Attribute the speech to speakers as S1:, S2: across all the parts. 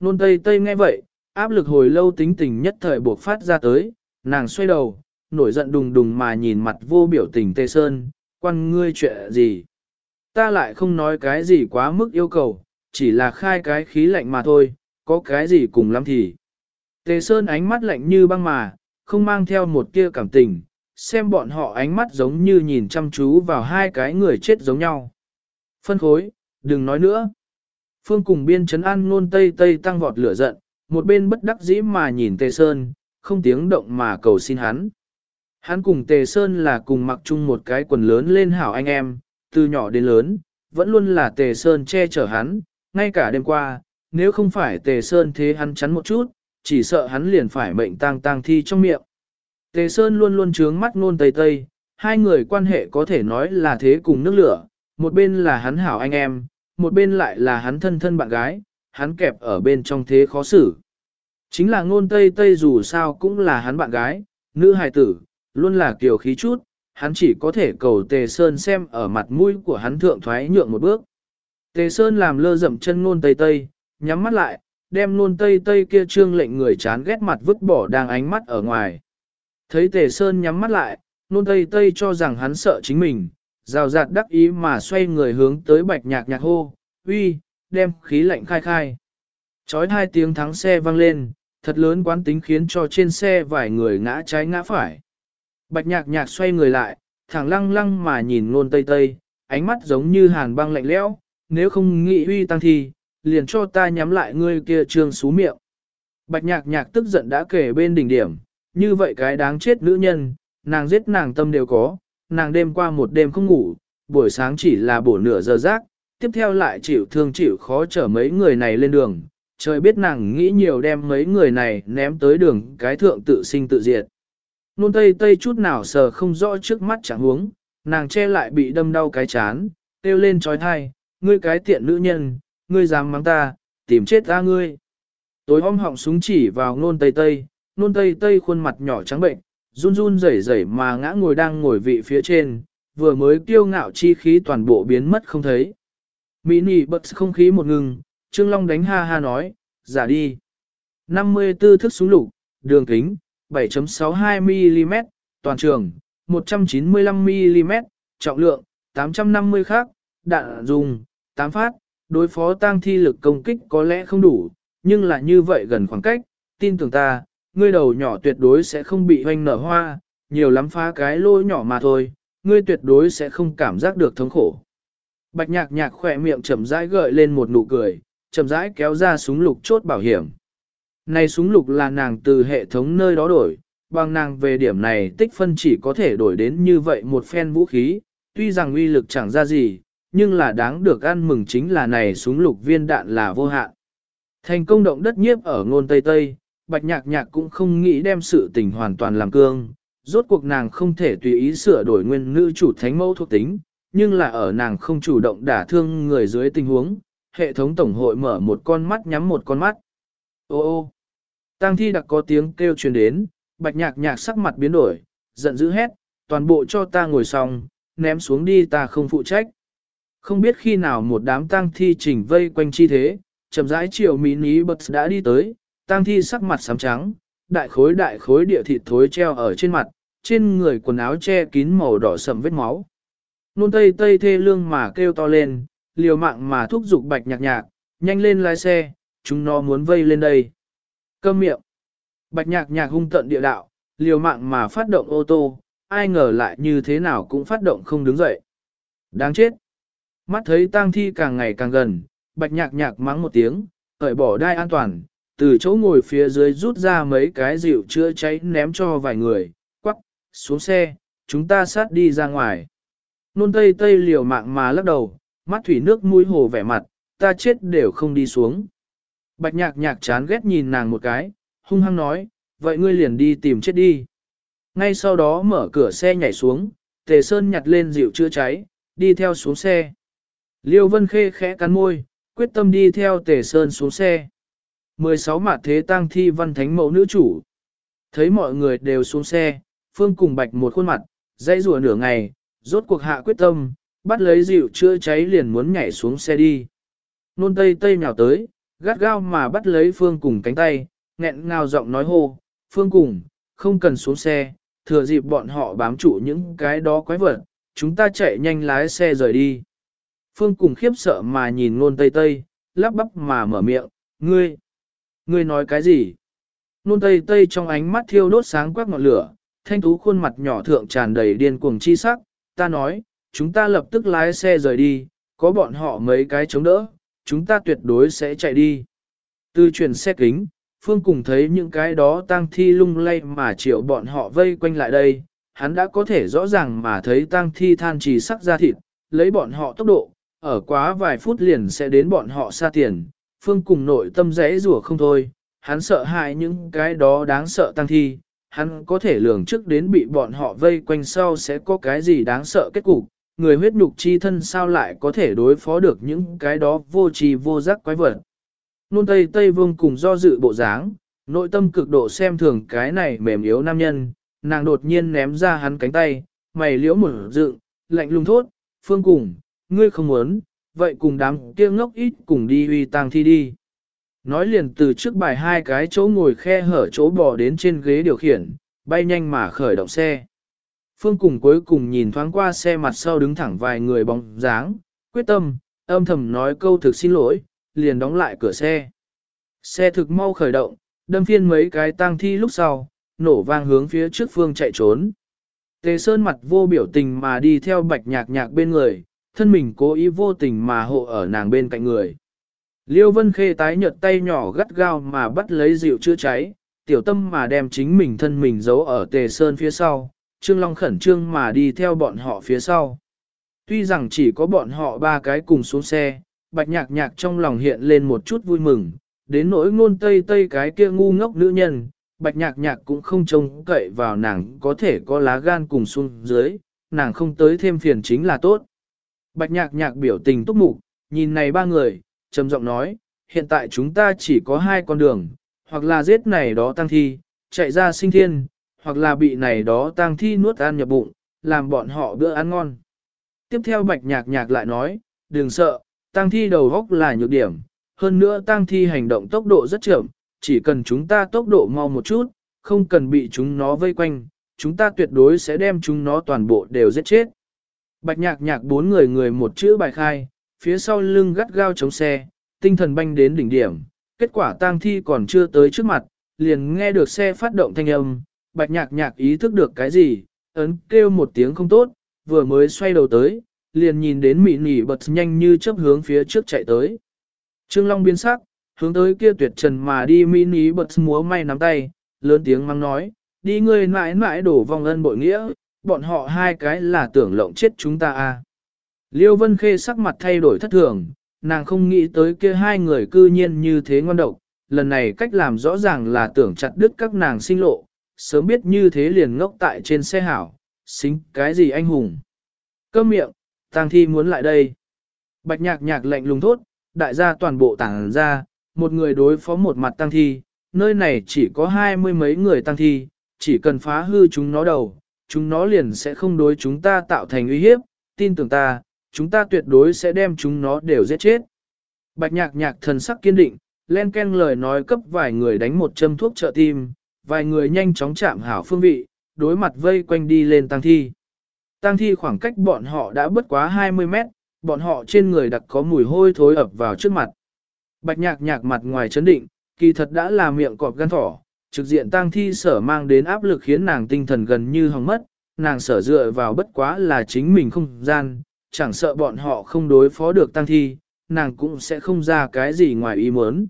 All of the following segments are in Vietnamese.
S1: Nôn tây tây nghe vậy, áp lực hồi lâu tính tình nhất thời buộc phát ra tới, nàng xoay đầu, nổi giận đùng đùng mà nhìn mặt vô biểu tình tê sơn, quan ngươi chuyện gì. Ta lại không nói cái gì quá mức yêu cầu, chỉ là khai cái khí lạnh mà thôi, có cái gì cùng lắm thì. Tề Sơn ánh mắt lạnh như băng mà, không mang theo một tia cảm tình, xem bọn họ ánh mắt giống như nhìn chăm chú vào hai cái người chết giống nhau. Phân khối, đừng nói nữa. Phương cùng biên chấn an nôn tây tây tăng vọt lửa giận, một bên bất đắc dĩ mà nhìn Tề Sơn, không tiếng động mà cầu xin hắn. Hắn cùng Tề Sơn là cùng mặc chung một cái quần lớn lên hảo anh em, từ nhỏ đến lớn, vẫn luôn là Tề Sơn che chở hắn, ngay cả đêm qua, nếu không phải Tề Sơn thế hắn chắn một chút, chỉ sợ hắn liền phải mệnh tang tang thi trong miệng. Tề Sơn luôn luôn trướng mắt nôn tây tây, hai người quan hệ có thể nói là thế cùng nước lửa, một bên là hắn hảo anh em, một bên lại là hắn thân thân bạn gái, hắn kẹp ở bên trong thế khó xử. Chính là ngôn tây tây dù sao cũng là hắn bạn gái, nữ hài tử, luôn là kiều khí chút, hắn chỉ có thể cầu Tề Sơn xem ở mặt mũi của hắn thượng thoái nhượng một bước. Tề Sơn làm lơ dậm chân ngôn tây tây, nhắm mắt lại, đem ngôn tây tây kia trương lệnh người chán ghét mặt vứt bỏ đang ánh mắt ở ngoài. Thấy Tề Sơn nhắm mắt lại, ngôn tây tây cho rằng hắn sợ chính mình, rào rạt đắc ý mà xoay người hướng tới bạch nhạc nhạc hô, uy, đem khí lạnh khai khai. Chói hai tiếng thắng xe vang lên, thật lớn quán tính khiến cho trên xe vài người ngã trái ngã phải. Bạch nhạc nhạc xoay người lại, thẳng lăng lăng mà nhìn ngôn tây tây, ánh mắt giống như hàn băng lạnh lẽo, nếu không nghĩ uy tăng thì, liền cho ta nhắm lại ngươi kia trương xú miệng. Bạch nhạc nhạc tức giận đã kể bên đỉnh điểm, như vậy cái đáng chết nữ nhân, nàng giết nàng tâm đều có, nàng đêm qua một đêm không ngủ, buổi sáng chỉ là bổ nửa giờ rác, tiếp theo lại chịu thương chịu khó chở mấy người này lên đường, trời biết nàng nghĩ nhiều đem mấy người này ném tới đường cái thượng tự sinh tự diệt. Nôn tây tây chút nào sờ không rõ trước mắt chẳng huống, nàng che lại bị đâm đau cái chán, kêu lên trói thai, ngươi cái tiện nữ nhân, ngươi dám mắng ta, tìm chết ta ngươi. Tối hôm họng súng chỉ vào nôn tây tây, nôn tây tây khuôn mặt nhỏ trắng bệnh, run run rẩy rẩy mà ngã ngồi đang ngồi vị phía trên, vừa mới kiêu ngạo chi khí toàn bộ biến mất không thấy. Mỹ bật không khí một ngừng, Trương Long đánh ha ha nói, giả đi. 54 thước súng lục, đường kính, 7.62mm, toàn trường, 195mm, trọng lượng, 850 khác, đạn dùng, 8 phát, đối phó tăng thi lực công kích có lẽ không đủ, nhưng là như vậy gần khoảng cách, tin tưởng ta, ngươi đầu nhỏ tuyệt đối sẽ không bị hoanh nở hoa, nhiều lắm phá cái lỗ nhỏ mà thôi, ngươi tuyệt đối sẽ không cảm giác được thống khổ. Bạch nhạc nhạc khỏe miệng chậm rãi gợi lên một nụ cười, chậm rãi kéo ra súng lục chốt bảo hiểm. Này súng lục là nàng từ hệ thống nơi đó đổi, bằng nàng về điểm này tích phân chỉ có thể đổi đến như vậy một phen vũ khí, tuy rằng uy lực chẳng ra gì, nhưng là đáng được ăn mừng chính là này súng lục viên đạn là vô hạn. Thành công động đất nhiếp ở ngôn Tây Tây, bạch nhạc nhạc cũng không nghĩ đem sự tình hoàn toàn làm cương, rốt cuộc nàng không thể tùy ý sửa đổi nguyên nữ chủ thánh mẫu thuộc tính, nhưng là ở nàng không chủ động đả thương người dưới tình huống, hệ thống tổng hội mở một con mắt nhắm một con mắt. Ô ô, tang thi đặc có tiếng kêu truyền đến, bạch nhạc nhạc sắc mặt biến đổi, giận dữ hét, toàn bộ cho ta ngồi xong, ném xuống đi ta không phụ trách. Không biết khi nào một đám tang thi chỉnh vây quanh chi thế, chậm rãi chiều mỹ ní bật đã đi tới, Tang thi sắc mặt xám trắng, đại khối đại khối địa thịt thối treo ở trên mặt, trên người quần áo che kín màu đỏ sầm vết máu. Nôn tây tây thê lương mà kêu to lên, liều mạng mà thúc giục bạch nhạc nhạc, nhanh lên lái xe, chúng nó muốn vây lên đây. Câm miệng. Bạch nhạc nhạc hung tận địa đạo, liều mạng mà phát động ô tô, ai ngờ lại như thế nào cũng phát động không đứng dậy. Đáng chết. Mắt thấy tang thi càng ngày càng gần, bạch nhạc nhạc mắng một tiếng, cởi bỏ đai an toàn, từ chỗ ngồi phía dưới rút ra mấy cái rượu chữa cháy ném cho vài người, quắc, xuống xe, chúng ta sát đi ra ngoài. Nôn tây tây liều mạng mà lắc đầu, mắt thủy nước mũi hồ vẻ mặt, ta chết đều không đi xuống. Bạch nhạc nhạc chán ghét nhìn nàng một cái, hung hăng nói, vậy ngươi liền đi tìm chết đi. Ngay sau đó mở cửa xe nhảy xuống, tề sơn nhặt lên rượu chữa cháy, đi theo xuống xe. Liêu Vân Khê khẽ cắn môi, quyết tâm đi theo tề sơn xuống xe. 16 mạt thế tang thi văn thánh mẫu nữ chủ. Thấy mọi người đều xuống xe, Phương cùng bạch một khuôn mặt, dãy rùa nửa ngày, rốt cuộc hạ quyết tâm, bắt lấy dịu chữa cháy liền muốn nhảy xuống xe đi. Nôn tây tây nhào tới, gắt gao mà bắt lấy Phương cùng cánh tay, nghẹn ngào giọng nói hô, Phương cùng, không cần xuống xe, thừa dịp bọn họ bám trụ những cái đó quái vật, chúng ta chạy nhanh lái xe rời đi. Phương cùng khiếp sợ mà nhìn nôn tây tây, lắp bắp mà mở miệng, ngươi, ngươi nói cái gì? Nôn tây tây trong ánh mắt thiêu đốt sáng quắc ngọn lửa, thanh tú khuôn mặt nhỏ thượng tràn đầy điên cuồng chi sắc, ta nói, chúng ta lập tức lái xe rời đi, có bọn họ mấy cái chống đỡ, chúng ta tuyệt đối sẽ chạy đi. Từ chuyển xe kính, Phương cùng thấy những cái đó tang thi lung lay mà triệu bọn họ vây quanh lại đây, hắn đã có thể rõ ràng mà thấy tang thi than trì sắc ra thịt, lấy bọn họ tốc độ, ở quá vài phút liền sẽ đến bọn họ xa tiền. Phương cùng nội tâm rẽ rủa không thôi, hắn sợ hại những cái đó đáng sợ tăng thi, hắn có thể lường trước đến bị bọn họ vây quanh sau sẽ có cái gì đáng sợ kết cục, người huyết nhục chi thân sao lại có thể đối phó được những cái đó vô tri vô giác quái vật. Nôn Tây Tây Vương cùng do dự bộ dáng, nội tâm cực độ xem thường cái này mềm yếu nam nhân, nàng đột nhiên ném ra hắn cánh tay, mày liễu mở dựng, lạnh lùng thốt, phương cùng, ngươi không muốn, vậy cùng đám kia ngốc ít cùng đi uy tang thi đi. Nói liền từ trước bài hai cái chỗ ngồi khe hở chỗ bò đến trên ghế điều khiển, bay nhanh mà khởi động xe. Phương cùng cuối cùng nhìn thoáng qua xe mặt sau đứng thẳng vài người bóng dáng, quyết tâm, âm thầm nói câu thực xin lỗi, liền đóng lại cửa xe. Xe thực mau khởi động, đâm phiên mấy cái tang thi lúc sau, nổ vang hướng phía trước phương chạy trốn. Tề Sơn mặt vô biểu tình mà đi theo bạch nhạc nhạc bên người, thân mình cố ý vô tình mà hộ ở nàng bên cạnh người. Liêu Vân Khê tái nhợt tay nhỏ gắt gao mà bắt lấy dịu chữa cháy, tiểu tâm mà đem chính mình thân mình giấu ở Tề Sơn phía sau, Trương Long khẩn trương mà đi theo bọn họ phía sau. Tuy rằng chỉ có bọn họ ba cái cùng xuống xe, bạch nhạc nhạc trong lòng hiện lên một chút vui mừng, đến nỗi ngôn tây tây cái kia ngu ngốc nữ nhân, bạch nhạc nhạc cũng không trông cậy vào nàng có thể có lá gan cùng xuống dưới, nàng không tới thêm phiền chính là tốt. Bạch nhạc nhạc biểu tình túc mục, nhìn này ba người, trầm giọng nói, hiện tại chúng ta chỉ có hai con đường, hoặc là giết này đó tăng thi, chạy ra sinh thiên, hoặc là bị này đó tăng thi nuốt ăn nhập bụng, làm bọn họ bữa ăn ngon. Tiếp theo bạch nhạc nhạc lại nói, đừng sợ, tăng thi đầu góc là nhược điểm, hơn nữa tăng thi hành động tốc độ rất chậm, chỉ cần chúng ta tốc độ mau một chút, không cần bị chúng nó vây quanh, chúng ta tuyệt đối sẽ đem chúng nó toàn bộ đều giết chết. Bạch nhạc nhạc bốn người người một chữ bài khai, phía sau lưng gắt gao chống xe, tinh thần banh đến đỉnh điểm, kết quả tang thi còn chưa tới trước mặt, liền nghe được xe phát động thanh âm, bạch nhạc nhạc ý thức được cái gì, ấn kêu một tiếng không tốt, vừa mới xoay đầu tới, liền nhìn đến mị nỉ bật nhanh như chớp hướng phía trước chạy tới. Trương Long biến sắc, hướng tới kia tuyệt trần mà đi mị nỉ bật múa may nắm tay, lớn tiếng mang nói, đi ngươi mãi mãi đổ vòng ân bội nghĩa, bọn họ hai cái là tưởng lộng chết chúng ta a Liêu Vân Khê sắc mặt thay đổi thất thường, nàng không nghĩ tới kia hai người cư nhiên như thế ngon độc, lần này cách làm rõ ràng là tưởng chặt đứt các nàng sinh lộ, sớm biết như thế liền ngốc tại trên xe hảo, xính cái gì anh hùng. Cơm miệng, tang thi muốn lại đây. Bạch nhạc nhạc lạnh lùng thốt, đại gia toàn bộ tàng ra, một người đối phó một mặt tăng thi, nơi này chỉ có hai mươi mấy người tăng thi, chỉ cần phá hư chúng nó đầu, chúng nó liền sẽ không đối chúng ta tạo thành uy hiếp, tin tưởng ta, chúng ta tuyệt đối sẽ đem chúng nó đều giết chết. Bạch nhạc nhạc thần sắc kiên định, len ken lời nói cấp vài người đánh một châm thuốc trợ tim, vài người nhanh chóng chạm hảo phương vị, đối mặt vây quanh đi lên tăng thi. Tăng thi khoảng cách bọn họ đã bất quá 20 mét, bọn họ trên người đặc có mùi hôi thối ập vào trước mặt. Bạch nhạc nhạc mặt ngoài chấn định, kỳ thật đã là miệng cọp gan thỏ, trực diện tang thi sở mang đến áp lực khiến nàng tinh thần gần như hỏng mất, nàng sở dựa vào bất quá là chính mình không gian, chẳng sợ bọn họ không đối phó được tang thi, nàng cũng sẽ không ra cái gì ngoài ý muốn.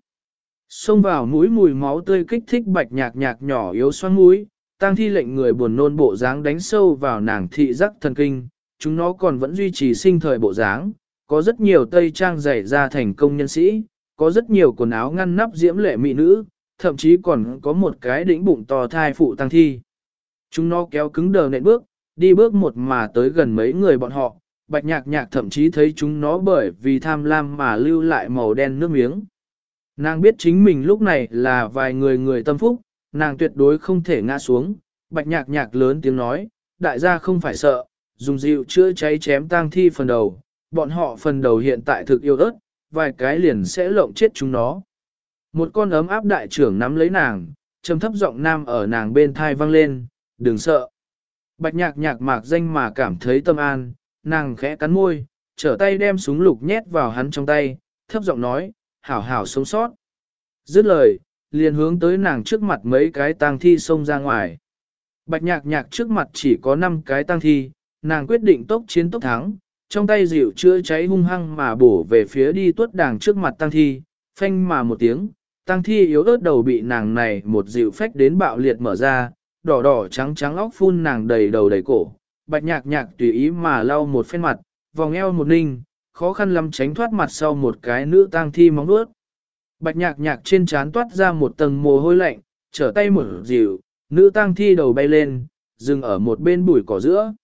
S1: Xông vào mũi mùi máu tươi kích thích bạch nhạc nhạc nhỏ yếu xoắn mũi, tang thi lệnh người buồn nôn bộ dáng đánh sâu vào nàng thị giác thần kinh, chúng nó còn vẫn duy trì sinh thời bộ dáng, có rất nhiều tây trang dày ra thành công nhân sĩ, có rất nhiều quần áo ngăn nắp diễm lệ mỹ nữ, thậm chí còn có một cái đỉnh bụng to thai phụ tăng thi. Chúng nó kéo cứng đờ nện bước, đi bước một mà tới gần mấy người bọn họ, bạch nhạc nhạc thậm chí thấy chúng nó bởi vì tham lam mà lưu lại màu đen nước miếng. Nàng biết chính mình lúc này là vài người người tâm phúc, nàng tuyệt đối không thể ngã xuống, bạch nhạc nhạc lớn tiếng nói, đại gia không phải sợ, dùng dịu chữa cháy chém tang thi phần đầu, bọn họ phần đầu hiện tại thực yêu ớt, vài cái liền sẽ lộng chết chúng nó, một con ấm áp đại trưởng nắm lấy nàng, trầm thấp giọng nam ở nàng bên thai vang lên, đừng sợ. Bạch nhạc nhạc mạc danh mà cảm thấy tâm an, nàng khẽ cắn môi, trở tay đem súng lục nhét vào hắn trong tay, thấp giọng nói, hảo hảo sống sót. Dứt lời, liền hướng tới nàng trước mặt mấy cái tang thi xông ra ngoài. Bạch nhạc nhạc trước mặt chỉ có 5 cái tang thi, nàng quyết định tốc chiến tốc thắng, trong tay dịu chữa cháy hung hăng mà bổ về phía đi tuốt đàng trước mặt tang thi, phanh mà một tiếng, tang thi yếu ớt đầu bị nàng này một dịu phách đến bạo liệt mở ra, đỏ đỏ trắng trắng óc phun nàng đầy đầu đầy cổ, bạch nhạc nhạc tùy ý mà lau một phen mặt, vòng eo một ninh, khó khăn lắm tránh thoát mặt sau một cái nữ tang thi móng nuốt. Bạch nhạc nhạc trên trán toát ra một tầng mồ hôi lạnh, trở tay mở dịu, nữ tang thi đầu bay lên, dừng ở một bên bụi cỏ giữa.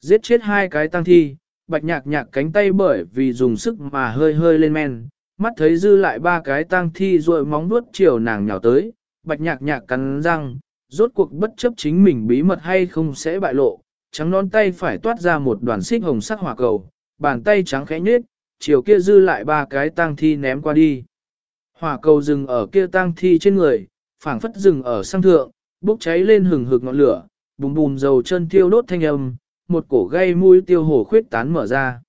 S1: Giết chết hai cái tang thi, bạch nhạc nhạc cánh tay bởi vì dùng sức mà hơi hơi lên men, mắt thấy dư lại ba cái tang thi rồi móng vuốt chiều nàng nhào tới, bạch nhạc nhạc cắn răng, rốt cuộc bất chấp chính mình bí mật hay không sẽ bại lộ, trắng non tay phải toát ra một đoàn xích hồng sắc hỏa cầu, bàn tay trắng khẽ nhếch, chiều kia dư lại ba cái tang thi ném qua đi. Hỏa cầu dừng ở kia tang thi trên người, phảng phất dừng ở sang thượng, bốc cháy lên hừng hực ngọn lửa, bùm bùm dầu chân tiêu đốt thanh âm, một cổ gây mũi tiêu hổ khuyết tán mở ra.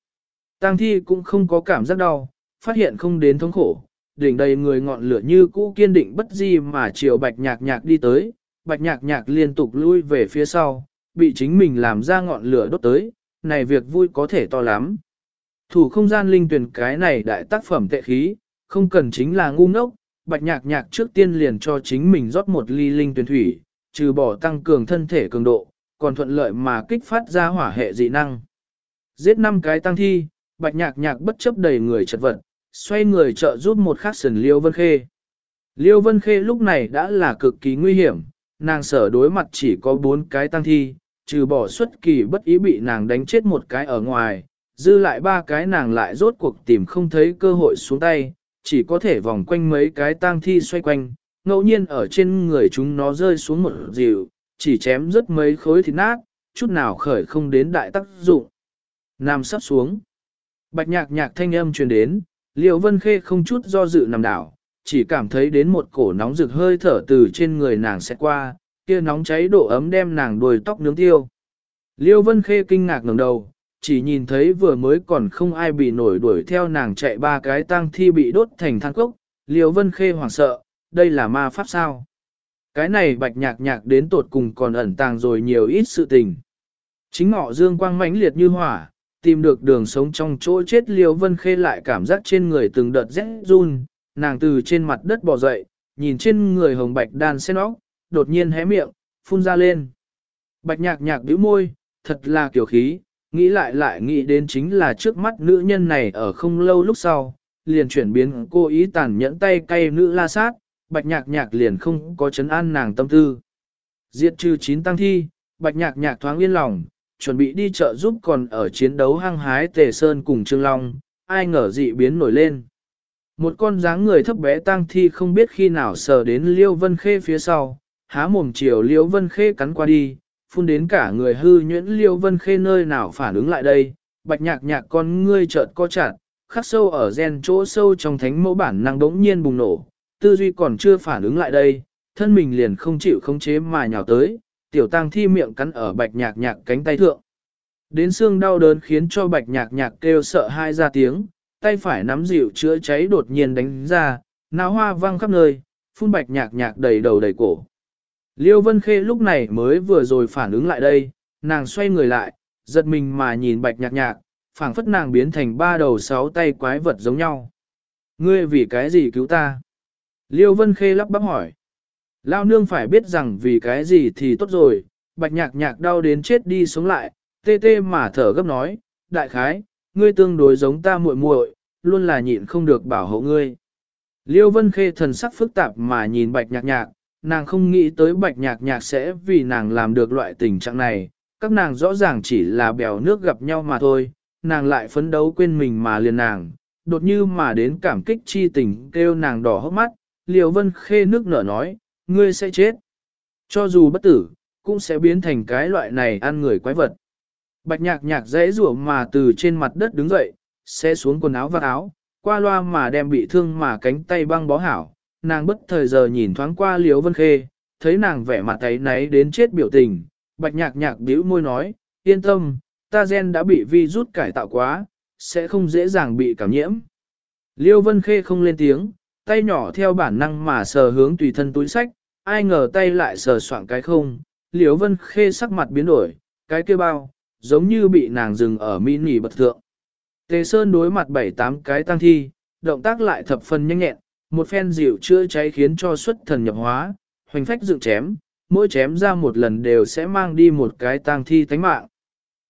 S1: Tang thi cũng không có cảm giác đau, phát hiện không đến thống khổ, đỉnh đầy người ngọn lửa như cũ kiên định bất di mà chiều bạch nhạc nhạc đi tới, bạch nhạc nhạc liên tục lui về phía sau, bị chính mình làm ra ngọn lửa đốt tới, này việc vui có thể to lắm. Thủ không gian linh tuyển cái này đại tác phẩm tệ khí, không cần chính là ngu ngốc, bạch nhạc nhạc trước tiên liền cho chính mình rót một ly linh tuyển thủy, trừ bỏ tăng cường thân thể cường độ, còn thuận lợi mà kích phát ra hỏa hệ dị năng. Giết năm cái tăng thi, bạch nhạc nhạc bất chấp đầy người chật vật, xoay người trợ giúp một khắc sần Liêu Vân Khê. Liêu Vân Khê lúc này đã là cực kỳ nguy hiểm, nàng sở đối mặt chỉ có bốn cái tăng thi, trừ bỏ xuất kỳ bất ý bị nàng đánh chết một cái ở ngoài, dư lại ba cái nàng lại rốt cuộc tìm không thấy cơ hội xuống tay, chỉ có thể vòng quanh mấy cái tang thi xoay quanh, ngẫu nhiên ở trên người chúng nó rơi xuống một dịu, chỉ chém rất mấy khối thịt nát, chút nào khởi không đến đại tác dụng. Nam sắp xuống. Bạch nhạc nhạc thanh âm truyền đến, Liệu Vân Khê không chút do dự nằm đảo, chỉ cảm thấy đến một cổ nóng rực hơi thở từ trên người nàng sẽ qua, kia nóng cháy độ ấm đem nàng đuôi tóc nướng tiêu. Liêu Vân Khê kinh ngạc ngẩng đầu, chỉ nhìn thấy vừa mới còn không ai bị nổi đuổi theo nàng chạy ba cái tang thi bị đốt thành than cốc, Liêu Vân Khê hoảng sợ, đây là ma pháp sao? Cái này bạch nhạc nhạc đến tột cùng còn ẩn tàng rồi nhiều ít sự tình. Chính ngọ dương quang mãnh liệt như hỏa, tìm được đường sống trong chỗ chết Liêu Vân Khê lại cảm giác trên người từng đợt rét run, nàng từ trên mặt đất bò dậy, nhìn trên người hồng bạch đan sen óc, đột nhiên hé miệng, phun ra lên. Bạch nhạc nhạc bĩu môi, thật là kiểu khí, nghĩ lại lại nghĩ đến chính là trước mắt nữ nhân này ở không lâu lúc sau, liền chuyển biến cô ý tàn nhẫn tay cay nữ la sát, bạch nhạc nhạc liền không có chấn an nàng tâm tư. Diệt trừ chín tăng thi, bạch nhạc nhạc thoáng yên lòng, chuẩn bị đi chợ giúp còn ở chiến đấu hăng hái tề sơn cùng Trương Long, ai ngờ dị biến nổi lên. Một con dáng người thấp bé tang thi không biết khi nào sờ đến Liêu Vân Khê phía sau, há mồm chiều Liêu Vân Khê cắn qua đi, phun đến cả người hư nhuyễn Liêu Vân Khê nơi nào phản ứng lại đây, bạch nhạc nhạc con ngươi chợt co chặt, khắc sâu ở gen chỗ sâu trong thánh mẫu bản năng đống nhiên bùng nổ, tư duy còn chưa phản ứng lại đây, thân mình liền không chịu khống chế mà nhào tới, tiểu tang thi miệng cắn ở bạch nhạc nhạc cánh tay thượng. Đến xương đau đớn khiến cho bạch nhạc nhạc kêu sợ hai ra tiếng, tay phải nắm dịu chữa cháy đột nhiên đánh ra, náo hoa văng khắp nơi, phun bạch nhạc nhạc đầy đầu đầy cổ. Liêu Vân Khê lúc này mới vừa rồi phản ứng lại đây, nàng xoay người lại, giật mình mà nhìn bạch nhạc nhạc, phảng phất nàng biến thành ba đầu sáu tay quái vật giống nhau. Ngươi vì cái gì cứu ta? Liêu Vân Khê lắp bắp hỏi. Lao nương phải biết rằng vì cái gì thì tốt rồi, bạch nhạc nhạc đau đến chết đi sống lại, tê tê mà thở gấp nói, đại khái, ngươi tương đối giống ta muội muội, luôn là nhịn không được bảo hộ ngươi. Liêu Vân Khê thần sắc phức tạp mà nhìn bạch nhạc nhạc, nàng không nghĩ tới bạch nhạc nhạc sẽ vì nàng làm được loại tình trạng này, các nàng rõ ràng chỉ là bèo nước gặp nhau mà thôi, nàng lại phấn đấu quên mình mà liền nàng, đột như mà đến cảm kích chi tình kêu nàng đỏ hốc mắt, Liêu Vân Khê nước nở nói, ngươi sẽ chết. Cho dù bất tử, cũng sẽ biến thành cái loại này ăn người quái vật. Bạch nhạc nhạc dễ rủa mà từ trên mặt đất đứng dậy, sẽ xuống quần áo và áo, qua loa mà đem bị thương mà cánh tay băng bó hảo, nàng bất thời giờ nhìn thoáng qua Liễu Vân Khê, thấy nàng vẻ mặt thấy náy đến chết biểu tình, bạch nhạc nhạc bĩu môi nói, yên tâm, ta gen đã bị vi rút cải tạo quá, sẽ không dễ dàng bị cảm nhiễm. Liêu Vân Khê không lên tiếng, tay nhỏ theo bản năng mà sờ hướng tùy thân túi sách, ai ngờ tay lại sờ soạn cái không, Liễu Vân Khê sắc mặt biến đổi, cái kia bao, giống như bị nàng dừng ở mini bật thượng. Tề Sơn đối mặt bảy tám cái tăng thi, động tác lại thập phần nhanh nhẹn, một phen dịu chữa cháy khiến cho xuất thần nhập hóa, hoành phách dựng chém, mỗi chém ra một lần đều sẽ mang đi một cái tang thi tánh mạng.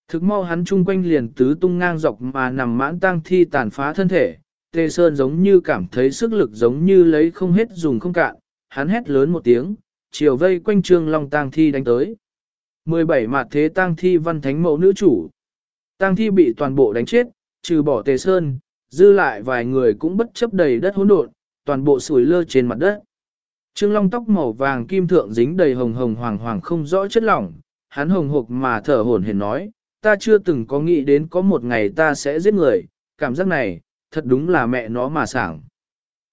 S1: Thực mau hắn chung quanh liền tứ tung ngang dọc mà nằm mãn tang thi tàn phá thân thể, Tề Sơn giống như cảm thấy sức lực giống như lấy không hết dùng không cạn, hắn hét lớn một tiếng, chiều vây quanh trương long tang thi đánh tới. 17 mặt thế tang thi văn thánh mẫu nữ chủ. Tang thi bị toàn bộ đánh chết, trừ bỏ Tề Sơn, dư lại vài người cũng bất chấp đầy đất hỗn độn, toàn bộ sủi lơ trên mặt đất. Trương Long tóc màu vàng kim thượng dính đầy hồng hồng hoàng hoàng không rõ chất lỏng, hắn hồng hộc mà thở hổn hển nói, ta chưa từng có nghĩ đến có một ngày ta sẽ giết người, cảm giác này, thật đúng là mẹ nó mà sảng.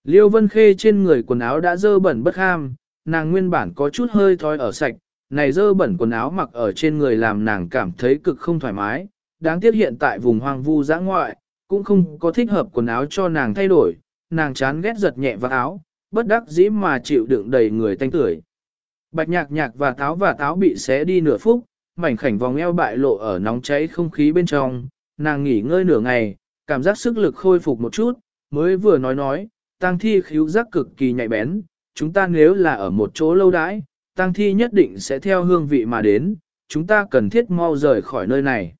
S1: Liêu Vân Khê trên người quần áo đã dơ bẩn bất ham, nàng nguyên bản có chút hơi thói ở sạch, này dơ bẩn quần áo mặc ở trên người làm nàng cảm thấy cực không thoải mái, đáng tiếc hiện tại vùng hoang vu giã ngoại, cũng không có thích hợp quần áo cho nàng thay đổi, nàng chán ghét giật nhẹ vào áo, bất đắc dĩ mà chịu đựng đầy người tanh tưởi. Bạch nhạc nhạc và táo và táo bị xé đi nửa phút, mảnh khảnh vòng eo bại lộ ở nóng cháy không khí bên trong, nàng nghỉ ngơi nửa ngày, cảm giác sức lực khôi phục một chút, mới vừa nói nói, tang thi khíu giác cực kỳ nhạy bén, chúng ta nếu là ở một chỗ lâu đãi, tang thi nhất định sẽ theo hương vị mà đến, chúng ta cần thiết mau rời khỏi nơi này.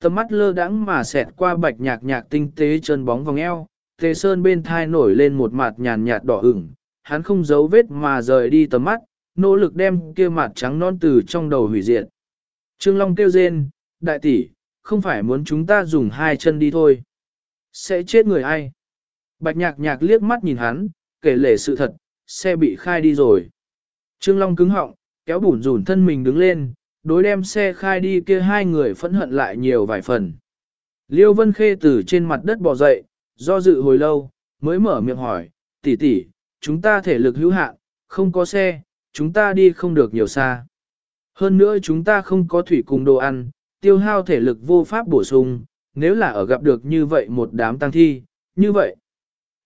S1: Tầm mắt lơ đãng mà xẹt qua bạch nhạc nhạc tinh tế chân bóng vòng eo, Tề Sơn bên thai nổi lên một mặt nhàn nhạt đỏ ửng, hắn không giấu vết mà rời đi tầm mắt, nỗ lực đem kia mặt trắng non từ trong đầu hủy diệt. Trương Long kêu rên, đại tỷ, không phải muốn chúng ta dùng hai chân đi thôi. Sẽ chết người ai? Bạch nhạc nhạc liếc mắt nhìn hắn, kể lể sự thật, xe bị khai đi rồi. Trương Long cứng họng, kéo bủn rủn thân mình đứng lên, đối đem xe khai đi kia hai người phẫn hận lại nhiều vài phần. Liêu Vân Khê từ trên mặt đất bò dậy, do dự hồi lâu, mới mở miệng hỏi, tỷ tỷ, chúng ta thể lực hữu hạn, không có xe, chúng ta đi không được nhiều xa. Hơn nữa chúng ta không có thủy cùng đồ ăn, tiêu hao thể lực vô pháp bổ sung, nếu là ở gặp được như vậy một đám tăng thi, như vậy.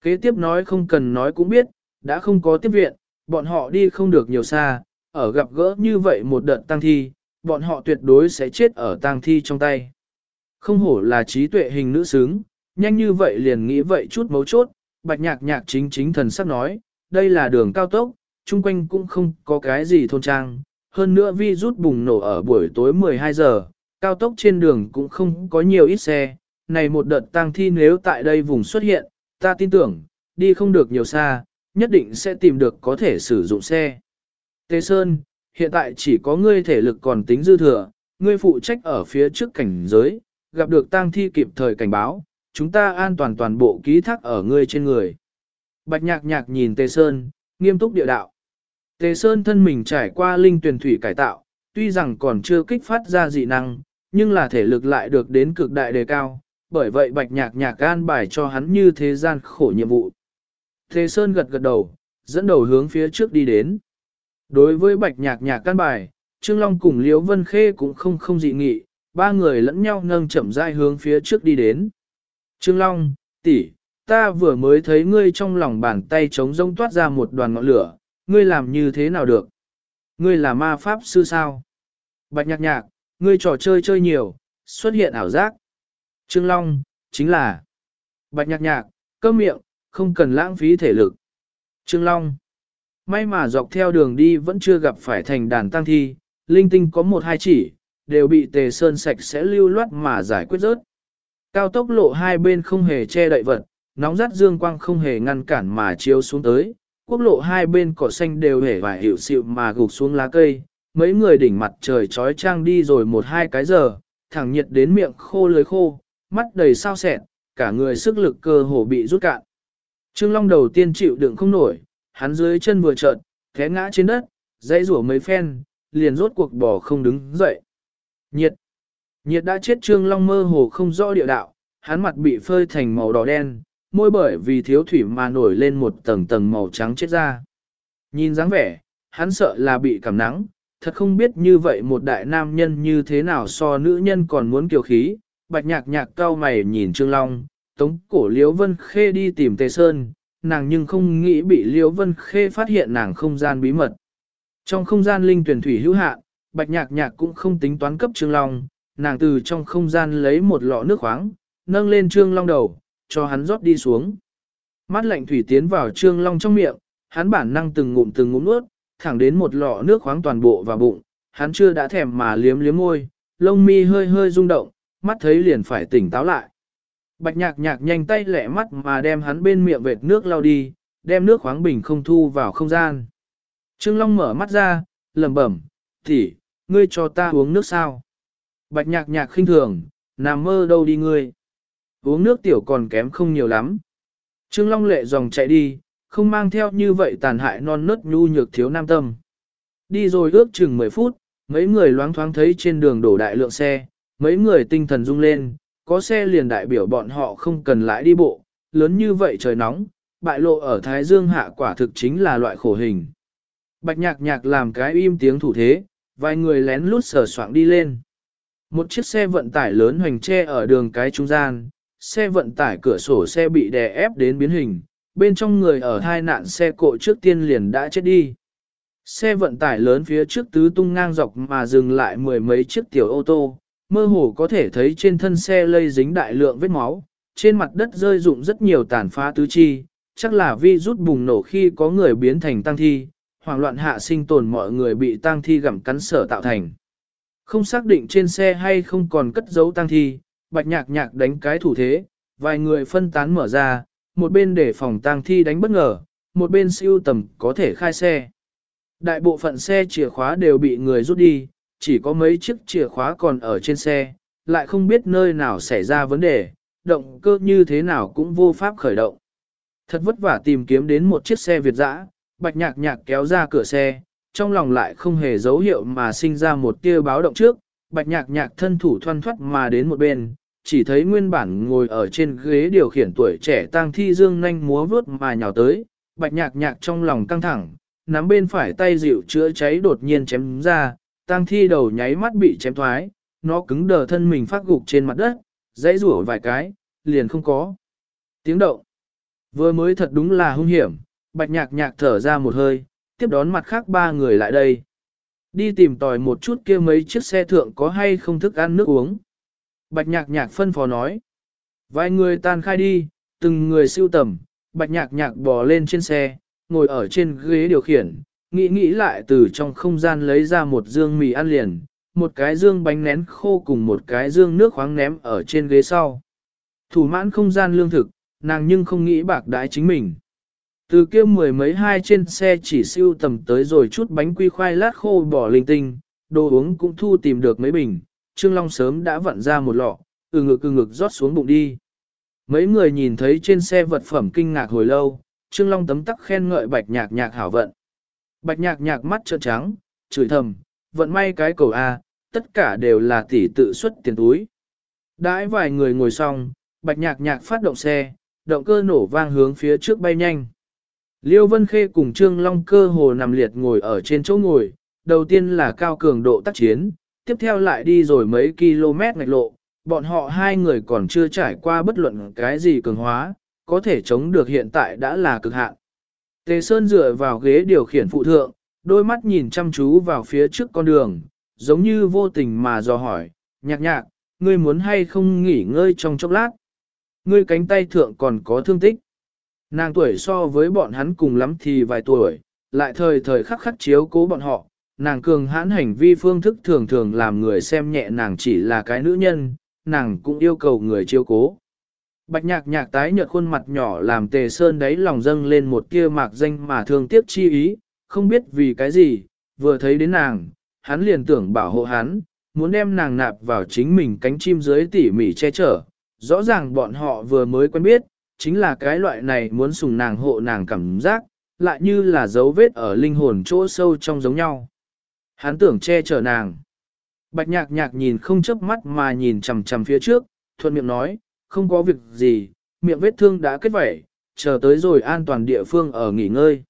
S1: Kế tiếp nói không cần nói cũng biết, đã không có tiếp viện, bọn họ đi không được nhiều xa, ở gặp gỡ như vậy một đợt tăng thi, bọn họ tuyệt đối sẽ chết ở tăng thi trong tay. Không hổ là trí tuệ hình nữ xứng, nhanh như vậy liền nghĩ vậy chút mấu chốt, bạch nhạc nhạc chính chính thần sắc nói, đây là đường cao tốc, chung quanh cũng không có cái gì thôn trang, hơn nữa vi rút bùng nổ ở buổi tối 12 giờ, cao tốc trên đường cũng không có nhiều ít xe, này một đợt tang thi nếu tại đây vùng xuất hiện, ta tin tưởng, đi không được nhiều xa, nhất định sẽ tìm được có thể sử dụng xe. Tề Sơn, hiện tại chỉ có ngươi thể lực còn tính dư thừa, ngươi phụ trách ở phía trước cảnh giới, gặp được tang thi kịp thời cảnh báo, chúng ta an toàn toàn bộ ký thác ở ngươi trên người. Bạch nhạc nhạc nhìn Tề Sơn, nghiêm túc địa đạo. Tề Sơn thân mình trải qua linh tuyển thủy cải tạo, tuy rằng còn chưa kích phát ra dị năng, nhưng là thể lực lại được đến cực đại đề cao, bởi vậy bạch nhạc nhạc an bài cho hắn như thế gian khổ nhiệm vụ. thế Sơn gật gật đầu, dẫn đầu hướng phía trước đi đến. Đối với bạch nhạc nhạc can bài, Trương Long cùng Liễu Vân Khê cũng không không dị nghị, ba người lẫn nhau nâng chậm rãi hướng phía trước đi đến. Trương Long, tỷ, ta vừa mới thấy ngươi trong lòng bàn tay trống rông toát ra một đoàn ngọn lửa, ngươi làm như thế nào được? Ngươi là ma pháp sư sao? Bạch nhạc nhạc, ngươi trò chơi chơi nhiều, xuất hiện ảo giác. Trương Long, chính là Bạch nhạc nhạc, cơm miệng, không cần lãng phí thể lực. Trương Long, may mà dọc theo đường đi vẫn chưa gặp phải thành đàn tăng thi, linh tinh có một hai chỉ, đều bị tề sơn sạch sẽ lưu loát mà giải quyết rớt. Cao tốc lộ hai bên không hề che đậy vật, nóng rát dương quang không hề ngăn cản mà chiếu xuống tới, quốc lộ hai bên cỏ xanh đều hề vài hiệu xịu mà gục xuống lá cây, mấy người đỉnh mặt trời trói trang đi rồi một hai cái giờ, thẳng nhiệt đến miệng khô lưới khô, mắt đầy sao sẹn, cả người sức lực cơ hồ bị rút cạn. Trương Long đầu tiên chịu đựng không nổi, hắn dưới chân vừa trợn, té ngã trên đất, dãy rủa mấy phen, liền rốt cuộc bỏ không đứng dậy. Nhiệt, Nhiệt đã chết Trương Long mơ hồ không rõ địa đạo, hắn mặt bị phơi thành màu đỏ đen, môi bởi vì thiếu thủy mà nổi lên một tầng tầng màu trắng chết ra. Nhìn dáng vẻ, hắn sợ là bị cảm nắng, thật không biết như vậy một đại nam nhân như thế nào so nữ nhân còn muốn kiều khí. Bạch nhạc nhạc cao mày nhìn Trương Long, tống cổ Liễu Vân Khê đi tìm Tề Sơn, nàng nhưng không nghĩ bị Liễu Vân Khê phát hiện nàng không gian bí mật. Trong không gian linh tuyển thủy hữu hạn, Bạch nhạc nhạc cũng không tính toán cấp Trương Long, nàng từ trong không gian lấy một lọ nước khoáng, nâng lên Trương Long đầu, cho hắn rót đi xuống. Mắt lạnh thủy tiến vào Trương Long trong miệng, hắn bản năng từng ngụm từng ngụm nuốt, thẳng đến một lọ nước khoáng toàn bộ vào bụng, hắn chưa đã thèm mà liếm liếm môi, lông mi hơi hơi rung động, mắt thấy liền phải tỉnh táo lại. Bạch nhạc nhạc nhanh tay lẹ mắt mà đem hắn bên miệng vệt nước lau đi, đem nước khoáng bình không thu vào không gian. Trương Long mở mắt ra, lẩm bẩm, tỷ, ngươi cho ta uống nước sao? Bạch nhạc nhạc khinh thường, nằm mơ đâu đi ngươi? Uống nước tiểu còn kém không nhiều lắm. Trương Long lệ dòng chạy đi, không mang theo như vậy tàn hại non nớt nhu nhược thiếu nam tâm. Đi rồi ước chừng 10 phút, mấy người loáng thoáng thấy trên đường đổ đại lượng xe, mấy người tinh thần rung lên, có xe liền đại biểu bọn họ không cần lại đi bộ, lớn như vậy trời nóng, bại lộ ở Thái Dương hạ quả thực chính là loại khổ hình. Bạch nhạc nhạc làm cái im tiếng thủ thế, vài người lén lút sờ soạng đi lên. Một chiếc xe vận tải lớn hoành tre ở đường cái trung gian, xe vận tải cửa sổ xe bị đè ép đến biến hình, bên trong người ở hai nạn xe cộ trước tiên liền đã chết đi. Xe vận tải lớn phía trước tứ tung ngang dọc mà dừng lại mười mấy chiếc tiểu ô tô, mơ hồ có thể thấy trên thân xe lây dính đại lượng vết máu, trên mặt đất rơi rụng rất nhiều tàn phá tứ chi, chắc là vi rút bùng nổ khi có người biến thành tăng thi, hoảng loạn hạ sinh tồn mọi người bị tăng thi gặm cắn sở tạo thành. Không xác định trên xe hay không còn cất giấu tăng thi, bạch nhạc nhạc đánh cái thủ thế, vài người phân tán mở ra, một bên để phòng tang thi đánh bất ngờ, một bên siêu tầm có thể khai xe. Đại bộ phận xe chìa khóa đều bị người rút đi, chỉ có mấy chiếc chìa khóa còn ở trên xe, lại không biết nơi nào xảy ra vấn đề, động cơ như thế nào cũng vô pháp khởi động. Thật vất vả tìm kiếm đến một chiếc xe Việt dã, bạch nhạc nhạc kéo ra cửa xe, trong lòng lại không hề dấu hiệu mà sinh ra một tia báo động trước, bạch nhạc nhạc thân thủ thoăn thoắt mà đến một bên, chỉ thấy nguyên bản ngồi ở trên ghế điều khiển tuổi trẻ tang thi dương nhanh múa vướt mà nhào tới, bạch nhạc nhạc trong lòng căng thẳng, nắm bên phải tay dịu chữa cháy đột nhiên chém ra, tang thi đầu nháy mắt bị chém thoái, nó cứng đờ thân mình phát gục trên mặt đất, dãy rủa vài cái, liền không có. Tiếng động. Vừa mới thật đúng là hung hiểm, bạch nhạc nhạc thở ra một hơi, tiếp đón mặt khác ba người lại đây. Đi tìm tòi một chút kia mấy chiếc xe thượng có hay không thức ăn nước uống. Bạch nhạc nhạc phân phó nói. Vài người tan khai đi, từng người siêu tầm, bạch nhạc nhạc bò lên trên xe, ngồi ở trên ghế điều khiển, nghĩ nghĩ lại từ trong không gian lấy ra một dương mì ăn liền, một cái dương bánh nén khô cùng một cái dương nước khoáng ném ở trên ghế sau. Thủ mãn không gian lương thực, nàng nhưng không nghĩ bạc đái chính mình. Từ kia mười mấy hai trên xe chỉ siêu tầm tới rồi chút bánh quy khoai lát khô bỏ linh tinh, đồ uống cũng thu tìm được mấy bình, Trương Long sớm đã vặn ra một lọ, từ ngực từ ngực rót xuống bụng đi. Mấy người nhìn thấy trên xe vật phẩm kinh ngạc hồi lâu, Trương Long tấm tắc khen ngợi bạch nhạc nhạc hảo vận. Bạch nhạc nhạc mắt trợn trắng, chửi thầm, vận may cái cầu A, tất cả đều là tỷ tự xuất tiền túi. Đãi vài người ngồi xong, bạch nhạc nhạc phát động xe, động cơ nổ vang hướng phía trước bay nhanh. Liêu Vân Khê cùng Trương Long cơ hồ nằm liệt ngồi ở trên chỗ ngồi, đầu tiên là cao cường độ tác chiến, tiếp theo lại đi rồi mấy km ngạch lộ, bọn họ hai người còn chưa trải qua bất luận cái gì cường hóa, có thể chống được hiện tại đã là cực hạn. Tề Sơn dựa vào ghế điều khiển phụ thượng, đôi mắt nhìn chăm chú vào phía trước con đường, giống như vô tình mà dò hỏi, nhạc nhạc, ngươi muốn hay không nghỉ ngơi trong chốc lát? Ngươi cánh tay thượng còn có thương tích. Nàng tuổi so với bọn hắn cùng lắm thì vài tuổi, lại thời thời khắc khắc chiếu cố bọn họ, nàng cường hãn hành vi phương thức thường thường làm người xem nhẹ nàng chỉ là cái nữ nhân, nàng cũng yêu cầu người chiêu cố. Bạch nhạc nhạc tái nhợt khuôn mặt nhỏ làm tề sơn đáy lòng dâng lên một kia mạc danh mà thương tiếc chi ý, không biết vì cái gì, vừa thấy đến nàng, hắn liền tưởng bảo hộ hắn, muốn đem nàng nạp vào chính mình cánh chim dưới tỉ mỉ che chở. Rõ ràng bọn họ vừa mới quen biết, chính là cái loại này muốn sùng nàng hộ nàng cảm giác, lại như là dấu vết ở linh hồn chỗ sâu trong giống nhau. Hắn tưởng che chở nàng. Bạch nhạc nhạc nhìn không chớp mắt mà nhìn chằm chằm phía trước, thuận miệng nói, không có việc gì, miệng vết thương đã kết vẩy, chờ tới rồi an toàn địa phương ở nghỉ ngơi.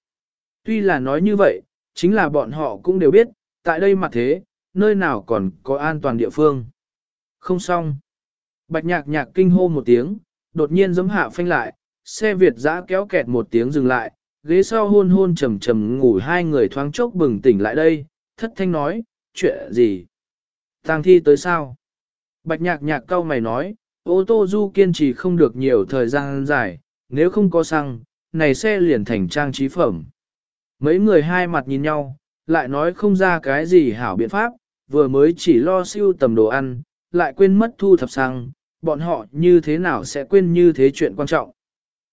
S1: Tuy là nói như vậy, chính là bọn họ cũng đều biết, tại đây mặt thế, nơi nào còn có an toàn địa phương. Không xong. Bạch nhạc nhạc kinh hô một tiếng, đột nhiên giấm hạ phanh lại, xe Việt giã kéo kẹt một tiếng dừng lại, ghế sau hôn hôn trầm trầm ngủ hai người thoáng chốc bừng tỉnh lại đây, thất thanh nói, chuyện gì? Tang thi tới sao? Bạch nhạc nhạc cao mày nói, ô tô du kiên trì không được nhiều thời gian dài, nếu không có xăng, này xe liền thành trang trí phẩm. Mấy người hai mặt nhìn nhau, lại nói không ra cái gì hảo biện pháp, vừa mới chỉ lo siêu tầm đồ ăn, lại quên mất thu thập xăng, bọn họ như thế nào sẽ quên như thế chuyện quan trọng.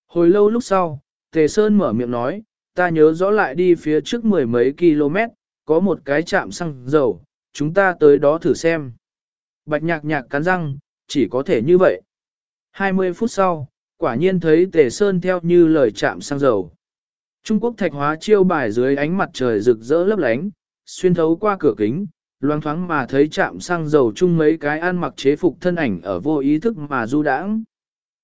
S1: Hồi lâu lúc sau, Tề Sơn mở miệng nói, ta nhớ rõ lại đi phía trước mười mấy km, có một cái trạm xăng dầu, chúng ta tới đó thử xem. Bạch nhạc nhạc cắn răng, chỉ có thể như vậy. 20 phút sau, quả nhiên thấy Tề Sơn theo như lời chạm xăng dầu. Trung Quốc thạch hóa chiêu bài dưới ánh mặt trời rực rỡ lấp lánh, xuyên thấu qua cửa kính, loang thoáng mà thấy chạm xăng dầu chung mấy cái ăn mặc chế phục thân ảnh ở vô ý thức mà du đãng.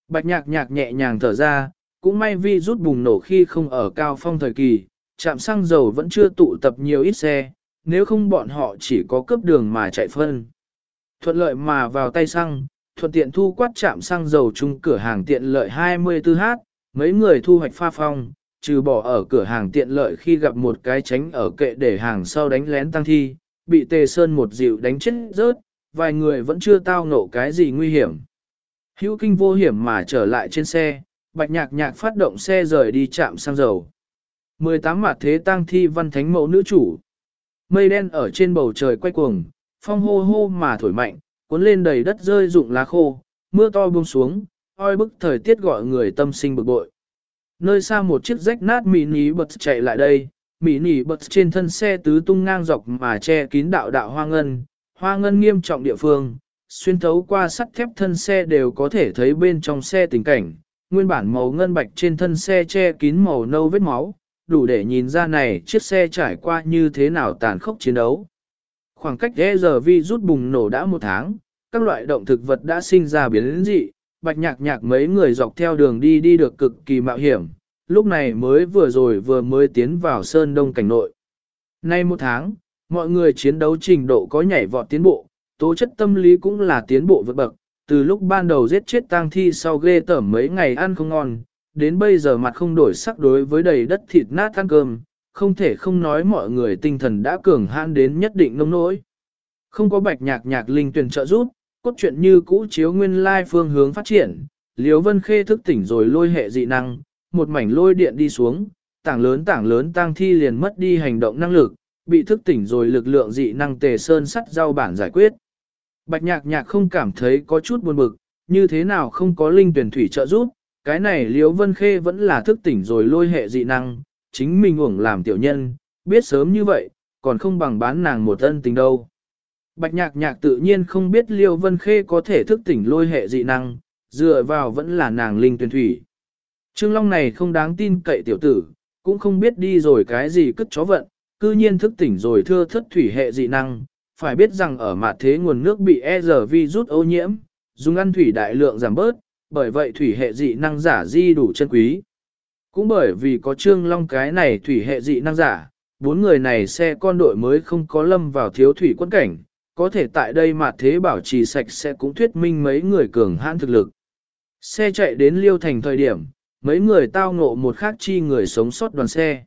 S1: Bạch nhạc nhạc nhẹ nhàng thở ra, cũng may vi rút bùng nổ khi không ở cao phong thời kỳ, Trạm xăng dầu vẫn chưa tụ tập nhiều ít xe, nếu không bọn họ chỉ có cướp đường mà chạy phân. Thuận lợi mà vào tay xăng, thuận tiện thu quát trạm xăng dầu chung cửa hàng tiện lợi 24H, mấy người thu hoạch pha phong, trừ bỏ ở cửa hàng tiện lợi khi gặp một cái tránh ở kệ để hàng sau đánh lén tăng thi, bị tề sơn một dịu đánh chết rớt, vài người vẫn chưa tao nổ cái gì nguy hiểm. Hữu kinh vô hiểm mà trở lại trên xe, bạch nhạc nhạc phát động xe rời đi chạm xăng dầu. 18 mặt thế tang thi văn thánh mẫu nữ chủ. Mây đen ở trên bầu trời quay cuồng, phong hô hô mà thổi mạnh, cuốn lên đầy đất rơi rụng lá khô, mưa to buông xuống, oi bức thời tiết gọi người tâm sinh bực bội. Nơi xa một chiếc rách nát mini bật chạy lại đây, mini bật trên thân xe tứ tung ngang dọc mà che kín đạo đạo hoa ngân, hoa ngân nghiêm trọng địa phương, xuyên thấu qua sắt thép thân xe đều có thể thấy bên trong xe tình cảnh, nguyên bản màu ngân bạch trên thân xe che kín màu nâu vết máu, đủ để nhìn ra này chiếc xe trải qua như thế nào tàn khốc chiến đấu. Khoảng cách giờ vi rút bùng nổ đã một tháng, các loại động thực vật đã sinh ra biến dị, bạch nhạc nhạc mấy người dọc theo đường đi đi được cực kỳ mạo hiểm, lúc này mới vừa rồi vừa mới tiến vào sơn đông cảnh nội. Nay một tháng, mọi người chiến đấu trình độ có nhảy vọt tiến bộ, tố chất tâm lý cũng là tiến bộ vượt bậc, từ lúc ban đầu giết chết tang thi sau ghê tởm mấy ngày ăn không ngon, đến bây giờ mặt không đổi sắc đối với đầy đất thịt nát ăn cơm, không thể không nói mọi người tinh thần đã cường hãn đến nhất định nông nỗi. Không có bạch nhạc nhạc linh tuyển trợ giúp, cốt truyện như cũ chiếu nguyên lai phương hướng phát triển, Liễu Vân Khê thức tỉnh rồi lôi hệ dị năng, một mảnh lôi điện đi xuống, tảng lớn tảng lớn tăng thi liền mất đi hành động năng lực, bị thức tỉnh rồi lực lượng dị năng tề sơn sắt giao bản giải quyết. Bạch nhạc nhạc không cảm thấy có chút buồn bực, như thế nào không có linh tuyển thủy trợ giúp, cái này Liễu Vân Khê vẫn là thức tỉnh rồi lôi hệ dị năng, chính mình uổng làm tiểu nhân, biết sớm như vậy, còn không bằng bán nàng một ân tình đâu. Bạch nhạc nhạc tự nhiên không biết Liêu Vân Khê có thể thức tỉnh lôi hệ dị năng, dựa vào vẫn là nàng linh tuyển thủy. Trương Long này không đáng tin cậy tiểu tử, cũng không biết đi rồi cái gì cất chó vận, cư nhiên thức tỉnh rồi thưa thất thủy hệ dị năng, phải biết rằng ở mặt thế nguồn nước bị e giờ vi rút ô nhiễm, dùng ăn thủy đại lượng giảm bớt, bởi vậy thủy hệ dị năng giả di đủ chân quý. Cũng bởi vì có Trương Long cái này thủy hệ dị năng giả, bốn người này xe con đội mới không có lâm vào thiếu thủy quân cảnh, có thể tại đây mà thế bảo trì sạch sẽ cũng thuyết minh mấy người cường hãn thực lực. Xe chạy đến Liêu Thành thời điểm, mấy người tao ngộ một khác chi người sống sót đoàn xe.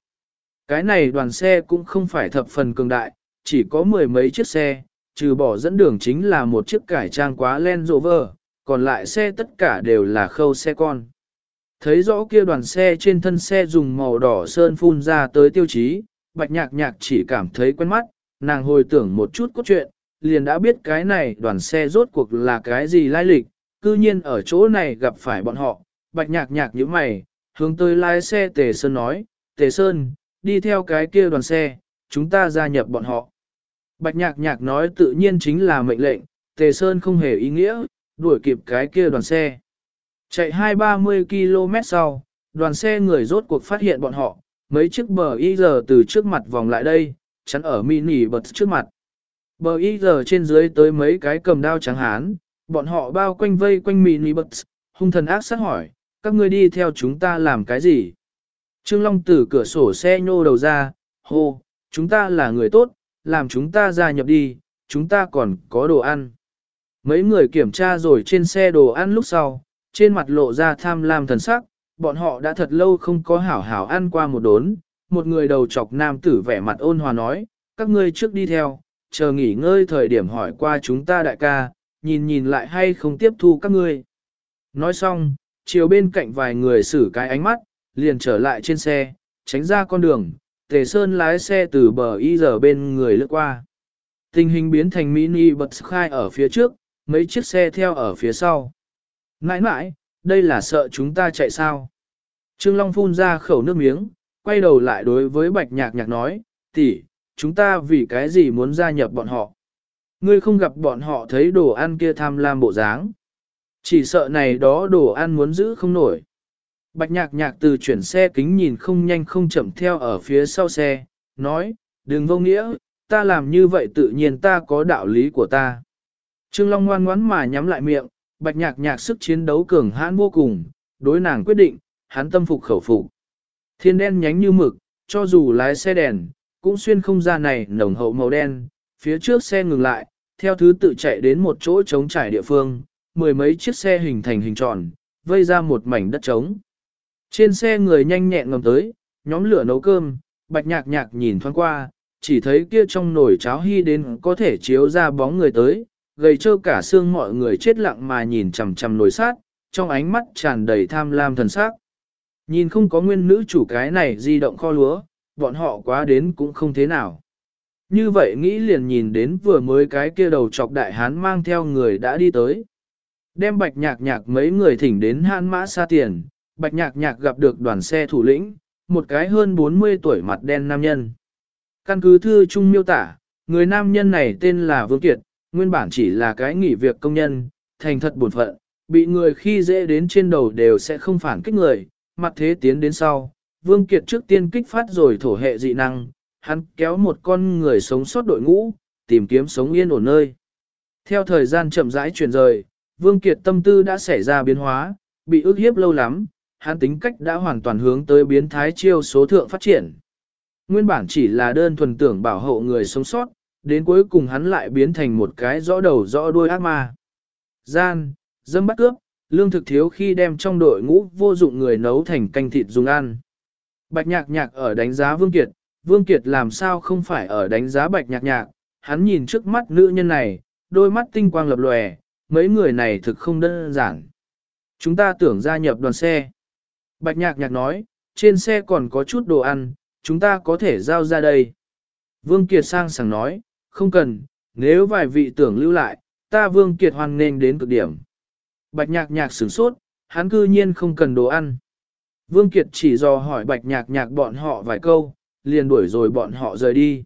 S1: Cái này đoàn xe cũng không phải thập phần cường đại, chỉ có mười mấy chiếc xe, trừ bỏ dẫn đường chính là một chiếc cải trang quá Land Rover, còn lại xe tất cả đều là khâu xe con. Thấy rõ kia đoàn xe trên thân xe dùng màu đỏ sơn phun ra tới tiêu chí, bạch nhạc nhạc chỉ cảm thấy quen mắt, nàng hồi tưởng một chút cốt truyện, liền đã biết cái này đoàn xe rốt cuộc là cái gì lai lịch, cư nhiên ở chỗ này gặp phải bọn họ, bạch nhạc nhạc như mày, hướng tới lái xe Tề Sơn nói, Tề Sơn, đi theo cái kia đoàn xe, chúng ta gia nhập bọn họ. Bạch nhạc nhạc nói tự nhiên chính là mệnh lệnh, Tề Sơn không hề ý nghĩa, đuổi kịp cái kia đoàn xe. Chạy hai ba mươi km sau, đoàn xe người rốt cuộc phát hiện bọn họ, mấy chiếc bờ y giờ từ trước mặt vòng lại đây, chắn ở mini bật trước mặt. Bờ y giờ trên dưới tới mấy cái cầm đao trắng hán, bọn họ bao quanh vây quanh mini bật, hung thần ác sát hỏi, các ngươi đi theo chúng ta làm cái gì? Trương Long từ cửa sổ xe nhô đầu ra, hô, chúng ta là người tốt, làm chúng ta gia nhập đi, chúng ta còn có đồ ăn. Mấy người kiểm tra rồi trên xe đồ ăn lúc sau, trên mặt lộ ra tham lam thần sắc, bọn họ đã thật lâu không có hảo hảo ăn qua một đốn. Một người đầu chọc nam tử vẻ mặt ôn hòa nói, các ngươi trước đi theo, chờ nghỉ ngơi thời điểm hỏi qua chúng ta đại ca, nhìn nhìn lại hay không tiếp thu các ngươi. Nói xong, chiều bên cạnh vài người xử cái ánh mắt, liền trở lại trên xe, tránh ra con đường, Tề Sơn lái xe từ bờ y giờ bên người lướt qua. Tình hình biến thành mini bật khai ở phía trước, mấy chiếc xe theo ở phía sau. Nãi nãi, đây là sợ chúng ta chạy sao? Trương Long phun ra khẩu nước miếng, quay đầu lại đối với bạch nhạc nhạc nói, tỷ, chúng ta vì cái gì muốn gia nhập bọn họ? Ngươi không gặp bọn họ thấy đồ ăn kia tham lam bộ dáng. Chỉ sợ này đó đồ ăn muốn giữ không nổi. Bạch nhạc nhạc từ chuyển xe kính nhìn không nhanh không chậm theo ở phía sau xe, nói, đừng vô nghĩa, ta làm như vậy tự nhiên ta có đạo lý của ta. Trương Long ngoan ngoãn mà nhắm lại miệng, bạch nhạc nhạc sức chiến đấu cường hãn vô cùng, đối nàng quyết định, hắn tâm phục khẩu phục. Thiên đen nhánh như mực, cho dù lái xe đèn, cũng xuyên không ra này nồng hậu màu đen, phía trước xe ngừng lại, theo thứ tự chạy đến một chỗ trống trải địa phương, mười mấy chiếc xe hình thành hình tròn, vây ra một mảnh đất trống. Trên xe người nhanh nhẹn ngầm tới, nhóm lửa nấu cơm, bạch nhạc nhạc nhìn thoáng qua, chỉ thấy kia trong nồi cháo hy đến có thể chiếu ra bóng người tới, gầy trơ cả xương mọi người chết lặng mà nhìn chằm chằm nồi sát, trong ánh mắt tràn đầy tham lam thần sắc. Nhìn không có nguyên nữ chủ cái này di động kho lúa, bọn họ quá đến cũng không thế nào. Như vậy nghĩ liền nhìn đến vừa mới cái kia đầu chọc đại hán mang theo người đã đi tới. Đem bạch nhạc nhạc mấy người thỉnh đến hãn mã xa tiền, bạch nhạc nhạc gặp được đoàn xe thủ lĩnh, một cái hơn 40 tuổi mặt đen nam nhân. Căn cứ thư trung miêu tả, người nam nhân này tên là Vương Kiệt, nguyên bản chỉ là cái nghỉ việc công nhân, thành thật buồn phận, bị người khi dễ đến trên đầu đều sẽ không phản kích người, mặt thế tiến đến sau. Vương Kiệt trước tiên kích phát rồi thổ hệ dị năng, hắn kéo một con người sống sót đội ngũ, tìm kiếm sống yên ổn nơi. Theo thời gian chậm rãi chuyển rời, Vương Kiệt tâm tư đã xảy ra biến hóa, bị ức hiếp lâu lắm, hắn tính cách đã hoàn toàn hướng tới biến thái chiêu số thượng phát triển. Nguyên bản chỉ là đơn thuần tưởng bảo hộ người sống sót, đến cuối cùng hắn lại biến thành một cái rõ đầu rõ đuôi ác ma. Gian, dâm bắt cướp, lương thực thiếu khi đem trong đội ngũ vô dụng người nấu thành canh thịt dùng ăn. Bạch nhạc nhạc ở đánh giá Vương Kiệt, Vương Kiệt làm sao không phải ở đánh giá bạch nhạc nhạc, hắn nhìn trước mắt nữ nhân này, đôi mắt tinh quang lập lòe, mấy người này thực không đơn giản. Chúng ta tưởng gia nhập đoàn xe. Bạch nhạc nhạc nói, trên xe còn có chút đồ ăn, chúng ta có thể giao ra đây. Vương Kiệt sang sảng nói, không cần, nếu vài vị tưởng lưu lại, ta Vương Kiệt hoan nên đến cực điểm. Bạch nhạc nhạc sửng sốt, hắn cư nhiên không cần đồ ăn. Vương Kiệt chỉ dò hỏi bạch nhạc nhạc bọn họ vài câu, liền đuổi rồi bọn họ rời đi.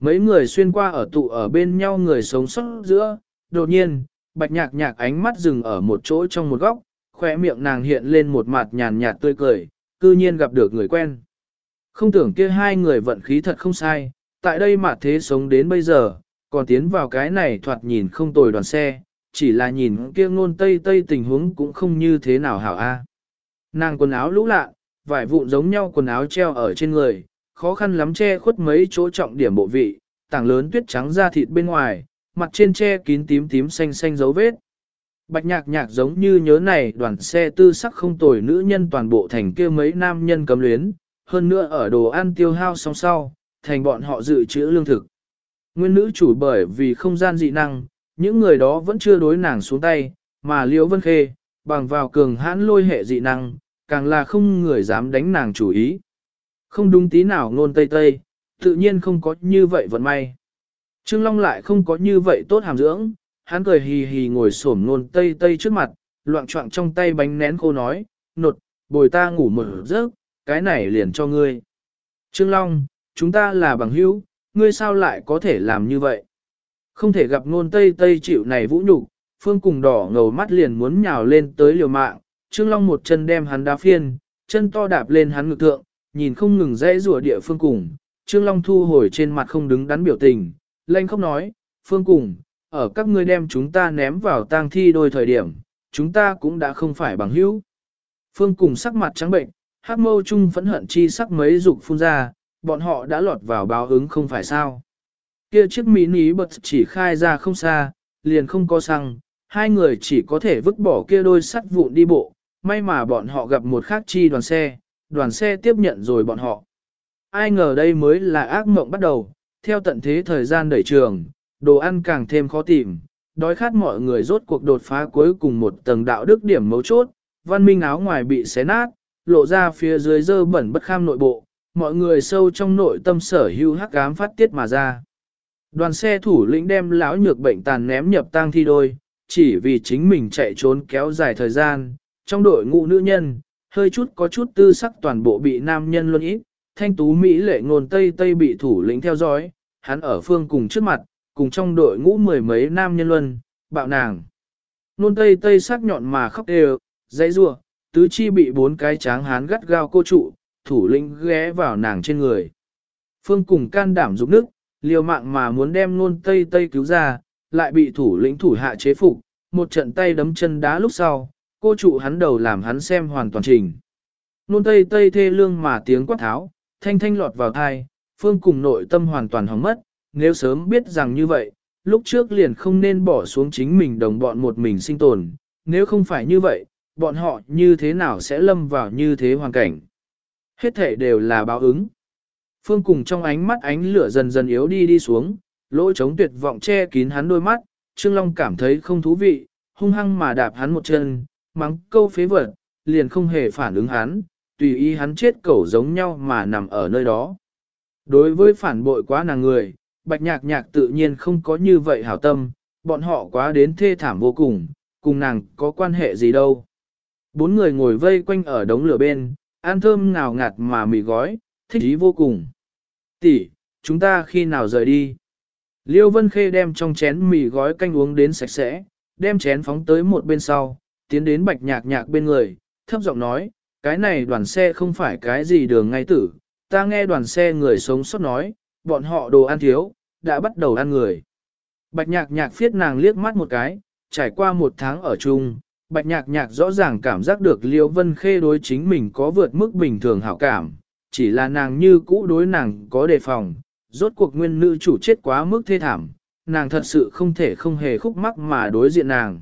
S1: Mấy người xuyên qua ở tụ ở bên nhau người sống sót giữa, đột nhiên, bạch nhạc nhạc ánh mắt dừng ở một chỗ trong một góc, khỏe miệng nàng hiện lên một mặt nhàn nhạt tươi cười, cư nhiên gặp được người quen. Không tưởng kia hai người vận khí thật không sai, tại đây mà thế sống đến bây giờ, còn tiến vào cái này thoạt nhìn không tồi đoàn xe, chỉ là nhìn kia ngôn tây tây tình huống cũng không như thế nào hảo a. Nàng quần áo lũ lạ, vải vụn giống nhau quần áo treo ở trên người, khó khăn lắm che khuất mấy chỗ trọng điểm bộ vị, tảng lớn tuyết trắng da thịt bên ngoài, mặt trên che kín tím tím xanh xanh dấu vết. Bạch nhạc nhạc giống như nhớ này đoàn xe tư sắc không tồi nữ nhân toàn bộ thành kia mấy nam nhân cấm luyến, hơn nữa ở đồ ăn tiêu hao song sau, thành bọn họ dự trữ lương thực. Nguyên nữ chủ bởi vì không gian dị năng, những người đó vẫn chưa đối nàng xuống tay, mà Liễu Vân Khê, bằng vào cường hãn lôi hệ dị năng, càng là không người dám đánh nàng chủ ý. Không đúng tí nào ngôn tây tây, tự nhiên không có như vậy vận may. Trương Long lại không có như vậy tốt hàm dưỡng, hắn cười hì hì ngồi xổm ngôn tây tây trước mặt, loạn trọng trong tay bánh nén khô nói, nột, bồi ta ngủ một giấc, cái này liền cho ngươi. Trương Long, chúng ta là bằng hữu, ngươi sao lại có thể làm như vậy? Không thể gặp ngôn tây tây chịu này vũ nhục, phương cùng đỏ ngầu mắt liền muốn nhào lên tới liều mạng, Trương Long một chân đem hắn đá phiên, chân to đạp lên hắn ngực thượng, nhìn không ngừng dãy rủa địa phương cùng, Trương Long thu hồi trên mặt không đứng đắn biểu tình, lanh không nói, phương cùng, ở các ngươi đem chúng ta ném vào tang thi đôi thời điểm, chúng ta cũng đã không phải bằng hữu. Phương cùng sắc mặt trắng bệnh, hát mâu chung phẫn hận chi sắc mấy dục phun ra, bọn họ đã lọt vào báo ứng không phải sao. Kia chiếc mini bật chỉ khai ra không xa, liền không có xăng, hai người chỉ có thể vứt bỏ kia đôi sắt vụn đi bộ, may mà bọn họ gặp một khác chi đoàn xe, đoàn xe tiếp nhận rồi bọn họ. Ai ngờ đây mới là ác mộng bắt đầu, theo tận thế thời gian đẩy trường, đồ ăn càng thêm khó tìm, đói khát mọi người rốt cuộc đột phá cuối cùng một tầng đạo đức điểm mấu chốt, văn minh áo ngoài bị xé nát, lộ ra phía dưới dơ bẩn bất kham nội bộ, mọi người sâu trong nội tâm sở hưu hắc ám phát tiết mà ra. Đoàn xe thủ lĩnh đem lão nhược bệnh tàn ném nhập tang thi đôi, chỉ vì chính mình chạy trốn kéo dài thời gian, trong đội ngũ nữ nhân, hơi chút có chút tư sắc toàn bộ bị nam nhân luôn ít, thanh tú Mỹ lệ ngôn Tây Tây bị thủ lĩnh theo dõi, hắn ở phương cùng trước mặt, cùng trong đội ngũ mười mấy nam nhân luân, bạo nàng. Nôn Tây Tây sắc nhọn mà khóc đều, dãy rua, tứ chi bị bốn cái tráng hán gắt gao cô trụ, thủ lĩnh ghé vào nàng trên người. Phương cùng can đảm giúp nước, liều mạng mà muốn đem nôn Tây Tây cứu ra, lại bị thủ lĩnh thủ hạ chế phục, một trận tay đấm chân đá lúc sau, cô trụ hắn đầu làm hắn xem hoàn toàn trình. Nôn Tây Tây thê lương mà tiếng quát tháo, thanh thanh lọt vào thai, phương cùng nội tâm hoàn toàn hóng mất, nếu sớm biết rằng như vậy, lúc trước liền không nên bỏ xuống chính mình đồng bọn một mình sinh tồn, nếu không phải như vậy, bọn họ như thế nào sẽ lâm vào như thế hoàn cảnh. Hết thể đều là báo ứng. Phương cùng trong ánh mắt ánh lửa dần dần yếu đi đi xuống, lỗ trống tuyệt vọng che kín hắn đôi mắt, Trương Long cảm thấy không thú vị, hung hăng mà đạp hắn một chân, mắng câu phế vật, liền không hề phản ứng hắn, tùy ý hắn chết cẩu giống nhau mà nằm ở nơi đó. Đối với phản bội quá nàng người, bạch nhạc nhạc tự nhiên không có như vậy hảo tâm, bọn họ quá đến thê thảm vô cùng, cùng nàng có quan hệ gì đâu. Bốn người ngồi vây quanh ở đống lửa bên, ăn thơm ngào ngạt mà mì gói, thích ý vô cùng. Tỷ, chúng ta khi nào rời đi? Liêu Vân Khê đem trong chén mì gói canh uống đến sạch sẽ, đem chén phóng tới một bên sau, tiến đến bạch nhạc nhạc bên người, thấp giọng nói, cái này đoàn xe không phải cái gì đường ngay tử, ta nghe đoàn xe người sống sót nói, bọn họ đồ ăn thiếu, đã bắt đầu ăn người. Bạch nhạc nhạc phiết nàng liếc mắt một cái, trải qua một tháng ở chung, bạch nhạc nhạc rõ ràng cảm giác được Liễu Vân Khê đối chính mình có vượt mức bình thường hảo cảm, chỉ là nàng như cũ đối nàng có đề phòng, rốt cuộc nguyên nữ chủ chết quá mức thê thảm, nàng thật sự không thể không hề khúc mắc mà đối diện nàng.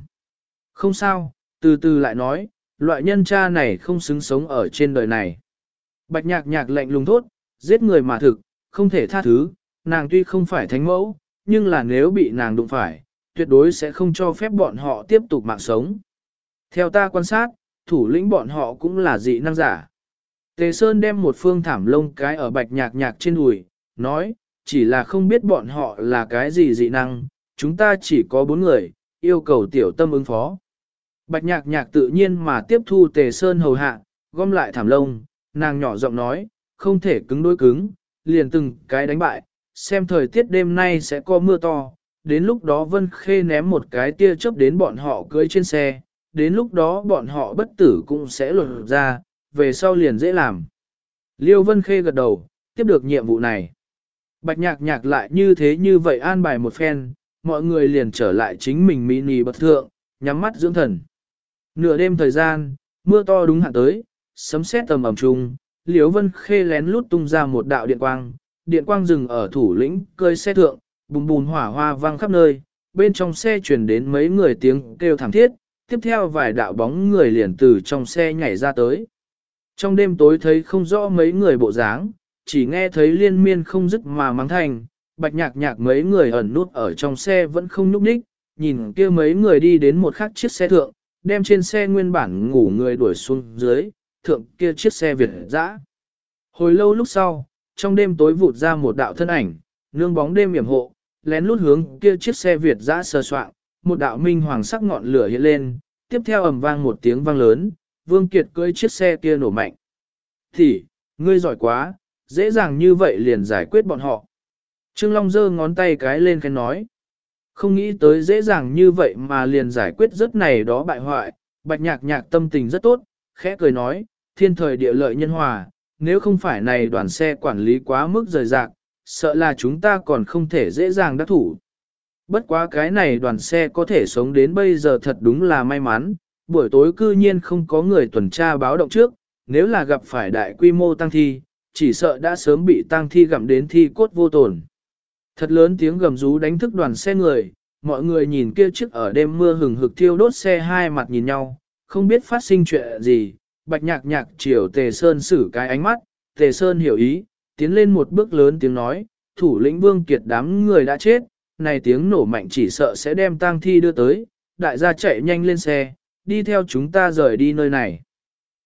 S1: Không sao, từ từ lại nói, loại nhân cha này không xứng sống ở trên đời này. Bạch nhạc nhạc lạnh lùng thốt, giết người mà thực, không thể tha thứ, nàng tuy không phải thánh mẫu, nhưng là nếu bị nàng đụng phải, tuyệt đối sẽ không cho phép bọn họ tiếp tục mạng sống. Theo ta quan sát, thủ lĩnh bọn họ cũng là dị năng giả. Tề Sơn đem một phương thảm lông cái ở bạch nhạc nhạc trên đùi, nói, chỉ là không biết bọn họ là cái gì dị năng, chúng ta chỉ có bốn người, yêu cầu tiểu tâm ứng phó. Bạch nhạc nhạc tự nhiên mà tiếp thu Tề Sơn hầu hạ, gom lại thảm lông, nàng nhỏ giọng nói, không thể cứng đối cứng, liền từng cái đánh bại, xem thời tiết đêm nay sẽ có mưa to, đến lúc đó Vân Khê ném một cái tia chớp đến bọn họ cưới trên xe, đến lúc đó bọn họ bất tử cũng sẽ lột ra, về sau liền dễ làm. Liêu Vân Khê gật đầu, tiếp được nhiệm vụ này. Bạch nhạc nhạc lại như thế như vậy an bài một phen, mọi người liền trở lại chính mình mini bật thượng, nhắm mắt dưỡng thần. Nửa đêm thời gian, mưa to đúng hạn tới, sấm sét tầm ẩm trung, Liễu Vân Khê lén lút tung ra một đạo điện quang, điện quang dừng ở thủ lĩnh, cơi xe thượng, bùm bùm hỏa hoa vang khắp nơi, bên trong xe truyền đến mấy người tiếng kêu thảm thiết, tiếp theo vài đạo bóng người liền từ trong xe nhảy ra tới. Trong đêm tối thấy không rõ mấy người bộ dáng, chỉ nghe thấy liên miên không dứt mà mắng thành, bạch nhạc nhạc mấy người ẩn nút ở trong xe vẫn không nhúc nhích, nhìn kia mấy người đi đến một khắc chiếc xe thượng, đem trên xe nguyên bản ngủ người đuổi xuống dưới, thượng kia chiếc xe Việt dã. Hồi lâu lúc sau, trong đêm tối vụt ra một đạo thân ảnh, nương bóng đêm yểm hộ, lén lút hướng kia chiếc xe Việt dã sờ soạn, một đạo minh hoàng sắc ngọn lửa hiện lên, tiếp theo ầm vang một tiếng vang lớn, Vương Kiệt cưỡi chiếc xe kia nổ mạnh. Thì, ngươi giỏi quá, dễ dàng như vậy liền giải quyết bọn họ. Trương Long giơ ngón tay cái lên khen nói. Không nghĩ tới dễ dàng như vậy mà liền giải quyết rất này đó bại hoại, bạch nhạc nhạc tâm tình rất tốt, khẽ cười nói, thiên thời địa lợi nhân hòa, nếu không phải này đoàn xe quản lý quá mức rời rạc, sợ là chúng ta còn không thể dễ dàng đắc thủ. Bất quá cái này đoàn xe có thể sống đến bây giờ thật đúng là may mắn, buổi tối cư nhiên không có người tuần tra báo động trước, nếu là gặp phải đại quy mô tăng thi, chỉ sợ đã sớm bị tăng thi gặm đến thi cốt vô tổn. Thật lớn tiếng gầm rú đánh thức đoàn xe người, mọi người nhìn kia chiếc ở đêm mưa hừng hực thiêu đốt xe hai mặt nhìn nhau, không biết phát sinh chuyện gì, bạch nhạc nhạc chiều Tề Sơn xử cái ánh mắt, Tề Sơn hiểu ý, tiến lên một bước lớn tiếng nói, thủ lĩnh vương kiệt đám người đã chết, này tiếng nổ mạnh chỉ sợ sẽ đem tang thi đưa tới, đại gia chạy nhanh lên xe, đi theo chúng ta rời đi nơi này.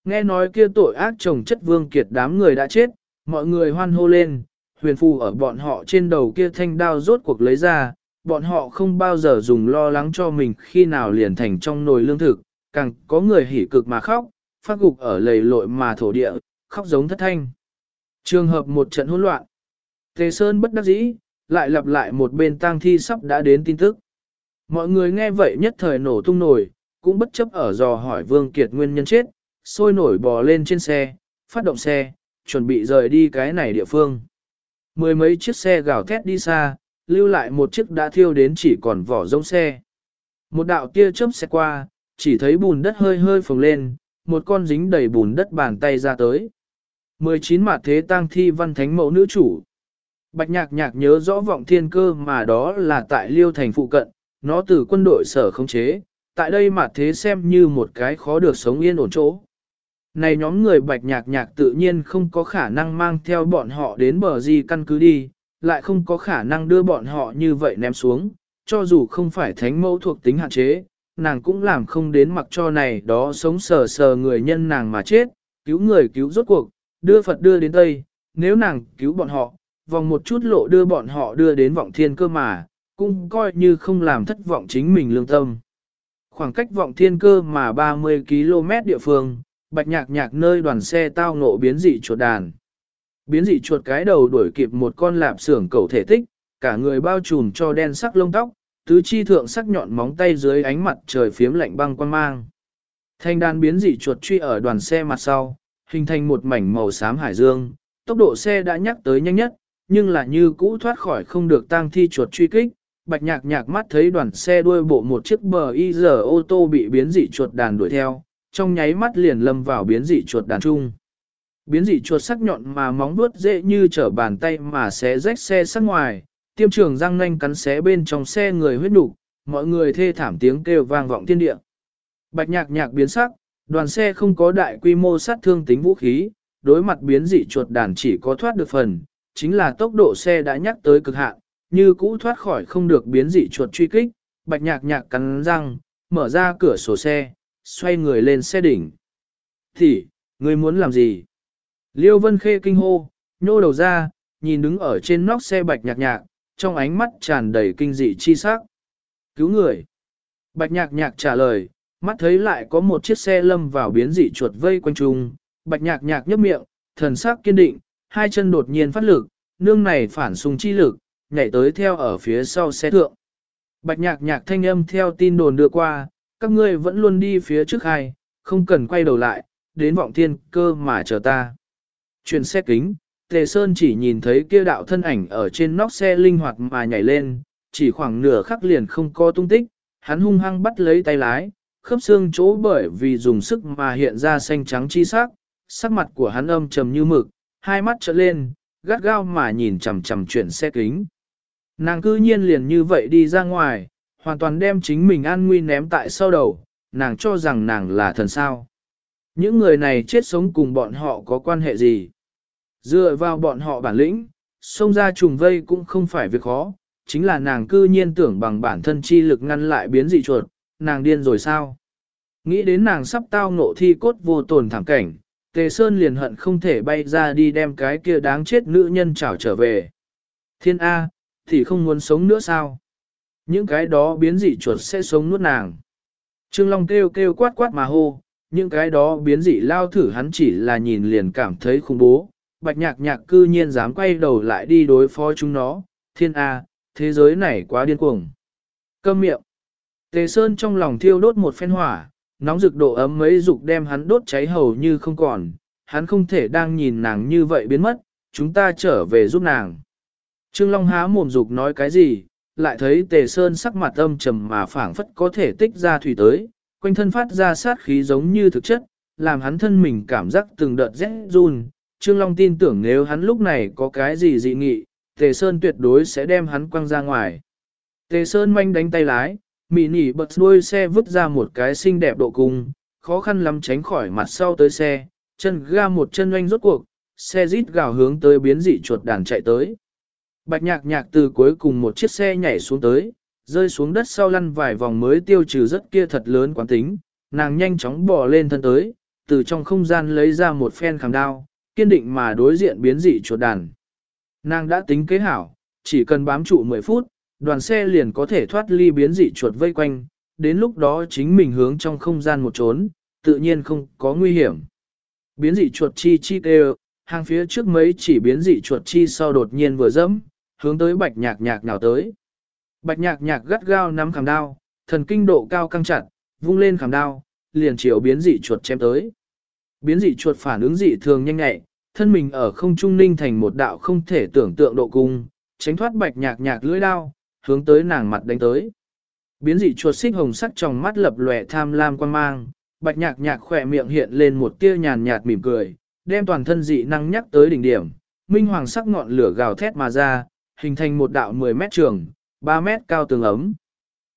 S1: Nghe nói kia tội ác chồng chất vương kiệt đám người đã chết, mọi người hoan hô lên, huyền phù ở bọn họ trên đầu kia thanh đao rốt cuộc lấy ra, bọn họ không bao giờ dùng lo lắng cho mình khi nào liền thành trong nồi lương thực, càng có người hỉ cực mà khóc, phát gục ở lầy lội mà thổ địa, khóc giống thất thanh. Trường hợp một trận hỗn loạn. Tề Sơn bất đắc dĩ, lại lặp lại một bên tang thi sắp đã đến tin tức. Mọi người nghe vậy nhất thời nổ tung nổi, cũng bất chấp ở dò hỏi Vương Kiệt nguyên nhân chết, sôi nổi bò lên trên xe, phát động xe, chuẩn bị rời đi cái này địa phương. Mười mấy chiếc xe gào thét đi xa, lưu lại một chiếc đã thiêu đến chỉ còn vỏ rông xe. Một đạo tia chớp xe qua, chỉ thấy bùn đất hơi hơi phồng lên, một con dính đầy bùn đất bàn tay ra tới. 19 mặt thế tang thi văn thánh mẫu nữ chủ. Bạch nhạc nhạc nhớ rõ vọng thiên cơ mà đó là tại liêu thành phụ cận, nó từ quân đội sở khống chế, tại đây mà thế xem như một cái khó được sống yên ổn chỗ. Này nhóm người bạch nhạc nhạc tự nhiên không có khả năng mang theo bọn họ đến bờ gì căn cứ đi, lại không có khả năng đưa bọn họ như vậy ném xuống, cho dù không phải thánh mẫu thuộc tính hạn chế, nàng cũng làm không đến mặc cho này đó sống sờ sờ người nhân nàng mà chết, cứu người cứu rốt cuộc, đưa Phật đưa đến Tây, nếu nàng cứu bọn họ, vòng một chút lộ đưa bọn họ đưa đến vọng thiên cơ mà, cũng coi như không làm thất vọng chính mình lương tâm. Khoảng cách vọng thiên cơ mà 30 km địa phương, bạch nhạc nhạc nơi đoàn xe tao ngộ biến dị chuột đàn. Biến dị chuột cái đầu đuổi kịp một con lạp xưởng cầu thể tích, cả người bao trùm cho đen sắc lông tóc, tứ chi thượng sắc nhọn móng tay dưới ánh mặt trời phiếm lạnh băng quan mang. Thanh đàn biến dị chuột truy ở đoàn xe mặt sau, hình thành một mảnh màu xám hải dương, tốc độ xe đã nhắc tới nhanh nhất, nhưng là như cũ thoát khỏi không được tang thi chuột truy kích. Bạch nhạc nhạc mắt thấy đoàn xe đuôi bộ một chiếc bờ y giờ ô tô bị biến dị chuột đàn đuổi theo, trong nháy mắt liền lâm vào biến dị chuột đàn trung. Biến dị chuột sắc nhọn mà móng vuốt dễ như trở bàn tay mà xé rách xe sắc ngoài, tiêm trường răng nanh cắn xé bên trong xe người huyết nục, mọi người thê thảm tiếng kêu vang vọng thiên địa. Bạch nhạc nhạc biến sắc, đoàn xe không có đại quy mô sát thương tính vũ khí, đối mặt biến dị chuột đàn chỉ có thoát được phần, chính là tốc độ xe đã nhắc tới cực hạn, như cũ thoát khỏi không được biến dị chuột truy kích, bạch nhạc nhạc cắn răng, mở ra cửa sổ xe, xoay người lên xe đỉnh. Thì, người muốn làm gì? Liêu Vân Khê kinh hô, nhô đầu ra, nhìn đứng ở trên nóc xe bạch nhạc nhạc, trong ánh mắt tràn đầy kinh dị chi sắc. Cứu người. Bạch nhạc nhạc trả lời, mắt thấy lại có một chiếc xe lâm vào biến dị chuột vây quanh trung, bạch nhạc nhạc nhấp miệng, thần sắc kiên định, hai chân đột nhiên phát lực, nương này phản xung chi lực, nhảy tới theo ở phía sau xe thượng. Bạch nhạc nhạc thanh âm theo tin đồn đưa qua, các ngươi vẫn luôn đi phía trước hai, không cần quay đầu lại, đến vọng thiên cơ mà chờ ta. Chuyển xe kính, Tề Sơn chỉ nhìn thấy kia đạo thân ảnh ở trên nóc xe linh hoạt mà nhảy lên, chỉ khoảng nửa khắc liền không có tung tích, hắn hung hăng bắt lấy tay lái, khớp xương chỗ bởi vì dùng sức mà hiện ra xanh trắng chi sắc, sắc mặt của hắn âm trầm như mực, hai mắt trợn lên, gắt gao mà nhìn chằm chằm chuyển xe kính. Nàng cư nhiên liền như vậy đi ra ngoài, hoàn toàn đem chính mình an nguy ném tại sau đầu, nàng cho rằng nàng là thần sao. Những người này chết sống cùng bọn họ có quan hệ gì? Dựa vào bọn họ bản lĩnh, xông ra trùng vây cũng không phải việc khó, chính là nàng cư nhiên tưởng bằng bản thân chi lực ngăn lại biến dị chuột, nàng điên rồi sao? Nghĩ đến nàng sắp tao ngộ thi cốt vô tồn thẳng cảnh, Tề Sơn liền hận không thể bay ra đi đem cái kia đáng chết nữ nhân trảo trở về. Thiên A, thì không muốn sống nữa sao? Những cái đó biến dị chuột sẽ sống nuốt nàng. Trương Long kêu kêu quát quát mà hô, những cái đó biến dị lao thử hắn chỉ là nhìn liền cảm thấy khủng bố. Bạch nhạc nhạc cư nhiên dám quay đầu lại đi đối phó chúng nó, thiên A, thế giới này quá điên cuồng. Câm miệng. Tề Sơn trong lòng thiêu đốt một phen hỏa, nóng rực độ ấm mấy dục đem hắn đốt cháy hầu như không còn, hắn không thể đang nhìn nàng như vậy biến mất, chúng ta trở về giúp nàng. Trương Long há mồm dục nói cái gì, lại thấy Tề Sơn sắc mặt âm trầm mà phảng phất có thể tích ra thủy tới, quanh thân phát ra sát khí giống như thực chất, làm hắn thân mình cảm giác từng đợt rét run. Trương Long tin tưởng nếu hắn lúc này có cái gì dị nghị, Tề Sơn tuyệt đối sẽ đem hắn quăng ra ngoài. Tề Sơn manh đánh tay lái, mị nỉ bật đuôi xe vứt ra một cái xinh đẹp độ cung, khó khăn lắm tránh khỏi mặt sau tới xe, chân ga một chân oanh rốt cuộc, xe rít gào hướng tới biến dị chuột đàn chạy tới. Bạch nhạc nhạc từ cuối cùng một chiếc xe nhảy xuống tới, rơi xuống đất sau lăn vài vòng mới tiêu trừ rất kia thật lớn quán tính, nàng nhanh chóng bò lên thân tới, từ trong không gian lấy ra một phen khảm đao, kiên định mà đối diện biến dị chuột đàn. Nàng đã tính kế hảo, chỉ cần bám trụ 10 phút, đoàn xe liền có thể thoát ly biến dị chuột vây quanh, đến lúc đó chính mình hướng trong không gian một trốn, tự nhiên không có nguy hiểm. Biến dị chuột chi chi kêu, hàng phía trước mấy chỉ biến dị chuột chi sau đột nhiên vừa dẫm, hướng tới bạch nhạc nhạc nào tới. Bạch nhạc nhạc gắt gao nắm khảm đao, thần kinh độ cao căng chặt, vung lên khảm đao, liền chiều biến dị chuột chém tới. Biến dị chuột phản ứng dị thường nhanh nhẹ, thân mình ở không trung ninh thành một đạo không thể tưởng tượng độ cung, tránh thoát bạch nhạc nhạc lưỡi đao, hướng tới nàng mặt đánh tới. Biến dị chuột xích hồng sắc trong mắt lập lòe tham lam quan mang, bạch nhạc nhạc khỏe miệng hiện lên một tia nhàn nhạt mỉm cười, đem toàn thân dị năng nhắc tới đỉnh điểm, minh hoàng sắc ngọn lửa gào thét mà ra, hình thành một đạo 10 mét trường, 3 mét cao tường ấm.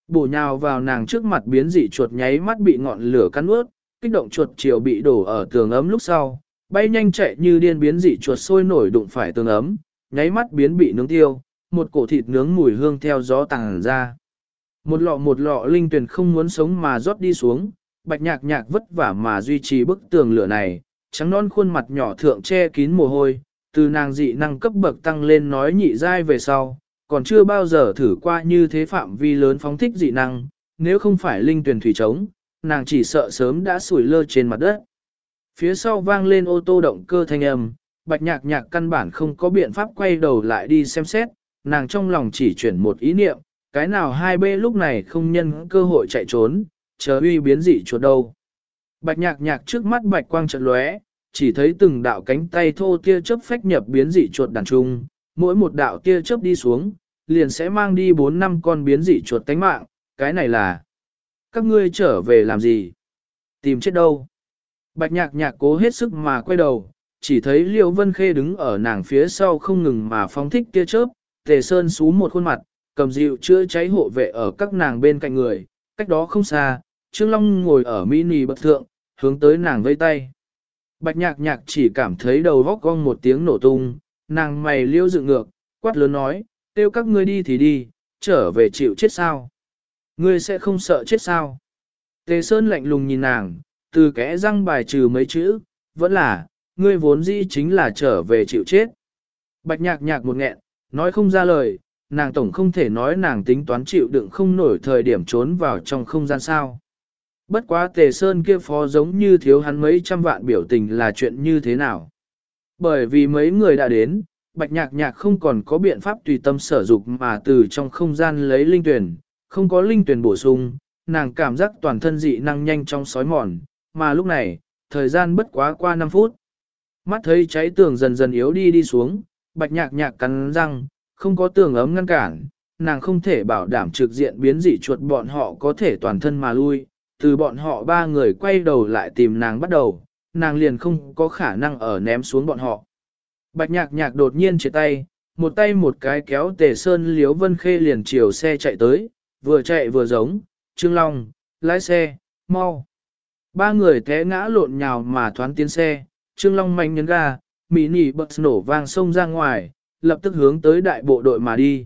S1: Bổ nhào vào nàng trước mặt biến dị chuột nháy mắt bị ngọn lửa cắn ướt, kích động chuột chiều bị đổ ở tường ấm lúc sau, bay nhanh chạy như điên biến dị chuột sôi nổi đụng phải tường ấm, nháy mắt biến bị nướng tiêu, một cổ thịt nướng mùi hương theo gió tàng ra. Một lọ một lọ linh tuyển không muốn sống mà rót đi xuống, bạch nhạc nhạc vất vả mà duy trì bức tường lửa này, trắng non khuôn mặt nhỏ thượng che kín mồ hôi, từ nàng dị năng cấp bậc tăng lên nói nhị giai về sau, còn chưa bao giờ thử qua như thế phạm vi lớn phóng thích dị năng, nếu không phải linh tuyển thủy trống, nàng chỉ sợ sớm đã sủi lơ trên mặt đất. Phía sau vang lên ô tô động cơ thanh âm, bạch nhạc nhạc căn bản không có biện pháp quay đầu lại đi xem xét, nàng trong lòng chỉ chuyển một ý niệm, cái nào hai bê lúc này không nhân cơ hội chạy trốn, chờ uy biến dị chuột đâu. Bạch nhạc nhạc trước mắt bạch quang trận lóe, chỉ thấy từng đạo cánh tay thô tia chớp phách nhập biến dị chuột đàn trung, mỗi một đạo tia chớp đi xuống, liền sẽ mang đi 4 năm con biến dị chuột tánh mạng, cái này là các ngươi trở về làm gì? Tìm chết đâu? Bạch nhạc nhạc cố hết sức mà quay đầu, chỉ thấy Liêu Vân Khê đứng ở nàng phía sau không ngừng mà phóng thích tia chớp, tề sơn xú một khuôn mặt, cầm dịu chữa cháy hộ vệ ở các nàng bên cạnh người, cách đó không xa, Trương Long ngồi ở mini bậc thượng, hướng tới nàng vây tay. Bạch nhạc nhạc chỉ cảm thấy đầu vóc cong một tiếng nổ tung, nàng mày liêu dựng ngược, quát lớn nói, tiêu các ngươi đi thì đi, trở về chịu chết sao. Ngươi sẽ không sợ chết sao. Tề Sơn lạnh lùng nhìn nàng, từ kẽ răng bài trừ mấy chữ, vẫn là, ngươi vốn dĩ chính là trở về chịu chết. Bạch nhạc nhạc một nghẹn, nói không ra lời, nàng tổng không thể nói nàng tính toán chịu đựng không nổi thời điểm trốn vào trong không gian sao. Bất quá tề sơn kia phó giống như thiếu hắn mấy trăm vạn biểu tình là chuyện như thế nào. Bởi vì mấy người đã đến, bạch nhạc nhạc không còn có biện pháp tùy tâm sở dục mà từ trong không gian lấy linh tuyển, không có linh tuyển bổ sung, nàng cảm giác toàn thân dị năng nhanh trong sói mòn, mà lúc này, thời gian bất quá qua 5 phút. Mắt thấy cháy tường dần dần yếu đi đi xuống, bạch nhạc nhạc cắn răng, không có tường ấm ngăn cản, nàng không thể bảo đảm trực diện biến dị chuột bọn họ có thể toàn thân mà lui, từ bọn họ ba người quay đầu lại tìm nàng bắt đầu, nàng liền không có khả năng ở ném xuống bọn họ. Bạch nhạc nhạc đột nhiên chia tay, một tay một cái kéo tề sơn liếu vân khê liền chiều xe chạy tới, vừa chạy vừa giống, Trương Long, lái xe, mau. Ba người té ngã lộn nhào mà thoán tiến xe, Trương Long mạnh nhấn ga, mỹ nỉ bật nổ vang sông ra ngoài, lập tức hướng tới đại bộ đội mà đi.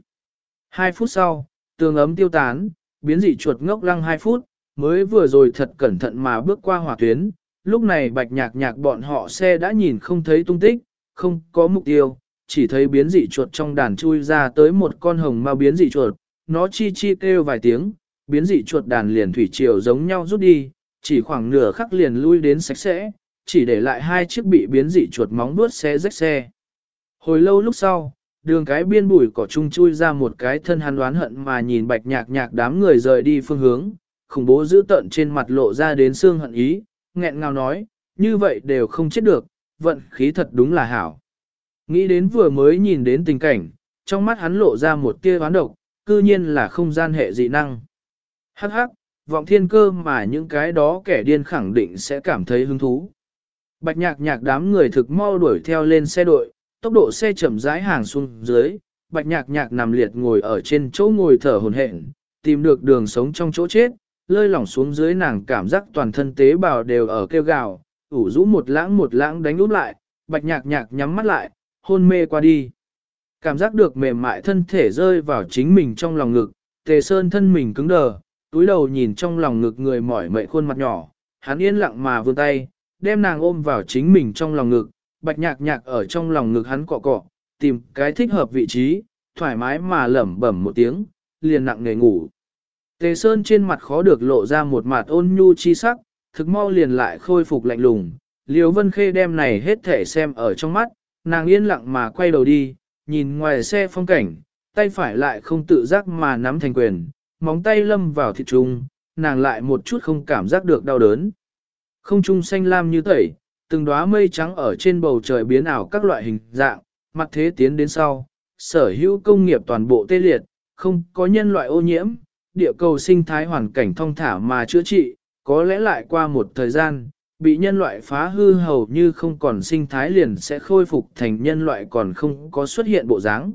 S1: Hai phút sau, tường ấm tiêu tán, biến dị chuột ngốc lăng hai phút, mới vừa rồi thật cẩn thận mà bước qua hỏa tuyến, lúc này bạch nhạc nhạc bọn họ xe đã nhìn không thấy tung tích, không có mục tiêu, chỉ thấy biến dị chuột trong đàn chui ra tới một con hồng mau biến dị chuột, nó chi chi kêu vài tiếng, biến dị chuột đàn liền thủy triều giống nhau rút đi, chỉ khoảng nửa khắc liền lui đến sạch sẽ, chỉ để lại hai chiếc bị biến dị chuột móng vuốt xe rách xe. Hồi lâu lúc sau, đường cái biên bùi cỏ trung chui ra một cái thân hắn đoán hận mà nhìn bạch nhạc nhạc đám người rời đi phương hướng, khủng bố giữ tận trên mặt lộ ra đến xương hận ý, nghẹn ngào nói, như vậy đều không chết được, vận khí thật đúng là hảo. Nghĩ đến vừa mới nhìn đến tình cảnh, trong mắt hắn lộ ra một tia oán độc, cư nhiên là không gian hệ dị năng. Hắc hắc, vọng thiên cơ mà những cái đó kẻ điên khẳng định sẽ cảm thấy hứng thú. Bạch nhạc nhạc đám người thực mau đuổi theo lên xe đội, tốc độ xe chậm rãi hàng xuống dưới, bạch nhạc nhạc nằm liệt ngồi ở trên chỗ ngồi thở hồn hển, tìm được đường sống trong chỗ chết, lơi lỏng xuống dưới nàng cảm giác toàn thân tế bào đều ở kêu gào, ủ rũ một lãng một lãng đánh úp lại, bạch nhạc nhạc nhắm mắt lại, hôn mê qua đi. Cảm giác được mềm mại thân thể rơi vào chính mình trong lòng ngực, tề sơn thân mình cứng đờ, túi đầu nhìn trong lòng ngực người mỏi mệt khuôn mặt nhỏ, hắn yên lặng mà vươn tay, đem nàng ôm vào chính mình trong lòng ngực, bạch nhạc nhạc ở trong lòng ngực hắn cọ cọ, tìm cái thích hợp vị trí, thoải mái mà lẩm bẩm một tiếng, liền nặng nề ngủ. Tề Sơn trên mặt khó được lộ ra một mặt ôn nhu chi sắc, thực mau liền lại khôi phục lạnh lùng. Liêu Vân Khê đem này hết thể xem ở trong mắt, nàng yên lặng mà quay đầu đi, nhìn ngoài xe phong cảnh, tay phải lại không tự giác mà nắm thành quyền, móng tay lâm vào thịt trung, nàng lại một chút không cảm giác được đau đớn. Không trung xanh lam như tẩy, từng đóa mây trắng ở trên bầu trời biến ảo các loại hình dạng, mặt thế tiến đến sau, sở hữu công nghiệp toàn bộ tê liệt, không có nhân loại ô nhiễm, địa cầu sinh thái hoàn cảnh thông thả mà chữa trị, có lẽ lại qua một thời gian, bị nhân loại phá hư hầu như không còn sinh thái liền sẽ khôi phục thành nhân loại còn không có xuất hiện bộ dáng.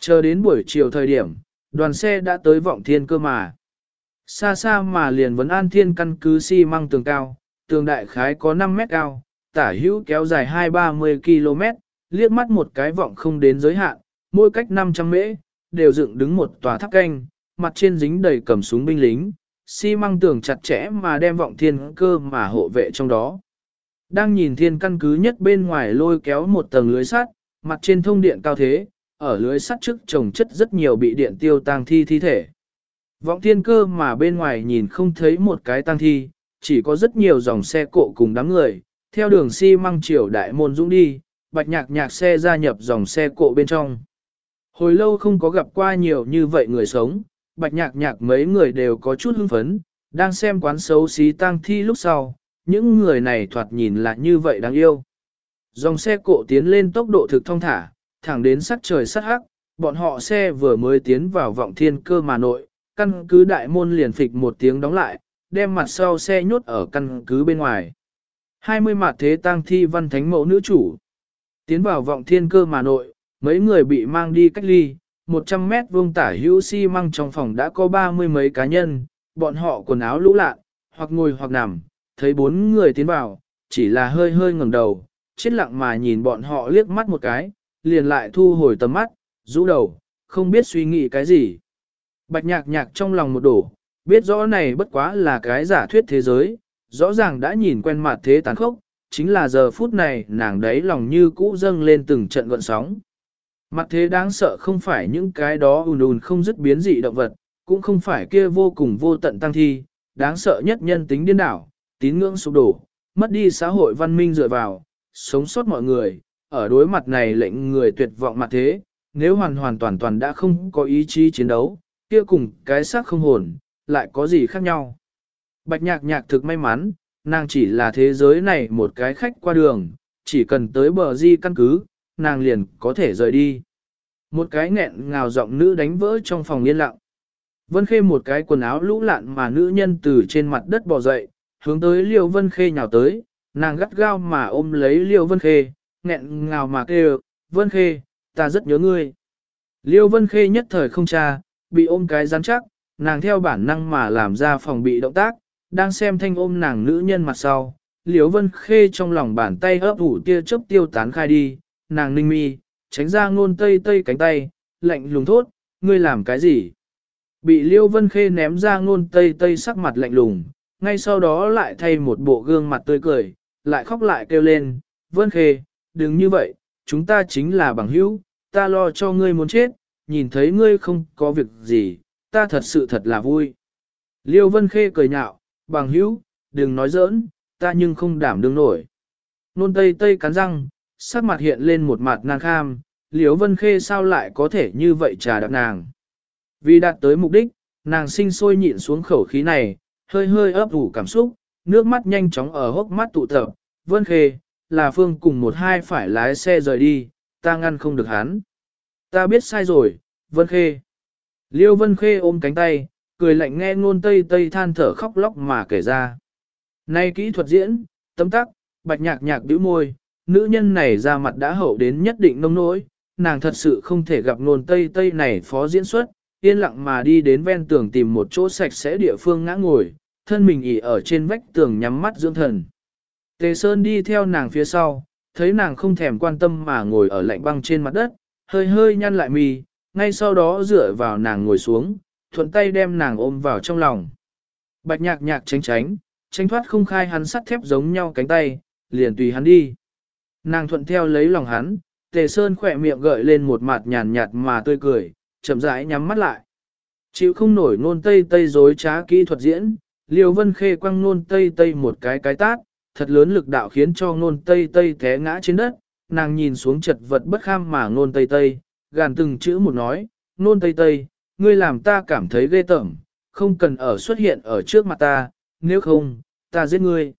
S1: Chờ đến buổi chiều thời điểm, đoàn xe đã tới vọng thiên cơ mà. Xa xa mà liền vấn an thiên căn cứ xi măng tường cao, tường đại khái có 5 mét cao, tả hữu kéo dài 2-30 km, liếc mắt một cái vọng không đến giới hạn, mỗi cách 500 mễ, đều dựng đứng một tòa tháp canh, mặt trên dính đầy cầm súng binh lính, xi măng tường chặt chẽ mà đem vọng thiên cơ mà hộ vệ trong đó. Đang nhìn thiên căn cứ nhất bên ngoài lôi kéo một tầng lưới sắt, mặt trên thông điện cao thế, ở lưới sắt trước trồng chất rất nhiều bị điện tiêu tang thi thi thể. Vọng thiên cơ mà bên ngoài nhìn không thấy một cái tang thi, chỉ có rất nhiều dòng xe cộ cùng đám người, theo đường xi măng chiều đại môn dũng đi, bạch nhạc nhạc xe gia nhập dòng xe cộ bên trong. Hồi lâu không có gặp qua nhiều như vậy người sống, bạch nhạc nhạc mấy người đều có chút hưng phấn, đang xem quán xấu xí tang thi lúc sau, những người này thoạt nhìn là như vậy đáng yêu. Dòng xe cộ tiến lên tốc độ thực thông thả, thẳng đến sắc trời sắc hắc, bọn họ xe vừa mới tiến vào vọng thiên cơ mà nội, căn cứ đại môn liền phịch một tiếng đóng lại, đem mặt sau xe nhốt ở căn cứ bên ngoài. 20 mặt thế tang thi văn thánh mẫu nữ chủ. Tiến vào vọng thiên cơ mà nội, mấy người bị mang đi cách ly, 100 mét vuông tả hữu xi si măng trong phòng đã có ba mươi mấy cá nhân, bọn họ quần áo lũ lạ, hoặc ngồi hoặc nằm, thấy bốn người tiến vào, chỉ là hơi hơi ngẩng đầu, chết lặng mà nhìn bọn họ liếc mắt một cái, liền lại thu hồi tầm mắt, rũ đầu, không biết suy nghĩ cái gì. Bạch nhạc nhạc trong lòng một đổ, biết rõ này bất quá là cái giả thuyết thế giới, rõ ràng đã nhìn quen mặt thế tàn khốc, chính là giờ phút này nàng đấy lòng như cũ dâng lên từng trận gọn sóng. Mặt thế đáng sợ không phải những cái đó ùn ùn không dứt biến dị động vật, cũng không phải kia vô cùng vô tận tăng thi, đáng sợ nhất nhân tính điên đảo, tín ngưỡng sụp đổ, mất đi xã hội văn minh dựa vào, sống sót mọi người, ở đối mặt này lệnh người tuyệt vọng mặt thế, nếu hoàn hoàn toàn toàn đã không có ý chí chiến đấu, kia cùng cái xác không hồn, lại có gì khác nhau. Bạch nhạc nhạc thực may mắn, nàng chỉ là thế giới này một cái khách qua đường, chỉ cần tới bờ di căn cứ, nàng liền có thể rời đi. Một cái nghẹn ngào giọng nữ đánh vỡ trong phòng yên lặng. Vân Khê một cái quần áo lũ lạn mà nữ nhân từ trên mặt đất bò dậy, hướng tới Liêu Vân Khê nhào tới, nàng gắt gao mà ôm lấy Liêu Vân Khê, nghẹn ngào mà kêu, Vân Khê, ta rất nhớ ngươi. Liêu Vân Khê nhất thời không cha, bị ôm cái rắn chắc, nàng theo bản năng mà làm ra phòng bị động tác, đang xem thanh ôm nàng nữ nhân mặt sau. Liêu Vân Khê trong lòng bàn tay ấp ủ tia chớp tiêu tán khai đi, nàng ninh mi, tránh ra ngôn tây tây cánh tay, lạnh lùng thốt, ngươi làm cái gì? Bị Liêu Vân Khê ném ra ngôn tây tây sắc mặt lạnh lùng, ngay sau đó lại thay một bộ gương mặt tươi cười, lại khóc lại kêu lên, Vân Khê, đừng như vậy, chúng ta chính là bằng hữu, ta lo cho ngươi muốn chết, nhìn thấy ngươi không có việc gì, ta thật sự thật là vui. Liêu Vân Khê cười nhạo, bằng hữu, đừng nói giỡn, ta nhưng không đảm đương nổi. Nôn tây tây cắn răng, sắc mặt hiện lên một mặt nàng kham, liêu Vân Khê sao lại có thể như vậy trà đạp nàng. Vì đạt tới mục đích, nàng sinh sôi nhịn xuống khẩu khí này, hơi hơi ấp ủ cảm xúc, nước mắt nhanh chóng ở hốc mắt tụ tập. Vân Khê, là Phương cùng một hai phải lái xe rời đi, ta ngăn không được hắn. Ta biết sai rồi, Vân Khê. Liêu Vân Khê ôm cánh tay, cười lạnh nghe ngôn tây tây than thở khóc lóc mà kể ra. Nay kỹ thuật diễn, tấm tắc, bạch nhạc nhạc bĩu môi, nữ nhân này ra mặt đã hậu đến nhất định nông nỗi, nàng thật sự không thể gặp ngôn tây tây này phó diễn xuất, yên lặng mà đi đến ven tường tìm một chỗ sạch sẽ địa phương ngã ngồi, thân mình ỉ ở trên vách tường nhắm mắt dưỡng thần. Tề Sơn đi theo nàng phía sau, thấy nàng không thèm quan tâm mà ngồi ở lạnh băng trên mặt đất, hơi hơi nhăn lại mì, ngay sau đó dựa vào nàng ngồi xuống, thuận tay đem nàng ôm vào trong lòng. Bạch nhạc nhạc tránh tránh, tránh thoát không khai hắn sắt thép giống nhau cánh tay, liền tùy hắn đi. Nàng thuận theo lấy lòng hắn, tề sơn khỏe miệng gợi lên một mặt nhàn nhạt mà tươi cười, chậm rãi nhắm mắt lại. Chịu không nổi nôn tây tây dối trá kỹ thuật diễn, liều vân khê quăng nôn tây tây một cái cái tát, thật lớn lực đạo khiến cho nôn tây tây té ngã trên đất, nàng nhìn xuống chật vật bất kham mà nôn tây tây, gàn từng chữ một nói, nôn tây tây, ngươi làm ta cảm thấy ghê tởm, không cần ở xuất hiện ở trước mặt ta, nếu không, ta giết ngươi.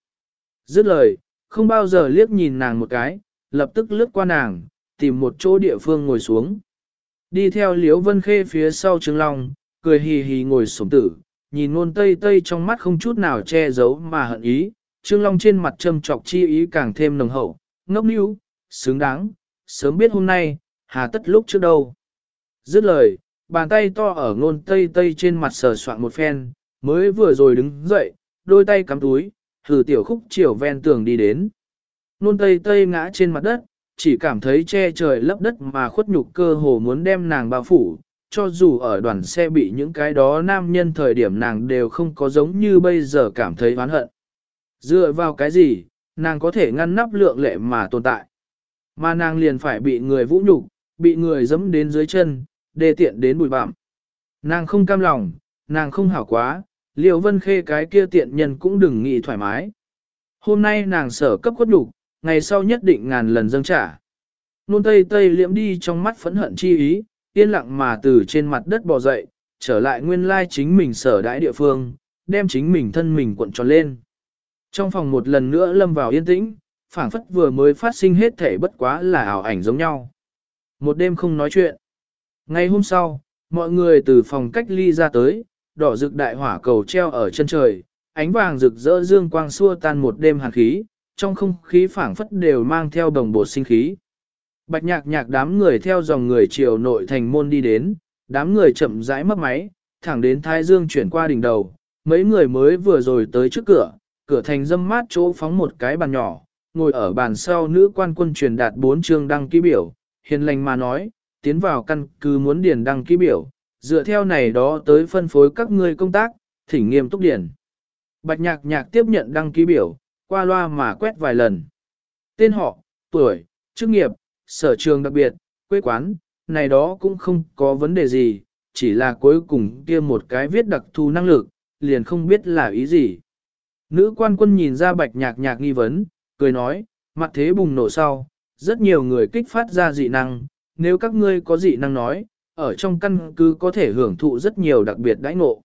S1: Dứt lời, không bao giờ liếc nhìn nàng một cái, lập tức lướt qua nàng, tìm một chỗ địa phương ngồi xuống. Đi theo Liễu Vân Khê phía sau Trương Long, cười hì hì ngồi sổng tử, nhìn nôn tây tây trong mắt không chút nào che giấu mà hận ý, Trương Long trên mặt châm trọc chi ý càng thêm nồng hậu, ngốc níu, xứng đáng, sớm biết hôm nay, hà tất lúc trước đâu. Dứt lời, bàn tay to ở ngôn tây tây trên mặt sờ soạn một phen, mới vừa rồi đứng dậy, đôi tay cắm túi, thử tiểu khúc chiều ven tường đi đến. Ngôn tây tây ngã trên mặt đất, chỉ cảm thấy che trời lấp đất mà khuất nhục cơ hồ muốn đem nàng bao phủ, cho dù ở đoàn xe bị những cái đó nam nhân thời điểm nàng đều không có giống như bây giờ cảm thấy oán hận. Dựa vào cái gì, nàng có thể ngăn nắp lượng lệ mà tồn tại. Mà nàng liền phải bị người vũ nhục, bị người dẫm đến dưới chân, đề tiện đến bụi bặm. Nàng không cam lòng, nàng không hảo quá, liệu vân khê cái kia tiện nhân cũng đừng nghĩ thoải mái. Hôm nay nàng sở cấp khuất đủ, ngày sau nhất định ngàn lần dâng trả. Nôn tây tây liễm đi trong mắt phẫn hận chi ý, yên lặng mà từ trên mặt đất bò dậy, trở lại nguyên lai chính mình sở đãi địa phương, đem chính mình thân mình cuộn tròn lên. Trong phòng một lần nữa lâm vào yên tĩnh, phảng phất vừa mới phát sinh hết thể bất quá là ảo ảnh giống nhau. Một đêm không nói chuyện. Ngày hôm sau, mọi người từ phòng cách ly ra tới, đỏ rực đại hỏa cầu treo ở chân trời, ánh vàng rực rỡ dương quang xua tan một đêm hàn khí, trong không khí phảng phất đều mang theo đồng bộ sinh khí. Bạch nhạc nhạc đám người theo dòng người chiều nội thành môn đi đến, đám người chậm rãi mất máy, thẳng đến thái dương chuyển qua đỉnh đầu, mấy người mới vừa rồi tới trước cửa, cửa thành dâm mát chỗ phóng một cái bàn nhỏ, ngồi ở bàn sau nữ quan quân truyền đạt bốn chương đăng ký biểu, hiền lành mà nói, tiến vào căn cứ muốn điền đăng ký biểu, dựa theo này đó tới phân phối các ngươi công tác, thỉnh nghiêm túc điền. Bạch nhạc nhạc tiếp nhận đăng ký biểu, qua loa mà quét vài lần. Tên họ, tuổi, chức nghiệp, sở trường đặc biệt, quê quán, này đó cũng không có vấn đề gì, chỉ là cuối cùng kia một cái viết đặc thù năng lực, liền không biết là ý gì. Nữ quan quân nhìn ra bạch nhạc nhạc nghi vấn, cười nói, mặt thế bùng nổ sau, rất nhiều người kích phát ra dị năng, nếu các ngươi có dị năng nói, ở trong căn cứ có thể hưởng thụ rất nhiều đặc biệt đãi ngộ.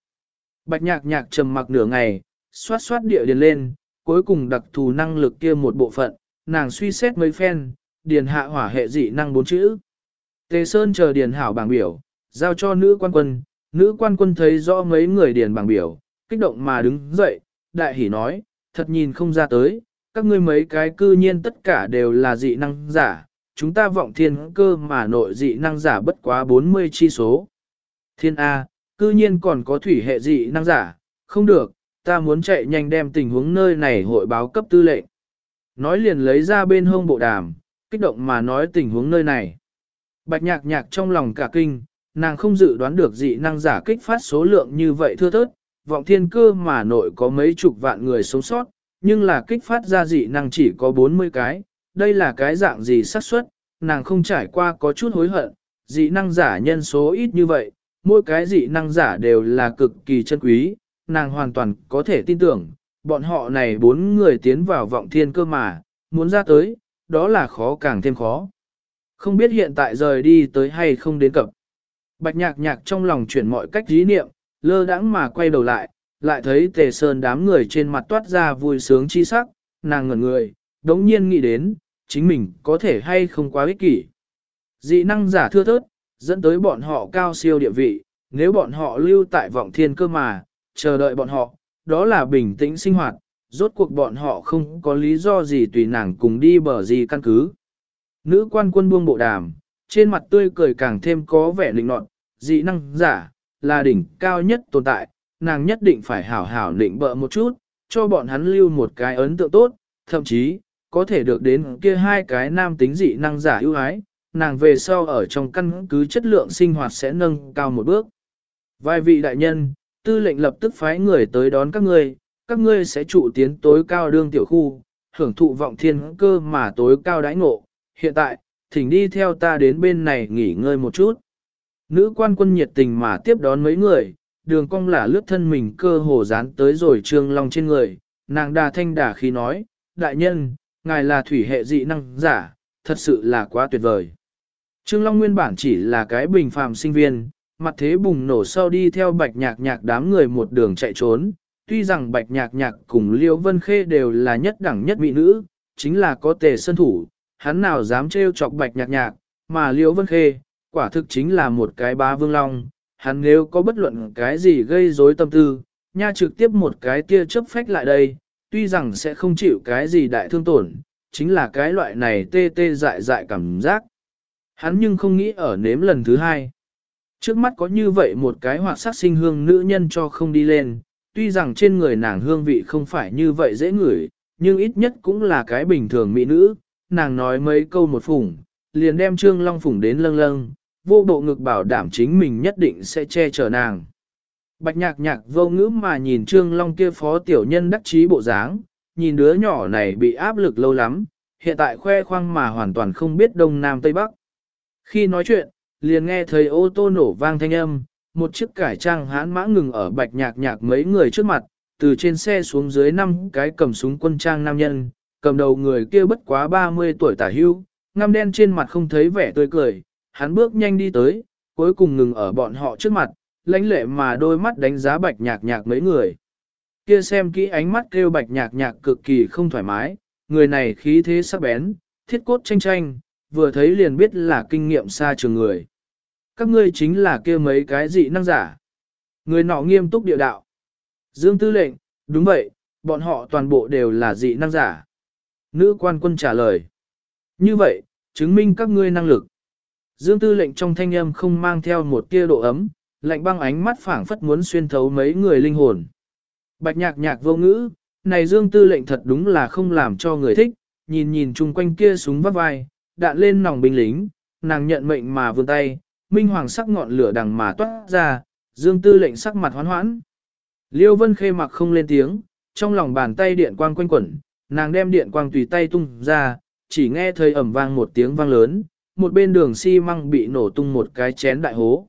S1: Bạch nhạc nhạc trầm mặc nửa ngày, xoát xoát địa điền lên, cuối cùng đặc thù năng lực kia một bộ phận, nàng suy xét mấy phen, điền hạ hỏa hệ dị năng bốn chữ. Tề Sơn chờ điền hảo bảng biểu, giao cho nữ quan quân, nữ quan quân thấy rõ mấy người điền bảng biểu, kích động mà đứng dậy, đại hỉ nói, thật nhìn không ra tới, các ngươi mấy cái cư nhiên tất cả đều là dị năng giả, chúng ta vọng thiên cơ mà nội dị năng giả bất quá 40 chi số. Thiên A, cư nhiên còn có thủy hệ dị năng giả, không được, ta muốn chạy nhanh đem tình huống nơi này hội báo cấp tư lệnh. Nói liền lấy ra bên hông bộ đàm, kích động mà nói tình huống nơi này. Bạch nhạc nhạc trong lòng cả kinh, nàng không dự đoán được dị năng giả kích phát số lượng như vậy thưa thớt, vọng thiên cơ mà nội có mấy chục vạn người sống sót, nhưng là kích phát ra dị năng chỉ có 40 cái, đây là cái dạng gì xác suất, nàng không trải qua có chút hối hận, dị năng giả nhân số ít như vậy, mỗi cái dị năng giả đều là cực kỳ chân quý, nàng hoàn toàn có thể tin tưởng, bọn họ này bốn người tiến vào vọng thiên cơ mà, muốn ra tới, đó là khó càng thêm khó. Không biết hiện tại rời đi tới hay không đến cập. Bạch nhạc nhạc trong lòng chuyển mọi cách dí niệm, lơ đãng mà quay đầu lại, lại thấy tề sơn đám người trên mặt toát ra vui sướng chi sắc, nàng ngẩn người, đống nhiên nghĩ đến, chính mình có thể hay không quá ích kỷ. Dị năng giả thưa thớt, dẫn tới bọn họ cao siêu địa vị, nếu bọn họ lưu tại vọng thiên cơ mà, chờ đợi bọn họ, đó là bình tĩnh sinh hoạt, rốt cuộc bọn họ không có lý do gì tùy nàng cùng đi bờ gì căn cứ. Nữ quan quân buông bộ đàm, trên mặt tươi cười càng thêm có vẻ lịnh nọt, dị năng giả, là đỉnh cao nhất tồn tại, nàng nhất định phải hảo hảo định bợ một chút, cho bọn hắn lưu một cái ấn tượng tốt, thậm chí, có thể được đến kia hai cái nam tính dị năng giả ưu ái, nàng về sau ở trong căn cứ chất lượng sinh hoạt sẽ nâng cao một bước. Vài vị đại nhân, tư lệnh lập tức phái người tới đón các ngươi, các ngươi sẽ trụ tiến tối cao đương tiểu khu, hưởng thụ vọng thiên cơ mà tối cao đãi ngộ. Hiện tại, thỉnh đi theo ta đến bên này nghỉ ngơi một chút. Nữ quan quân nhiệt tình mà tiếp đón mấy người, đường cong là lướt thân mình cơ hồ dán tới rồi trương long trên người, nàng đà thanh đà khi nói, đại nhân, ngài là thủy hệ dị năng giả, thật sự là quá tuyệt vời. Trương Long nguyên bản chỉ là cái bình phàm sinh viên, mặt thế bùng nổ sau đi theo bạch nhạc nhạc đám người một đường chạy trốn, tuy rằng bạch nhạc nhạc cùng Liễu Vân Khê đều là nhất đẳng nhất mỹ nữ, chính là có tề sân thủ, hắn nào dám trêu chọc bạch nhạc nhạc, mà Liễu Vân Khê, quả thực chính là một cái bá vương long, hắn nếu có bất luận cái gì gây rối tâm tư, nha trực tiếp một cái tia chớp phách lại đây, tuy rằng sẽ không chịu cái gì đại thương tổn, chính là cái loại này tê tê dại dại cảm giác. Hắn nhưng không nghĩ ở nếm lần thứ hai. Trước mắt có như vậy một cái hoạt sắc sinh hương nữ nhân cho không đi lên, tuy rằng trên người nàng hương vị không phải như vậy dễ ngửi, nhưng ít nhất cũng là cái bình thường mỹ nữ, nàng nói mấy câu một phủng, liền đem Trương Long phủng đến lâng lâng, vô bộ ngực bảo đảm chính mình nhất định sẽ che chở nàng. Bạch nhạc nhạc vô ngữ mà nhìn Trương Long kia phó tiểu nhân đắc chí bộ dáng, nhìn đứa nhỏ này bị áp lực lâu lắm, hiện tại khoe khoang mà hoàn toàn không biết đông nam tây bắc. Khi nói chuyện, liền nghe thấy ô tô nổ vang thanh âm, một chiếc cải trang hãn mã ngừng ở bạch nhạc nhạc mấy người trước mặt, từ trên xe xuống dưới năm cái cầm súng quân trang nam nhân, cầm đầu người kia bất quá 30 tuổi tả hưu, ngăm đen trên mặt không thấy vẻ tươi cười, hắn bước nhanh đi tới, cuối cùng ngừng ở bọn họ trước mặt, lãnh lệ mà đôi mắt đánh giá bạch nhạc nhạc mấy người. Kia xem kỹ ánh mắt kêu bạch nhạc nhạc cực kỳ không thoải mái, người này khí thế sắc bén, thiết cốt tranh tranh, vừa thấy liền biết là kinh nghiệm xa trường người. Các ngươi chính là kia mấy cái dị năng giả. Người nọ nghiêm túc địa đạo. Dương tư lệnh, đúng vậy, bọn họ toàn bộ đều là dị năng giả. Nữ quan quân trả lời. Như vậy, chứng minh các ngươi năng lực. Dương tư lệnh trong thanh âm không mang theo một tia độ ấm, lạnh băng ánh mắt phảng phất muốn xuyên thấu mấy người linh hồn. Bạch nhạc nhạc vô ngữ, này Dương tư lệnh thật đúng là không làm cho người thích, nhìn nhìn chung quanh kia súng vắt vai, đạn lên nòng binh lính, nàng nhận mệnh mà vươn tay, minh hoàng sắc ngọn lửa đằng mà toát ra, Dương tư lệnh sắc mặt hoán hoãn. Liêu Vân Khê mặc không lên tiếng, trong lòng bàn tay điện quang quanh quẩn, nàng đem điện quang tùy tay tung ra, chỉ nghe thời ẩm vang một tiếng vang lớn, một bên đường xi măng bị nổ tung một cái chén đại hố.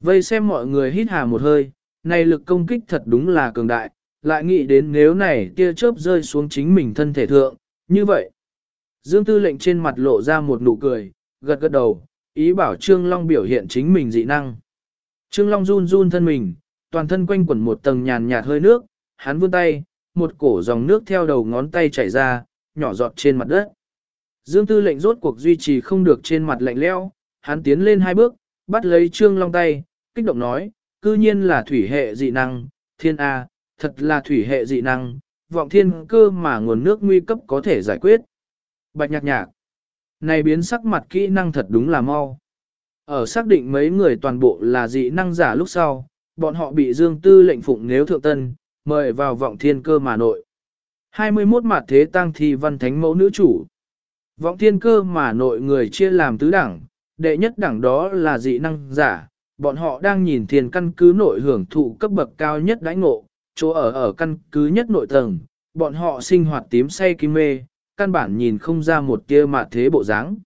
S1: Vây xem mọi người hít hà một hơi, này lực công kích thật đúng là cường đại, lại nghĩ đến nếu này tia chớp rơi xuống chính mình thân thể thượng, như vậy. Dương tư lệnh trên mặt lộ ra một nụ cười, gật gật đầu, ý bảo Trương Long biểu hiện chính mình dị năng. Trương Long run run thân mình, toàn thân quanh quẩn một tầng nhàn nhạt hơi nước, hắn vươn tay, một cổ dòng nước theo đầu ngón tay chảy ra, nhỏ giọt trên mặt đất. Dương tư lệnh rốt cuộc duy trì không được trên mặt lạnh leo, hắn tiến lên hai bước, bắt lấy Trương Long tay, kích động nói, cư nhiên là thủy hệ dị năng, thiên A, thật là thủy hệ dị năng, vọng thiên cơ mà nguồn nước nguy cấp có thể giải quyết. Bạch nhạc nhạc, này biến sắc mặt kỹ năng thật đúng là mau. Ở xác định mấy người toàn bộ là dị năng giả lúc sau, bọn họ bị Dương Tư lệnh phụng nếu thượng tân, mời vào vọng thiên cơ mà nội. 21 mặt thế tăng thi văn thánh mẫu nữ chủ. Vọng thiên cơ mà nội người chia làm tứ đẳng, đệ nhất đẳng đó là dị năng giả, bọn họ đang nhìn thiên căn cứ nội hưởng thụ cấp bậc cao nhất đãi ngộ, chỗ ở ở căn cứ nhất nội tầng, bọn họ sinh hoạt tím say kim mê, căn bản nhìn không ra một tia mà thế bộ dáng.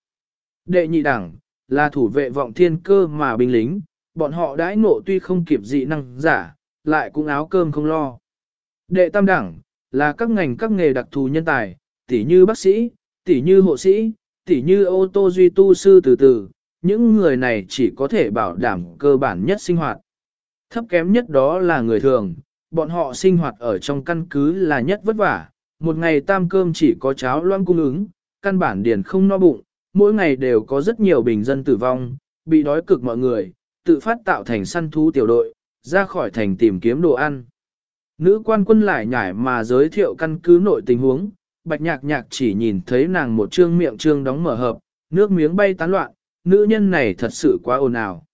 S1: Đệ nhị đẳng, là thủ vệ vọng thiên cơ mà binh lính, bọn họ đãi ngộ tuy không kịp dị năng giả, lại cũng áo cơm không lo. Đệ tam đẳng, là các ngành các nghề đặc thù nhân tài, tỉ như bác sĩ, tỉ như hộ sĩ, tỉ như ô tô duy tu sư từ từ, những người này chỉ có thể bảo đảm cơ bản nhất sinh hoạt. Thấp kém nhất đó là người thường, bọn họ sinh hoạt ở trong căn cứ là nhất vất vả, một ngày tam cơm chỉ có cháo loãng cung ứng, căn bản điền không no bụng, mỗi ngày đều có rất nhiều bình dân tử vong, bị đói cực mọi người, tự phát tạo thành săn thú tiểu đội, ra khỏi thành tìm kiếm đồ ăn. Nữ quan quân lại nhải mà giới thiệu căn cứ nội tình huống, bạch nhạc nhạc chỉ nhìn thấy nàng một trương miệng trương đóng mở hợp, nước miếng bay tán loạn, nữ nhân này thật sự quá ồn ào.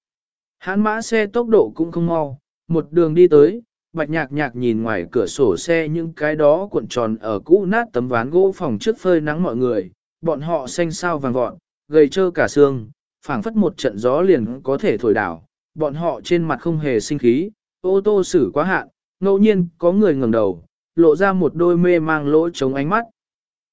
S1: Hãn mã xe tốc độ cũng không mau, một đường đi tới, bạch nhạc nhạc nhìn ngoài cửa sổ xe những cái đó cuộn tròn ở cũ nát tấm ván gỗ phòng trước phơi nắng mọi người, bọn họ xanh sao vàng vọt, gầy trơ cả xương, phảng phất một trận gió liền có thể thổi đảo, bọn họ trên mặt không hề sinh khí, ô tô xử quá hạn, ngẫu nhiên có người ngẩng đầu, lộ ra một đôi mê mang lỗ chống ánh mắt.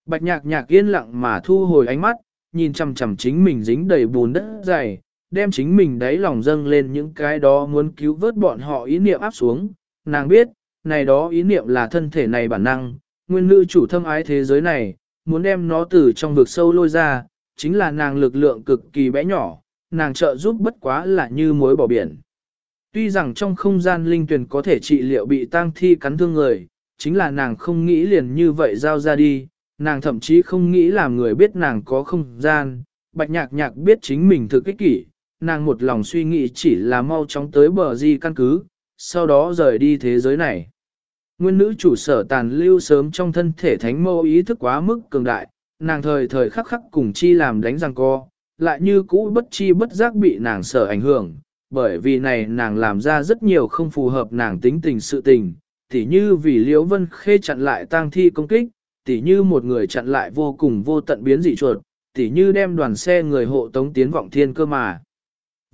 S1: Bạch nhạc nhạc yên lặng mà thu hồi ánh mắt, nhìn chằm chằm chính mình dính đầy bùn đất dày, đem chính mình đáy lòng dâng lên những cái đó muốn cứu vớt bọn họ ý niệm áp xuống. Nàng biết, này đó ý niệm là thân thể này bản năng, nguyên nữ chủ thâm ái thế giới này, muốn đem nó từ trong vực sâu lôi ra, chính là nàng lực lượng cực kỳ bé nhỏ, nàng trợ giúp bất quá là như mối bỏ biển. Tuy rằng trong không gian linh tuyển có thể trị liệu bị tang thi cắn thương người, chính là nàng không nghĩ liền như vậy giao ra đi, nàng thậm chí không nghĩ làm người biết nàng có không gian, bạch nhạc nhạc biết chính mình thực kích kỷ, nàng một lòng suy nghĩ chỉ là mau chóng tới bờ di căn cứ, sau đó rời đi thế giới này. Nguyên nữ chủ sở tàn lưu sớm trong thân thể thánh mâu ý thức quá mức cường đại, nàng thời thời khắc khắc cùng chi làm đánh răng co, lại như cũ bất chi bất giác bị nàng sở ảnh hưởng, bởi vì này nàng làm ra rất nhiều không phù hợp nàng tính tình sự tình, tỉ như vì Liễu Vân Khê chặn lại tang thi công kích, tỉ như một người chặn lại vô cùng vô tận biến dị chuột, tỉ như đem đoàn xe người hộ tống tiến vọng thiên cơ mà.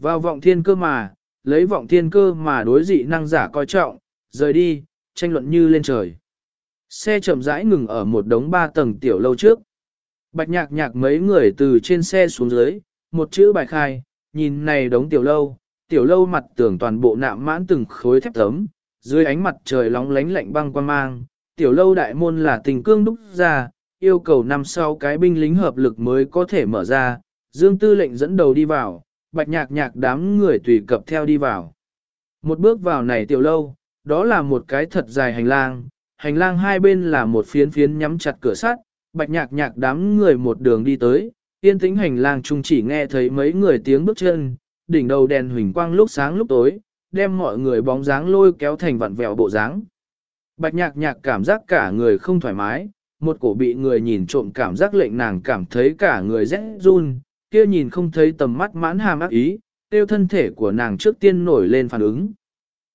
S1: Vào vọng thiên cơ mà, lấy vọng thiên cơ mà đối dị năng giả coi trọng, rời đi, tranh luận như lên trời. Xe chậm rãi ngừng ở một đống ba tầng tiểu lâu trước. Bạch nhạc nhạc mấy người từ trên xe xuống dưới, một chữ bài khai, nhìn này đống tiểu lâu, tiểu lâu mặt tưởng toàn bộ nạm mãn từng khối thép tấm, dưới ánh mặt trời lóng lánh lạnh băng quan mang, tiểu lâu đại môn là tình cương đúc ra, yêu cầu năm sau cái binh lính hợp lực mới có thể mở ra, Dương Tư lệnh dẫn đầu đi vào, bạch nhạc nhạc đám người tùy cập theo đi vào. Một bước vào này tiểu lâu, đó là một cái thật dài hành lang, hành lang hai bên là một phiến phiến nhắm chặt cửa sắt, bạch nhạc nhạc đám người một đường đi tới, yên tĩnh hành lang chung chỉ nghe thấy mấy người tiếng bước chân, đỉnh đầu đèn huỳnh quang lúc sáng lúc tối, đem mọi người bóng dáng lôi kéo thành vặn vẹo bộ dáng. Bạch nhạc nhạc cảm giác cả người không thoải mái, một cổ bị người nhìn trộm cảm giác lệnh nàng cảm thấy cả người rẽ run, kia nhìn không thấy tầm mắt mãn hàm ác ý, tiêu thân thể của nàng trước tiên nổi lên phản ứng.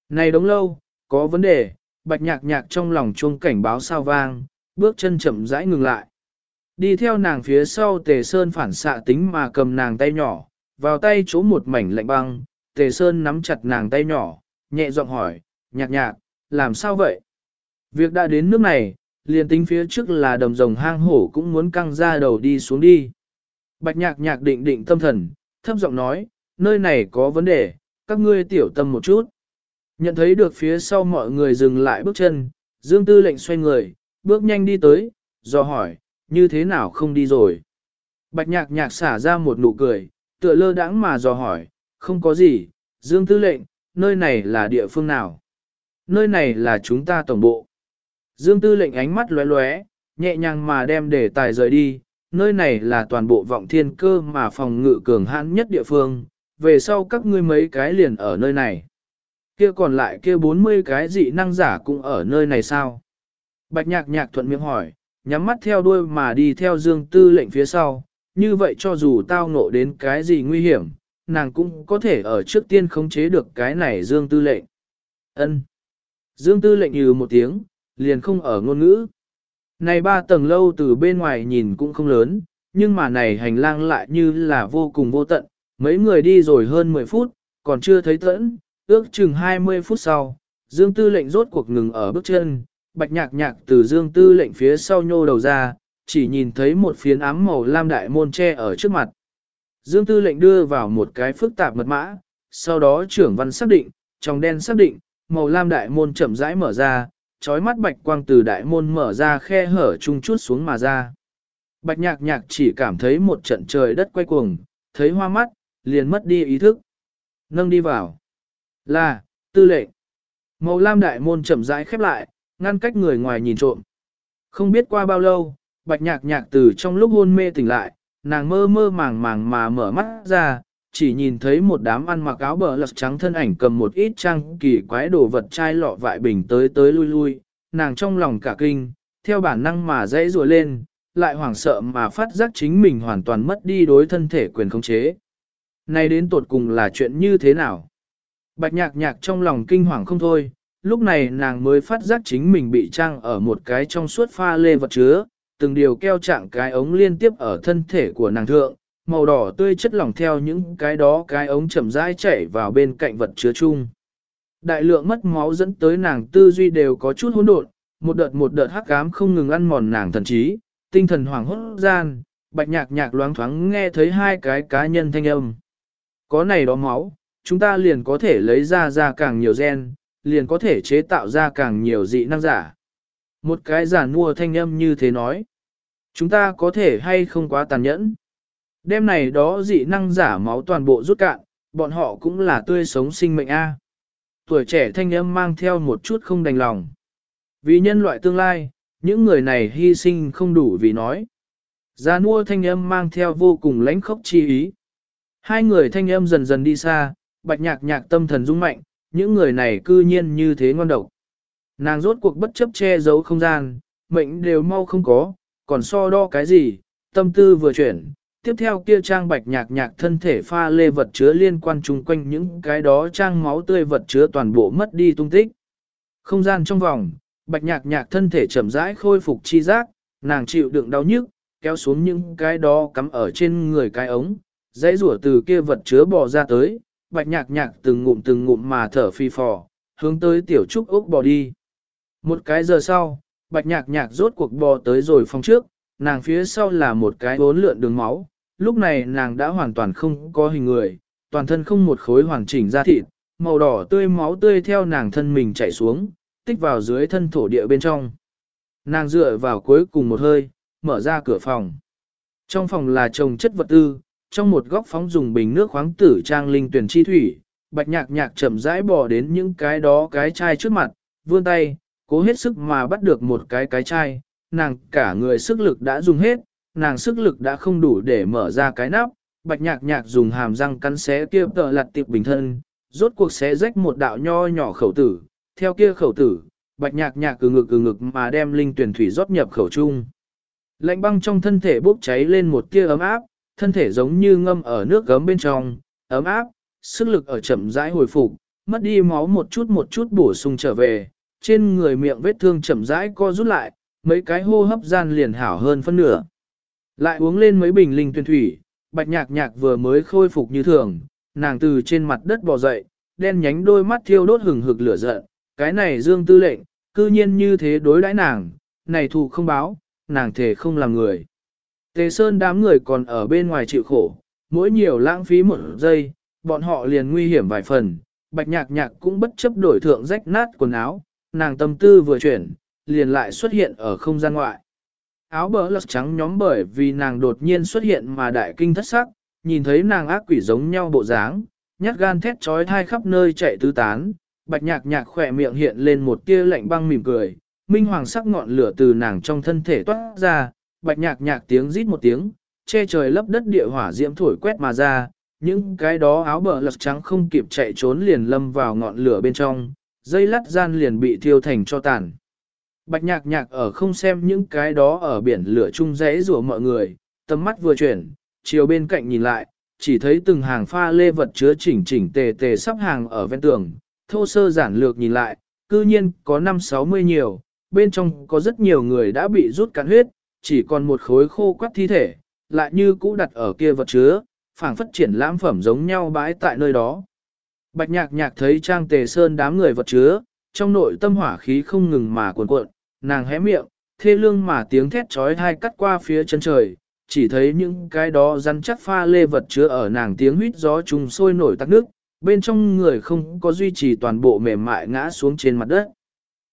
S1: Này đống lâu, có vấn đề, bạch nhạc nhạc trong lòng chuông cảnh báo sao vang, bước chân chậm rãi ngừng lại. Đi theo nàng phía sau tề sơn phản xạ tính mà cầm nàng tay nhỏ, vào tay chỗ một mảnh lạnh băng, tề sơn nắm chặt nàng tay nhỏ, nhẹ giọng hỏi, nhạc nhạc, làm sao vậy? Việc đã đến nước này, liền tính phía trước là đầm rồng hang hổ cũng muốn căng ra đầu đi xuống đi. Bạch nhạc nhạc định định tâm thần, thấp giọng nói, nơi này có vấn đề, các ngươi tiểu tâm một chút. Nhận thấy được phía sau mọi người dừng lại bước chân, Dương Tư lệnh xoay người, bước nhanh đi tới, do hỏi, như thế nào không đi rồi. Bạch nhạc nhạc xả ra một nụ cười, tựa lơ đãng mà dò hỏi, không có gì, Dương Tư lệnh, nơi này là địa phương nào? Nơi này là chúng ta tổng bộ. Dương Tư lệnh ánh mắt lóe lóe, nhẹ nhàng mà đem đề tài rời đi, nơi này là toàn bộ vọng thiên cơ mà phòng ngự cường hãn nhất địa phương, về sau các ngươi mấy cái liền ở nơi này. Kia còn lại kia 40 cái dị năng giả cũng ở nơi này sao? Bạch nhạc nhạc thuận miệng hỏi, nhắm mắt theo đuôi mà đi theo Dương Tư lệnh phía sau, như vậy cho dù tao ngộ đến cái gì nguy hiểm, nàng cũng có thể ở trước tiên khống chế được cái này Dương Tư lệnh. Ân. Dương Tư lệnh như một tiếng, liền không ở ngôn ngữ. Này ba tầng lâu từ bên ngoài nhìn cũng không lớn, nhưng mà này hành lang lại như là vô cùng vô tận, mấy người đi rồi hơn 10 phút, còn chưa thấy tẫn, ước chừng 20 phút sau, Dương Tư lệnh rốt cuộc ngừng ở bước chân, bạch nhạc nhạc từ Dương Tư lệnh phía sau nhô đầu ra, chỉ nhìn thấy một phiến ám màu lam đại môn tre ở trước mặt. Dương Tư lệnh đưa vào một cái phức tạp mật mã, sau đó trưởng văn xác định, trong đen xác định, màu lam đại môn chậm rãi mở ra, trói mắt bạch quang từ đại môn mở ra khe hở chung chút xuống mà ra. Bạch nhạc nhạc chỉ cảm thấy một trận trời đất quay cuồng, thấy hoa mắt, liền mất đi ý thức. Nâng đi vào. Là, tư lệnh. Màu lam đại môn chậm rãi khép lại, ngăn cách người ngoài nhìn trộm. Không biết qua bao lâu, bạch nhạc nhạc từ trong lúc hôn mê tỉnh lại, nàng mơ mơ màng màng mà mở mắt ra, chỉ nhìn thấy một đám ăn mặc áo bờ lật trắng thân ảnh cầm một ít trang kỳ quái đồ vật chai lọ vại bình tới tới lui lui, nàng trong lòng cả kinh, theo bản năng mà dãy rùa lên, lại hoảng sợ mà phát giác chính mình hoàn toàn mất đi đối thân thể quyền khống chế. Này đến tột cùng là chuyện như thế nào? Bạch nhạc nhạc trong lòng kinh hoàng không thôi, lúc này nàng mới phát giác chính mình bị trang ở một cái trong suốt pha lê vật chứa, từng điều keo trạng cái ống liên tiếp ở thân thể của nàng thượng, màu đỏ tươi chất lỏng theo những cái đó cái ống chậm rãi chảy vào bên cạnh vật chứa chung. Đại lượng mất máu dẫn tới nàng tư duy đều có chút hỗn độn, một đợt một đợt hắc ám không ngừng ăn mòn nàng thần trí, tinh thần hoảng hốt gian, bạch nhạc nhạc loáng thoáng nghe thấy hai cái cá nhân thanh âm. Có này đó máu, chúng ta liền có thể lấy ra ra càng nhiều gen, liền có thể chế tạo ra càng nhiều dị năng giả. Một cái giả mua thanh âm như thế nói. Chúng ta có thể hay không quá tàn nhẫn. Đêm này đó dị năng giả máu toàn bộ rút cạn, bọn họ cũng là tươi sống sinh mệnh A. Tuổi trẻ thanh âm mang theo một chút không đành lòng. Vì nhân loại tương lai, những người này hy sinh không đủ vì nói. Gia nua thanh âm mang theo vô cùng lãnh khốc chi ý. Hai người thanh âm dần dần đi xa, bạch nhạc nhạc tâm thần rung mạnh, những người này cư nhiên như thế ngon độc. Nàng rốt cuộc bất chấp che giấu không gian, mệnh đều mau không có, còn so đo cái gì, tâm tư vừa chuyển. Tiếp theo kia trang bạch nhạc nhạc thân thể pha lê vật chứa liên quan chung quanh những cái đó trang máu tươi vật chứa toàn bộ mất đi tung tích. Không gian trong vòng, bạch nhạc nhạc thân thể chậm rãi khôi phục chi giác, nàng chịu đựng đau nhức, kéo xuống những cái đó cắm ở trên người cái ống, dãy rủa từ kia vật chứa bò ra tới, bạch nhạc nhạc từng ngụm từng ngụm mà thở phi phò, hướng tới tiểu trúc ốc bò đi. Một cái giờ sau, bạch nhạc nhạc rốt cuộc bò tới rồi phòng trước, nàng phía sau là một cái bốn lượn đường máu, lúc này nàng đã hoàn toàn không có hình người, toàn thân không một khối hoàn chỉnh da thịt, màu đỏ tươi máu tươi theo nàng thân mình chảy xuống, tích vào dưới thân thổ địa bên trong. Nàng dựa vào cuối cùng một hơi, mở ra cửa phòng. Trong phòng là trồng chất vật tư, trong một góc phóng dùng bình nước khoáng tử trang linh tuyển chi thủy, bạch nhạc nhạc chậm rãi bỏ đến những cái đó cái chai trước mặt, vươn tay, cố hết sức mà bắt được một cái cái chai, nàng cả người sức lực đã dùng hết, nàng sức lực đã không đủ để mở ra cái nắp, bạch nhạc nhạc dùng hàm răng cắn xé kia tờ lặt tiệp bình thân, rốt cuộc xé rách một đạo nho nhỏ khẩu tử, theo kia khẩu tử, bạch nhạc nhạc cừ ngực cừ ngực mà đem linh tuyển thủy rót nhập khẩu chung. Lạnh băng trong thân thể bốc cháy lên một tia ấm áp, thân thể giống như ngâm ở nước gấm bên trong, ấm áp, sức lực ở chậm rãi hồi phục, mất đi máu một chút một chút bổ sung trở về, trên người miệng vết thương chậm rãi co rút lại, mấy cái hô hấp gian liền hảo hơn phân nửa. Lại uống lên mấy bình linh tuyển thủy, bạch nhạc nhạc vừa mới khôi phục như thường, nàng từ trên mặt đất bò dậy, đen nhánh đôi mắt thiêu đốt hừng hực lửa giận, cái này dương tư lệnh, cư nhiên như thế đối đãi nàng, này thù không báo, nàng thể không làm người. Tề Sơn đám người còn ở bên ngoài chịu khổ, mỗi nhiều lãng phí một giây, bọn họ liền nguy hiểm vài phần, bạch nhạc nhạc cũng bất chấp đổi thượng rách nát quần áo, nàng tâm tư vừa chuyển, liền lại xuất hiện ở không gian ngoại. Áo bờ lật trắng nhóm bởi vì nàng đột nhiên xuất hiện mà đại kinh thất sắc, nhìn thấy nàng ác quỷ giống nhau bộ dáng, nhát gan thét trói thai khắp nơi chạy tứ tán, bạch nhạc nhạc khỏe miệng hiện lên một tia lạnh băng mỉm cười, minh hoàng sắc ngọn lửa từ nàng trong thân thể toát ra, bạch nhạc nhạc tiếng rít một tiếng, che trời lấp đất địa hỏa diễm thổi quét mà ra, những cái đó áo bờ lật trắng không kịp chạy trốn liền lâm vào ngọn lửa bên trong, dây lắt gian liền bị thiêu thành cho tàn. Bạch nhạc nhạc ở không xem những cái đó ở biển lửa chung rẽ rủa mọi người, tầm mắt vừa chuyển, chiều bên cạnh nhìn lại, chỉ thấy từng hàng pha lê vật chứa chỉnh chỉnh tề tề sắp hàng ở ven tường, thô sơ giản lược nhìn lại, cư nhiên có 5-60 nhiều, bên trong có rất nhiều người đã bị rút cạn huyết, chỉ còn một khối khô quắt thi thể, lại như cũ đặt ở kia vật chứa, phảng phất triển lãm phẩm giống nhau bãi tại nơi đó. Bạch nhạc nhạc thấy trang tề sơn đám người vật chứa, trong nội tâm hỏa khí không ngừng mà cuồn cuộn, nàng hé miệng, thê lương mà tiếng thét trói thai cắt qua phía chân trời, chỉ thấy những cái đó rắn chắc pha lê vật chứa ở nàng tiếng huyết gió trùng sôi nổi tắc nước, bên trong người không có duy trì toàn bộ mềm mại ngã xuống trên mặt đất.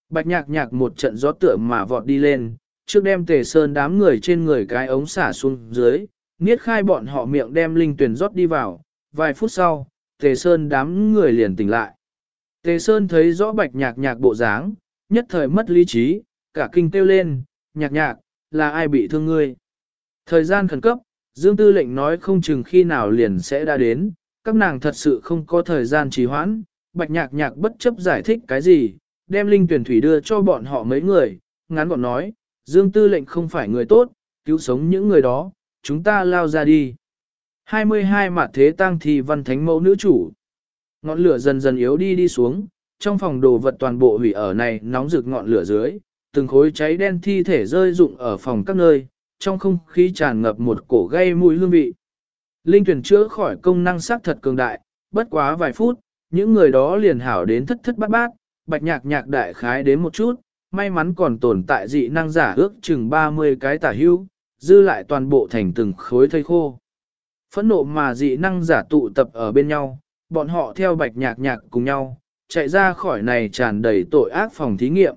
S1: Bạch nhạc nhạc một trận gió tựa mà vọt đi lên, trước đem tề sơn đám người trên người cái ống xả xuống dưới, niết khai bọn họ miệng đem linh tuyển rót đi vào, vài phút sau, tề sơn đám người liền tỉnh lại. Tề sơn thấy rõ bạch nhạc nhạc bộ dáng, nhất thời mất lý trí, cả kinh kêu lên, nhạc nhạc, là ai bị thương ngươi. Thời gian khẩn cấp, Dương Tư lệnh nói không chừng khi nào liền sẽ đã đến, các nàng thật sự không có thời gian trì hoãn, bạch nhạc nhạc bất chấp giải thích cái gì, đem linh tuyển thủy đưa cho bọn họ mấy người, ngắn gọn nói, Dương Tư lệnh không phải người tốt, cứu sống những người đó, chúng ta lao ra đi. 22 mặt thế tăng thì văn thánh mẫu nữ chủ. Ngọn lửa dần dần yếu đi đi xuống, trong phòng đồ vật toàn bộ hủy ở này nóng rực ngọn lửa dưới, từng khối cháy đen thi thể rơi rụng ở phòng các nơi, trong không khí tràn ngập một cổ gây mùi hương vị. Linh tuyển chữa khỏi công năng sắc thật cường đại, bất quá vài phút, những người đó liền hảo đến thất thất bát bát, bạch nhạc nhạc đại khái đến một chút, may mắn còn tồn tại dị năng giả ước chừng 30 cái tả hưu, dư lại toàn bộ thành từng khối thây khô. Phẫn nộ mà dị năng giả tụ tập ở bên nhau, bọn họ theo bạch nhạc nhạc cùng nhau, chạy ra khỏi này tràn đầy tội ác phòng thí nghiệm.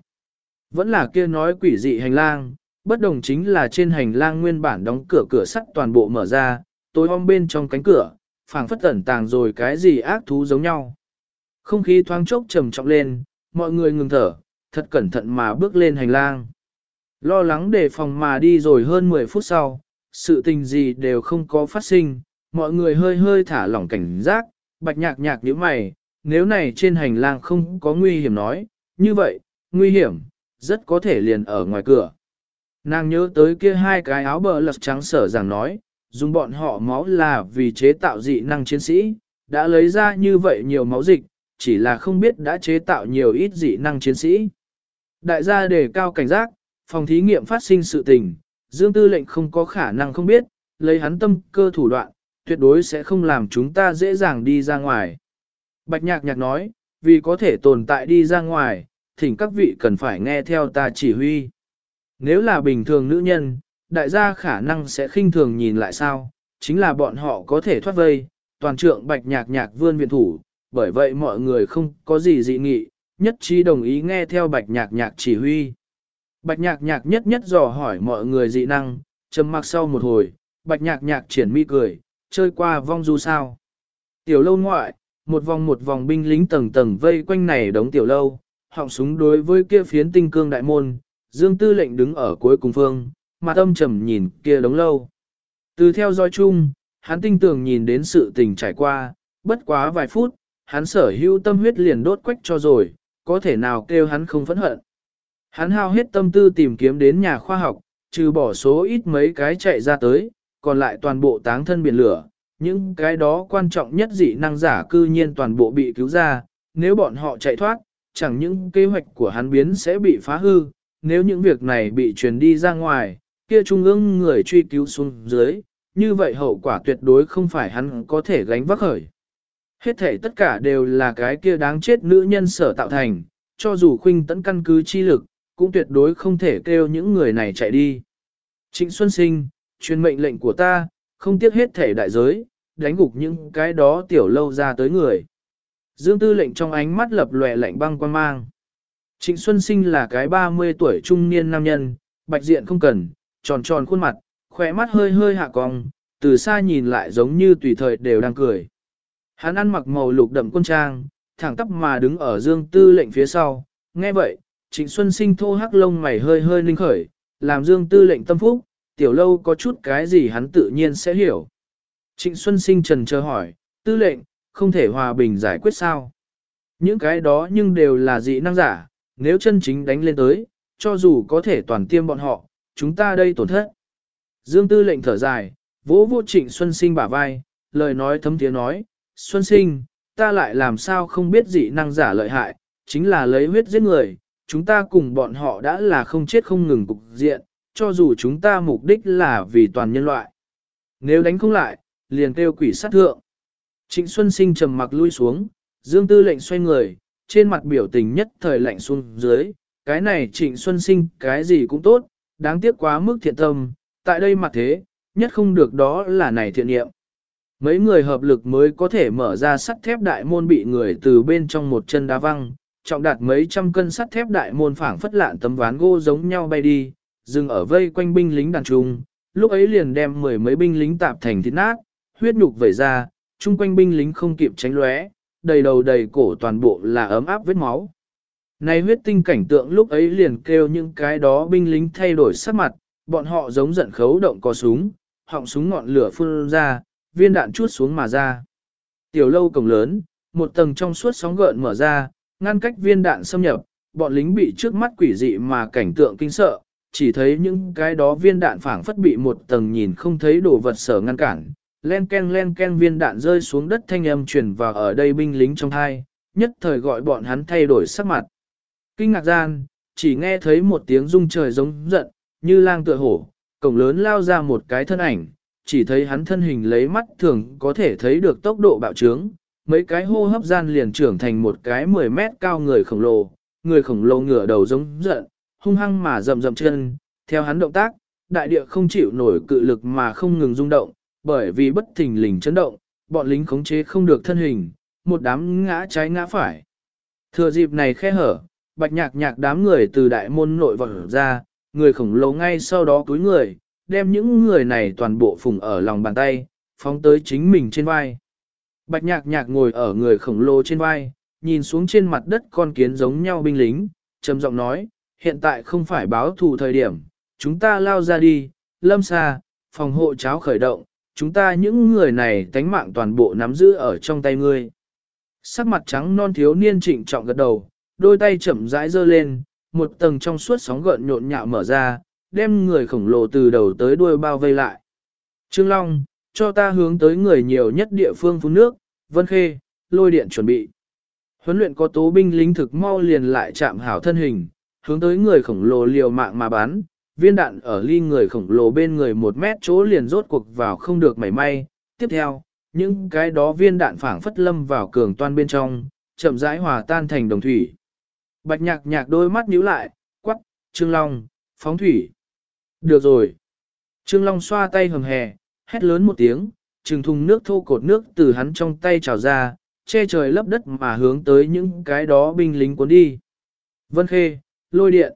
S1: Vẫn là kia nói quỷ dị hành lang, bất đồng chính là trên hành lang nguyên bản đóng cửa cửa sắt toàn bộ mở ra, tối om bên trong cánh cửa, phảng phất tẩn tàng rồi cái gì ác thú giống nhau. Không khí thoáng chốc trầm trọng lên, mọi người ngừng thở, thật cẩn thận mà bước lên hành lang. Lo lắng đề phòng mà đi rồi hơn 10 phút sau, sự tình gì đều không có phát sinh, mọi người hơi hơi thả lỏng cảnh giác, bạch nhạc nhạc nhíu mày, nếu này trên hành lang không có nguy hiểm nói, như vậy, nguy hiểm, rất có thể liền ở ngoài cửa. Nàng nhớ tới kia hai cái áo bờ lật trắng sở rằng nói, dùng bọn họ máu là vì chế tạo dị năng chiến sĩ, đã lấy ra như vậy nhiều máu dịch, chỉ là không biết đã chế tạo nhiều ít dị năng chiến sĩ. Đại gia đề cao cảnh giác, phòng thí nghiệm phát sinh sự tình, Dương Tư lệnh không có khả năng không biết, lấy hắn tâm cơ thủ đoạn, tuyệt đối sẽ không làm chúng ta dễ dàng đi ra ngoài. Bạch nhạc nhạc nói, vì có thể tồn tại đi ra ngoài, thỉnh các vị cần phải nghe theo ta chỉ huy. Nếu là bình thường nữ nhân, đại gia khả năng sẽ khinh thường nhìn lại sao, chính là bọn họ có thể thoát vây, toàn trượng bạch nhạc nhạc vươn viện thủ, bởi vậy mọi người không có gì dị nghị, nhất trí đồng ý nghe theo bạch nhạc nhạc chỉ huy. Bạch nhạc nhạc nhất nhất dò hỏi mọi người dị năng, trầm mặc sau một hồi, bạch nhạc nhạc triển mi cười, chơi qua vong du sao. Tiểu lâu ngoại, một vòng một vòng binh lính tầng tầng vây quanh này đống tiểu lâu, họng súng đối với kia phiến tinh cương đại môn, dương tư lệnh đứng ở cuối cùng phương, mặt âm trầm nhìn kia đống lâu. Từ theo dõi chung, hắn tinh tường nhìn đến sự tình trải qua, bất quá vài phút, hắn sở hữu tâm huyết liền đốt quách cho rồi, có thể nào kêu hắn không phẫn hận. Hắn hao hết tâm tư tìm kiếm đến nhà khoa học, trừ bỏ số ít mấy cái chạy ra tới, còn lại toàn bộ táng thân biển lửa. Những cái đó quan trọng nhất dị năng giả cư nhiên toàn bộ bị cứu ra, nếu bọn họ chạy thoát, chẳng những kế hoạch của hắn biến sẽ bị phá hư, nếu những việc này bị truyền đi ra ngoài, kia trung ương người truy cứu xuống dưới, như vậy hậu quả tuyệt đối không phải hắn có thể gánh vác khởi. Hết thể tất cả đều là cái kia đáng chết nữ nhân sở tạo thành, cho dù khuynh tấn căn cứ chi lực, cũng tuyệt đối không thể kêu những người này chạy đi. Trịnh Xuân Sinh, truyền mệnh lệnh của ta, không tiếc hết thể đại giới, đánh gục những cái đó tiểu lâu ra tới người. Dương tư lệnh trong ánh mắt lập lòe lạnh băng quan mang. Trịnh Xuân Sinh là cái 30 tuổi trung niên nam nhân, bạch diện không cần, tròn tròn khuôn mặt, khỏe mắt hơi hơi hạ cong, từ xa nhìn lại giống như tùy thời đều đang cười. Hắn ăn mặc màu lục đậm quân trang, thẳng tắp mà đứng ở dương tư lệnh phía sau, nghe vậy, trịnh xuân sinh thô hắc lông mày hơi hơi ninh khởi, làm dương tư lệnh tâm phúc, tiểu lâu có chút cái gì hắn tự nhiên sẽ hiểu. Trịnh xuân sinh trần chờ hỏi, tư lệnh, không thể hòa bình giải quyết sao? Những cái đó nhưng đều là dị năng giả, nếu chân chính đánh lên tới, cho dù có thể toàn tiêm bọn họ, chúng ta đây tổn thất. Dương tư lệnh thở dài, vỗ vô trịnh Xuân Sinh bả vai, lời nói thấm tiếng nói, Xuân Sinh, ta lại làm sao không biết dị năng giả lợi hại, chính là lấy huyết giết người, chúng ta cùng bọn họ đã là không chết không ngừng cục diện, cho dù chúng ta mục đích là vì toàn nhân loại. Nếu đánh không lại, liền kêu quỷ sát thượng. Trịnh Xuân Sinh trầm mặc lui xuống, Dương Tư lệnh xoay người, trên mặt biểu tình nhất thời lạnh xuống dưới, cái này Trịnh Xuân Sinh cái gì cũng tốt, đáng tiếc quá mức thiện tâm, tại đây mặt thế, nhất không được đó là này thiện niệm. Mấy người hợp lực mới có thể mở ra sắt thép đại môn bị người từ bên trong một chân đá văng, trọng đạt mấy trăm cân sắt thép đại môn phảng phất lạn tấm ván gỗ giống nhau bay đi, dừng ở vây quanh binh lính đàn trung, lúc ấy liền đem mười mấy binh lính tạp thành thịt nát, huyết nhục vẩy ra, chung quanh binh lính không kịp tránh lóe, đầy đầu đầy cổ toàn bộ là ấm áp vết máu. Này huyết tinh cảnh tượng lúc ấy liền kêu những cái đó binh lính thay đổi sắc mặt, bọn họ giống giận khấu động có súng, họng súng ngọn lửa phun ra, viên đạn chút xuống mà ra. Tiểu lâu cổng lớn, một tầng trong suốt sóng gợn mở ra, ngăn cách viên đạn xâm nhập, bọn lính bị trước mắt quỷ dị mà cảnh tượng kinh sợ, chỉ thấy những cái đó viên đạn phảng phất bị một tầng nhìn không thấy đồ vật sở ngăn cản. Len ken len ken viên đạn rơi xuống đất thanh âm truyền vào ở đây binh lính trong thai, nhất thời gọi bọn hắn thay đổi sắc mặt. Kinh ngạc gian, chỉ nghe thấy một tiếng rung trời giống giận, như lang tựa hổ, cổng lớn lao ra một cái thân ảnh, chỉ thấy hắn thân hình lấy mắt thường có thể thấy được tốc độ bạo trướng, mấy cái hô hấp gian liền trưởng thành một cái 10 mét cao người khổng lồ, người khổng lồ ngửa đầu giống giận, hung hăng mà rầm rầm chân, theo hắn động tác, đại địa không chịu nổi cự lực mà không ngừng rung động, bởi vì bất thình lình chấn động, bọn lính khống chế không được thân hình, một đám ngã trái ngã phải. Thừa dịp này khe hở, bạch nhạc nhạc đám người từ đại môn nội vọt ra, người khổng lồ ngay sau đó cúi người, đem những người này toàn bộ phùng ở lòng bàn tay, phóng tới chính mình trên vai. Bạch nhạc nhạc ngồi ở người khổng lồ trên vai, nhìn xuống trên mặt đất con kiến giống nhau binh lính, trầm giọng nói, hiện tại không phải báo thù thời điểm, chúng ta lao ra đi, lâm xa, phòng hộ cháo khởi động, chúng ta những người này tánh mạng toàn bộ nắm giữ ở trong tay ngươi. Sắc mặt trắng non thiếu niên trịnh trọng gật đầu, đôi tay chậm rãi giơ lên, một tầng trong suốt sóng gợn nhộn nhạo mở ra, đem người khổng lồ từ đầu tới đuôi bao vây lại. Trương Long, cho ta hướng tới người nhiều nhất địa phương phun nước, Vân Khê, lôi điện chuẩn bị. Huấn luyện có tố binh lính thực mau liền lại chạm hảo thân hình, hướng tới người khổng lồ liều mạng mà bắn, viên đạn ở ly người khổng lồ bên người một mét chỗ liền rốt cuộc vào không được mảy may. Tiếp theo, những cái đó viên đạn phảng phất lâm vào cường toan bên trong, chậm rãi hòa tan thành đồng thủy. Bạch nhạc nhạc đôi mắt nhíu lại, quắc, Trương Long, phóng thủy. Được rồi. Trương Long xoa tay hầm hè, hét lớn một tiếng, trừng thùng nước thô cột nước từ hắn trong tay trào ra, che trời lấp đất mà hướng tới những cái đó binh lính cuốn đi. Vân Khê, lôi điện.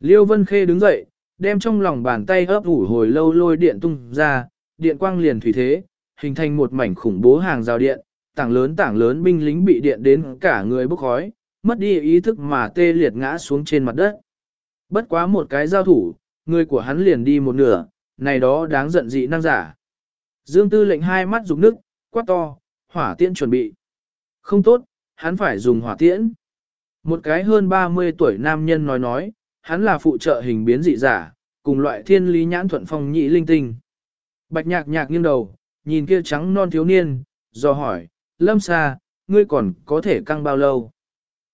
S1: Liêu Vân Khê đứng dậy, đem trong lòng bàn tay ấp ủ hồi lâu lôi điện tung ra, điện quang liền thủy thế, hình thành một mảnh khủng bố hàng rào điện, tảng lớn tảng lớn binh lính bị điện đến cả người bốc khói, mất đi ý thức mà tê liệt ngã xuống trên mặt đất. Bất quá một cái giao thủ, người của hắn liền đi một nửa, này đó đáng giận dị năng giả. Dương Tư lệnh hai mắt rục nước, quát to, hỏa tiễn chuẩn bị. Không tốt, hắn phải dùng hỏa tiễn. Một cái hơn 30 tuổi nam nhân nói nói, hắn là phụ trợ hình biến dị giả, cùng loại thiên lý nhãn thuận phong nhị linh tinh. Bạch nhạc nhạc nghiêng đầu, nhìn kia trắng non thiếu niên, do hỏi, lâm xa, ngươi còn có thể căng bao lâu?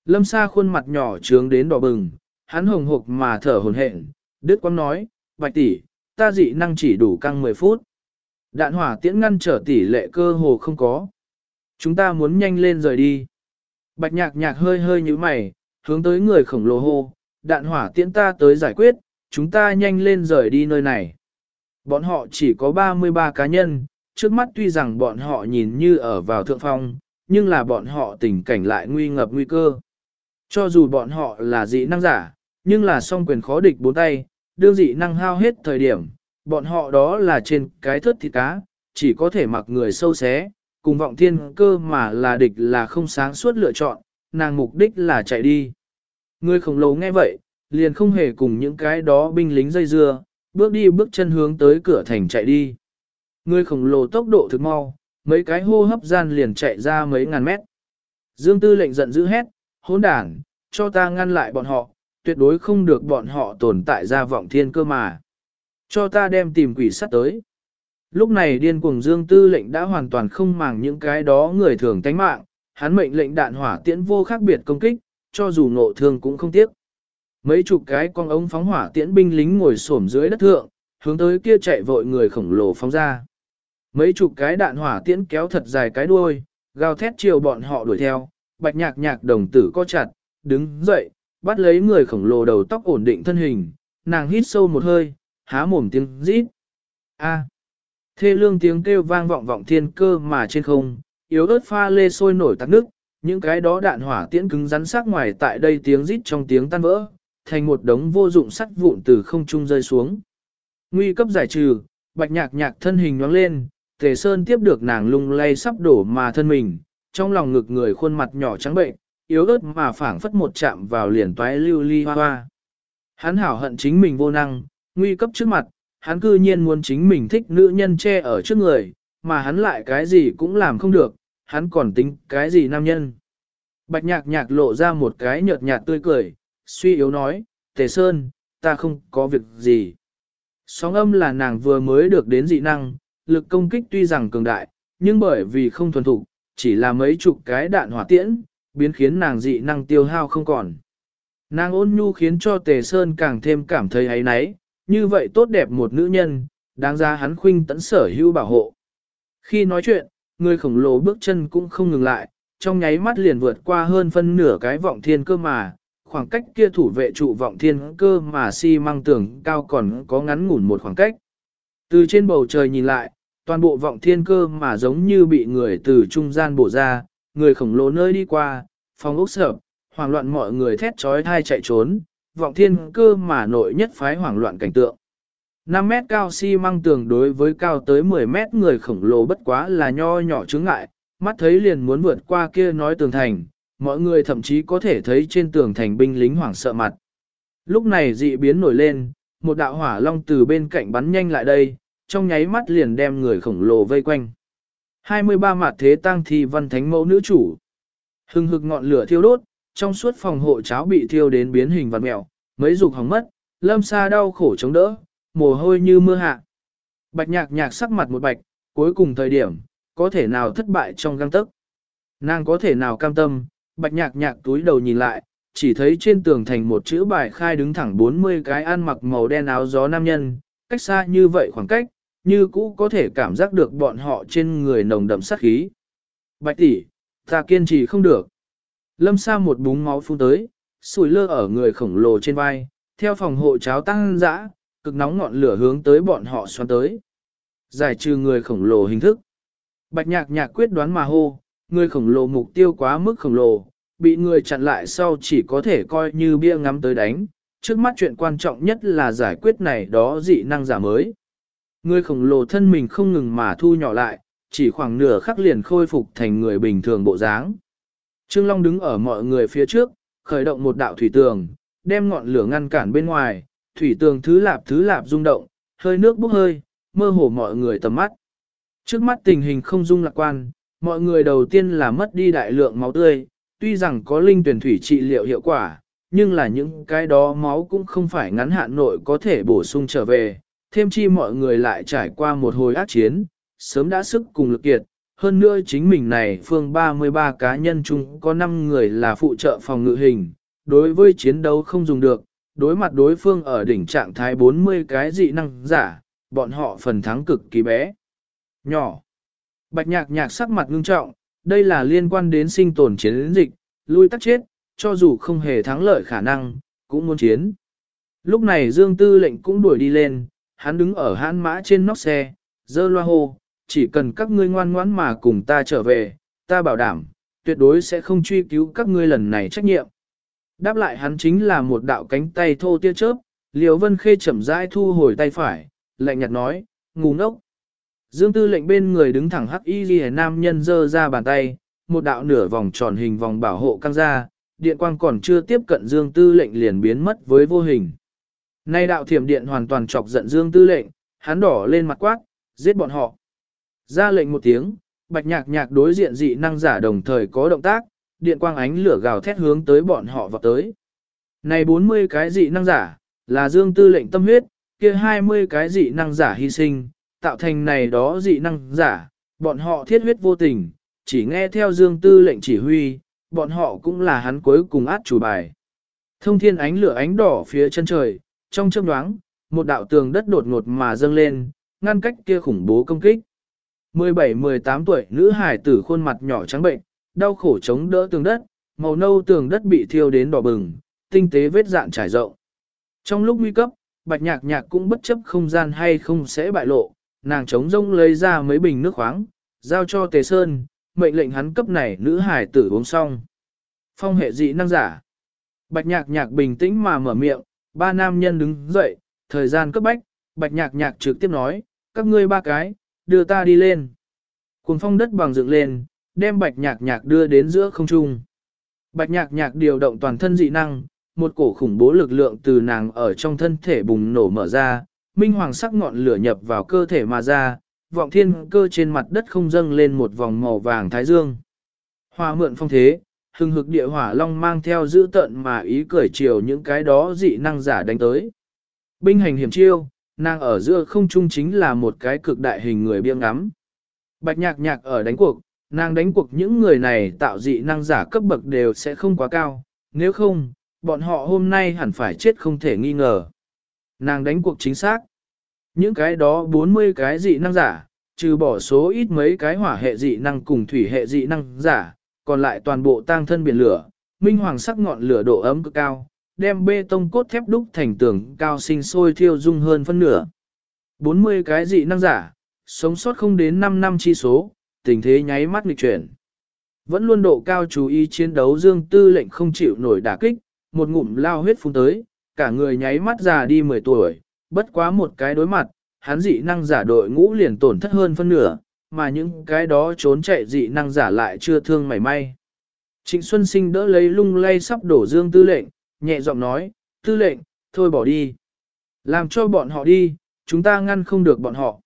S1: Lâm xa khuôn mặt nhỏ trướng đến đỏ bừng, hắn hồng hộc mà thở hồn hển, đứt quăng nói, bạch tỷ, ta dị năng chỉ đủ căng 10 phút. Đạn hỏa tiễn ngăn trở tỷ lệ cơ hồ không có. Chúng ta muốn nhanh lên rời đi. Bạch nhạc nhạc hơi hơi như mày, hướng tới người khổng lồ hô, đạn hỏa tiễn ta tới giải quyết, chúng ta nhanh lên rời đi nơi này. Bọn họ chỉ có 33 cá nhân, trước mắt tuy rằng bọn họ nhìn như ở vào thượng phong, nhưng là bọn họ tình cảnh lại nguy ngập nguy cơ. Cho dù bọn họ là dị năng giả, nhưng là song quyền khó địch bốn tay, đương dị năng hao hết thời điểm, bọn họ đó là trên cái thớt thịt cá, chỉ có thể mặc người sâu xé, cùng vọng thiên cơ mà là địch là không sáng suốt lựa chọn, nàng mục đích là chạy đi. Người khổng lồ nghe vậy, liền không hề cùng những cái đó binh lính dây dưa, bước đi bước chân hướng tới cửa thành chạy đi. Người khổng lồ tốc độ thực mau, mấy cái hô hấp gian liền chạy ra mấy ngàn mét. Dương Tư lệnh giận dữ hét, hỗn đảng, cho ta ngăn lại bọn họ, tuyệt đối không được bọn họ tồn tại ra vọng thiên cơ mà. Cho ta đem tìm quỷ sắt tới. Lúc này điên cuồng Dương Tư lệnh đã hoàn toàn không màng những cái đó người thường tánh mạng, hắn mệnh lệnh đạn hỏa tiễn vô khác biệt công kích, cho dù nộ thương cũng không tiếc. Mấy chục cái con ống phóng hỏa tiễn binh lính ngồi xổm dưới đất thượng, hướng tới kia chạy vội người khổng lồ phóng ra. Mấy chục cái đạn hỏa tiễn kéo thật dài cái đuôi, gào thét chiều bọn họ đuổi theo, bạch nhạc nhạc đồng tử co chặt, đứng dậy, bắt lấy người khổng lồ đầu tóc ổn định thân hình, nàng hít sâu một hơi, há mồm tiếng rít. A. Thê lương tiếng kêu vang vọng vọng thiên cơ mà trên không, yếu ớt pha lê sôi nổi tắc nước, những cái đó đạn hỏa tiễn cứng rắn sắc ngoài tại đây tiếng rít trong tiếng tan vỡ, thành một đống vô dụng sắt vụn từ không trung rơi xuống. Nguy cấp giải trừ, bạch nhạc nhạc thân hình nhoáng lên, tề sơn tiếp được nàng lung lay sắp đổ mà thân mình, trong lòng ngực người khuôn mặt nhỏ trắng bệnh, yếu ớt mà phảng phất một chạm vào liền toái lưu ly hoa hoa. Hắn hảo hận chính mình vô năng, nguy cấp trước mặt, hắn cư nhiên muốn chính mình thích nữ nhân che ở trước người, mà hắn lại cái gì cũng làm không được, hắn còn tính cái gì nam nhân. Bạch nhạc nhạc lộ ra một cái nhợt nhạt tươi cười, suy yếu nói, Tề Sơn, ta không có việc gì. Sóng âm là nàng vừa mới được đến dị năng, lực công kích tuy rằng cường đại, nhưng bởi vì không thuần thục, chỉ là mấy chục cái đạn hỏa tiễn, biến khiến nàng dị năng tiêu hao không còn. Nàng ôn nhu khiến cho Tề Sơn càng thêm cảm thấy ấy náy, như vậy tốt đẹp một nữ nhân, đáng ra hắn khuynh tẫn sở hữu bảo hộ. Khi nói chuyện, người khổng lồ bước chân cũng không ngừng lại, trong nháy mắt liền vượt qua hơn phân nửa cái vọng thiên cơ mà, khoảng cách kia thủ vệ trụ vọng thiên cơ mà si mang tưởng cao còn có ngắn ngủn một khoảng cách. Từ trên bầu trời nhìn lại, toàn bộ vọng thiên cơ mà giống như bị người từ trung gian bổ ra, người khổng lồ nơi đi qua, phòng ốc sợ, hoảng loạn mọi người thét trói thai chạy trốn, vọng thiên cơ mà nội nhất phái hoảng loạn cảnh tượng. 5 mét cao xi măng tường đối với cao tới 10 mét người khổng lồ bất quá là nho nhỏ chướng ngại, mắt thấy liền muốn vượt qua kia nói tường thành, mọi người thậm chí có thể thấy trên tường thành binh lính hoảng sợ mặt. Lúc này dị biến nổi lên, một đạo hỏa long từ bên cạnh bắn nhanh lại đây, trong nháy mắt liền đem người khổng lồ vây quanh. 23 mặt thế tăng thì văn thánh mẫu nữ chủ. Hưng hực ngọn lửa thiêu đốt, trong suốt phòng hộ cháo bị thiêu đến biến hình vật mẹo, mấy dục hỏng mất, lâm xa đau khổ chống đỡ, mồ hôi như mưa hạ. Bạch nhạc nhạc sắc mặt một bạch, cuối cùng thời điểm, có thể nào thất bại trong găng tức. Nàng có thể nào cam tâm, bạch nhạc nhạc túi đầu nhìn lại, chỉ thấy trên tường thành một chữ bài khai đứng thẳng 40 cái ăn mặc màu đen áo gió nam nhân, cách xa như vậy khoảng cách, như cũ có thể cảm giác được bọn họ trên người nồng đậm sát khí. Bạch tỷ, ta kiên trì không được. Lâm Sa một búng máu phun tới, sủi lơ ở người khổng lồ trên vai, theo phòng hộ cháo tăng dã, cực nóng ngọn lửa hướng tới bọn họ xoắn tới. Giải trừ người khổng lồ hình thức. Bạch nhạc nhạc quyết đoán mà hô, người khổng lồ mục tiêu quá mức khổng lồ, bị người chặn lại sau chỉ có thể coi như bia ngắm tới đánh. Trước mắt chuyện quan trọng nhất là giải quyết này đó dị năng giả mới. Người khổng lồ thân mình không ngừng mà thu nhỏ lại, chỉ khoảng nửa khắc liền khôi phục thành người bình thường bộ dáng. Trương Long đứng ở mọi người phía trước, khởi động một đạo thủy tường, đem ngọn lửa ngăn cản bên ngoài, thủy tường thứ lạp thứ lạp rung động, hơi nước bốc hơi, mơ hồ mọi người tầm mắt. Trước mắt tình hình không dung lạc quan, mọi người đầu tiên là mất đi đại lượng máu tươi, tuy rằng có linh tuyển thủy trị liệu hiệu quả, nhưng là những cái đó máu cũng không phải ngắn hạn nội có thể bổ sung trở về, thêm chi mọi người lại trải qua một hồi ác chiến, sớm đã sức cùng lực kiệt, hơn nữa chính mình này phương 33 cá nhân chung có 5 người là phụ trợ phòng ngự hình, đối với chiến đấu không dùng được, đối mặt đối phương ở đỉnh trạng thái 40 cái dị năng giả, bọn họ phần thắng cực kỳ bé. Nhỏ. Bạch nhạc nhạc sắc mặt ngưng trọng, đây là liên quan đến sinh tồn chiến dịch, lui tắt chết, cho dù không hề thắng lợi khả năng, cũng muốn chiến. Lúc này Dương Tư lệnh cũng đuổi đi lên, hắn đứng ở hãn mã trên nóc xe, dơ loa hô, chỉ cần các ngươi ngoan ngoãn mà cùng ta trở về, ta bảo đảm, tuyệt đối sẽ không truy cứu các ngươi lần này trách nhiệm. Đáp lại hắn chính là một đạo cánh tay thô tia chớp, Liễu Vân Khê chậm rãi thu hồi tay phải, lạnh nhạt nói, ngu ngốc. Dương Tư lệnh bên người đứng thẳng hắc y ghi nam nhân dơ ra bàn tay, một đạo nửa vòng tròn hình vòng bảo hộ căng ra, điện quang còn chưa tiếp cận Dương Tư lệnh liền biến mất với vô hình. Nay đạo thiểm điện hoàn toàn chọc giận Dương Tư lệnh, hắn đỏ lên mặt quát, giết bọn họ. Ra lệnh một tiếng, bạch nhạc nhạc đối diện dị năng giả đồng thời có động tác, điện quang ánh lửa gào thét hướng tới bọn họ vào tới. Này 40 cái dị năng giả, là Dương Tư lệnh tâm huyết, kia 20 cái dị năng giả hy sinh, tạo thành này đó dị năng giả, bọn họ thiết huyết vô tình, chỉ nghe theo Dương Tư lệnh chỉ huy, bọn họ cũng là hắn cuối cùng át chủ bài. Thông thiên ánh lửa ánh đỏ phía chân trời, trong chớp nhoáng, một đạo tường đất đột ngột mà dâng lên, ngăn cách kia khủng bố công kích. 17-18 tuổi nữ hải tử khuôn mặt nhỏ trắng bệnh, đau khổ chống đỡ tường đất, màu nâu tường đất bị thiêu đến đỏ bừng, tinh tế vết dạn trải rộng. Trong lúc nguy cấp, bạch nhạc nhạc cũng bất chấp không gian hay không sẽ bại lộ, nàng chống rông lấy ra mấy bình nước khoáng, giao cho Tề Sơn, mệnh lệnh hắn cấp này nữ hải tử uống xong. Phong hệ dị năng giả. Bạch nhạc nhạc bình tĩnh mà mở miệng, ba nam nhân đứng dậy, thời gian cấp bách, bạch nhạc nhạc trực tiếp nói, các ngươi ba cái, đưa ta đi lên. Cuồng phong đất bằng dựng lên, đem bạch nhạc nhạc đưa đến giữa không trung. Bạch nhạc nhạc điều động toàn thân dị năng, một cổ khủng bố lực lượng từ nàng ở trong thân thể bùng nổ mở ra, minh hoàng sắc ngọn lửa nhập vào cơ thể mà ra, vọng thiên cơ trên mặt đất không dâng lên một vòng màu vàng thái dương. Hoa mượn phong thế, hừng hực địa hỏa long mang theo dữ tận mà ý cười chiều những cái đó dị năng giả đánh tới. Binh hành hiểm chiêu, nàng ở giữa không trung chính là một cái cực đại hình người biêng ngắm. Bạch nhạc nhạc ở đánh cuộc, nàng đánh cuộc những người này tạo dị năng giả cấp bậc đều sẽ không quá cao, nếu không, bọn họ hôm nay hẳn phải chết không thể nghi ngờ. Nàng đánh cuộc chính xác. Những cái đó 40 cái dị năng giả, trừ bỏ số ít mấy cái hỏa hệ dị năng cùng thủy hệ dị năng giả, còn lại toàn bộ tang thân biển lửa, minh hoàng sắc ngọn lửa độ ấm cực cao, đem bê tông cốt thép đúc thành tường cao sinh sôi thiêu dung hơn phân nửa. 40 cái dị năng giả, sống sót không đến 5 năm chi số, tình thế nháy mắt nghịch chuyển. Vẫn luôn độ cao chú ý chiến đấu dương tư lệnh không chịu nổi đả kích, một ngụm lao huyết phun tới, cả người nháy mắt già đi 10 tuổi, bất quá một cái đối mặt, hắn dị năng giả đội ngũ liền tổn thất hơn phân nửa, mà những cái đó trốn chạy dị năng giả lại chưa thương mảy may. Trịnh Xuân Sinh đỡ lấy lung lay sắp đổ dương tư lệnh, nhẹ giọng nói, tư lệnh, thôi bỏ đi. Làm cho bọn họ đi, chúng ta ngăn không được bọn họ.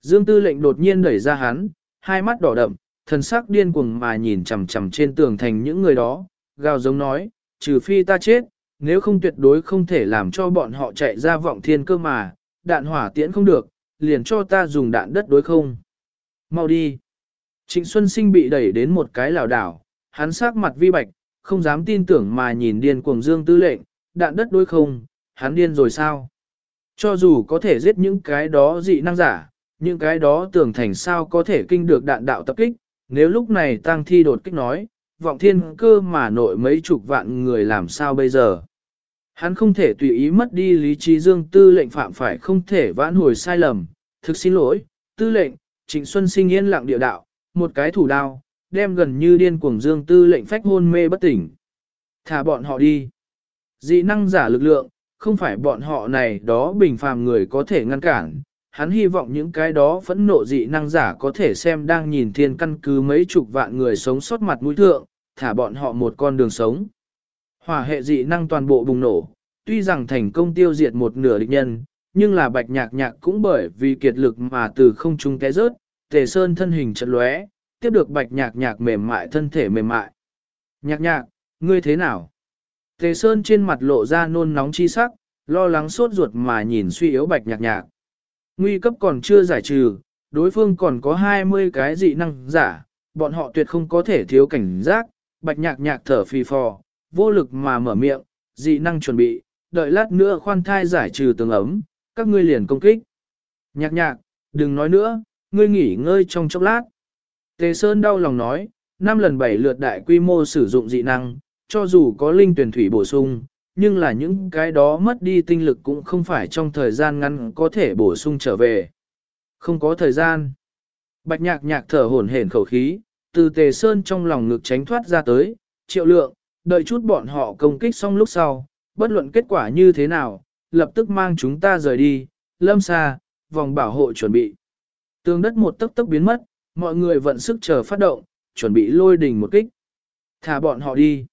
S1: Dương tư lệnh đột nhiên đẩy ra hắn, hai mắt đỏ đậm, thần sắc điên cuồng mà nhìn chằm chằm trên tường thành những người đó, gào giống nói, trừ phi ta chết, nếu không tuyệt đối không thể làm cho bọn họ chạy ra vọng thiên cơ mà, đạn hỏa tiễn không được, liền cho ta dùng đạn đất đối không. Mau đi. Trịnh Xuân Sinh bị đẩy đến một cái lảo đảo, hắn sắc mặt vi bạch, không dám tin tưởng mà nhìn điên cuồng dương tư lệnh, đạn đất đối không, hắn điên rồi sao? Cho dù có thể giết những cái đó dị năng giả, những cái đó tưởng thành sao có thể kinh được đạn đạo tập kích, nếu lúc này tăng thi đột kích nói, vọng thiên cơ mà nội mấy chục vạn người làm sao bây giờ? Hắn không thể tùy ý mất đi lý trí dương tư lệnh phạm phải không thể vãn hồi sai lầm, thực xin lỗi, tư lệnh, trịnh xuân sinh yên lặng địa đạo, một cái thủ đao, đem gần như điên cuồng dương tư lệnh phách hôn mê bất tỉnh. Thả bọn họ đi. Dị năng giả lực lượng, không phải bọn họ này đó bình phàm người có thể ngăn cản. Hắn hy vọng những cái đó phẫn nộ dị năng giả có thể xem đang nhìn thiên căn cứ mấy chục vạn người sống sót mặt mũi thượng, thả bọn họ một con đường sống. Hỏa hệ dị năng toàn bộ bùng nổ, tuy rằng thành công tiêu diệt một nửa địch nhân, nhưng là bạch nhạc nhạc cũng bởi vì kiệt lực mà từ không trung té rớt, tề sơn thân hình chật lóe, tiếp được bạch nhạc nhạc mềm mại thân thể mềm mại. Nhạc nhạc, ngươi thế nào? Tề sơn trên mặt lộ ra nôn nóng chi sắc, lo lắng sốt ruột mà nhìn suy yếu bạch nhạc nhạc. Nguy cấp còn chưa giải trừ, đối phương còn có 20 cái dị năng giả, bọn họ tuyệt không có thể thiếu cảnh giác, bạch nhạc nhạc thở phì phò, vô lực mà mở miệng, dị năng chuẩn bị, đợi lát nữa khoan thai giải trừ tường ấm, các ngươi liền công kích. Nhạc nhạc, đừng nói nữa, ngươi nghỉ ngơi trong chốc lát. Tề Sơn đau lòng nói, năm lần bảy lượt đại quy mô sử dụng dị năng, cho dù có linh tuyển thủy bổ sung, nhưng là những cái đó mất đi tinh lực cũng không phải trong thời gian ngắn có thể bổ sung trở về. Không có thời gian. Bạch nhạc nhạc thở hổn hển khẩu khí, từ tề sơn trong lòng ngực tránh thoát ra tới, triệu lượng, đợi chút bọn họ công kích xong lúc sau, bất luận kết quả như thế nào, lập tức mang chúng ta rời đi, lâm xa, vòng bảo hộ chuẩn bị. Tường đất một tấc tấc biến mất, mọi người vận sức chờ phát động, chuẩn bị lôi đình một kích. Thả bọn họ đi.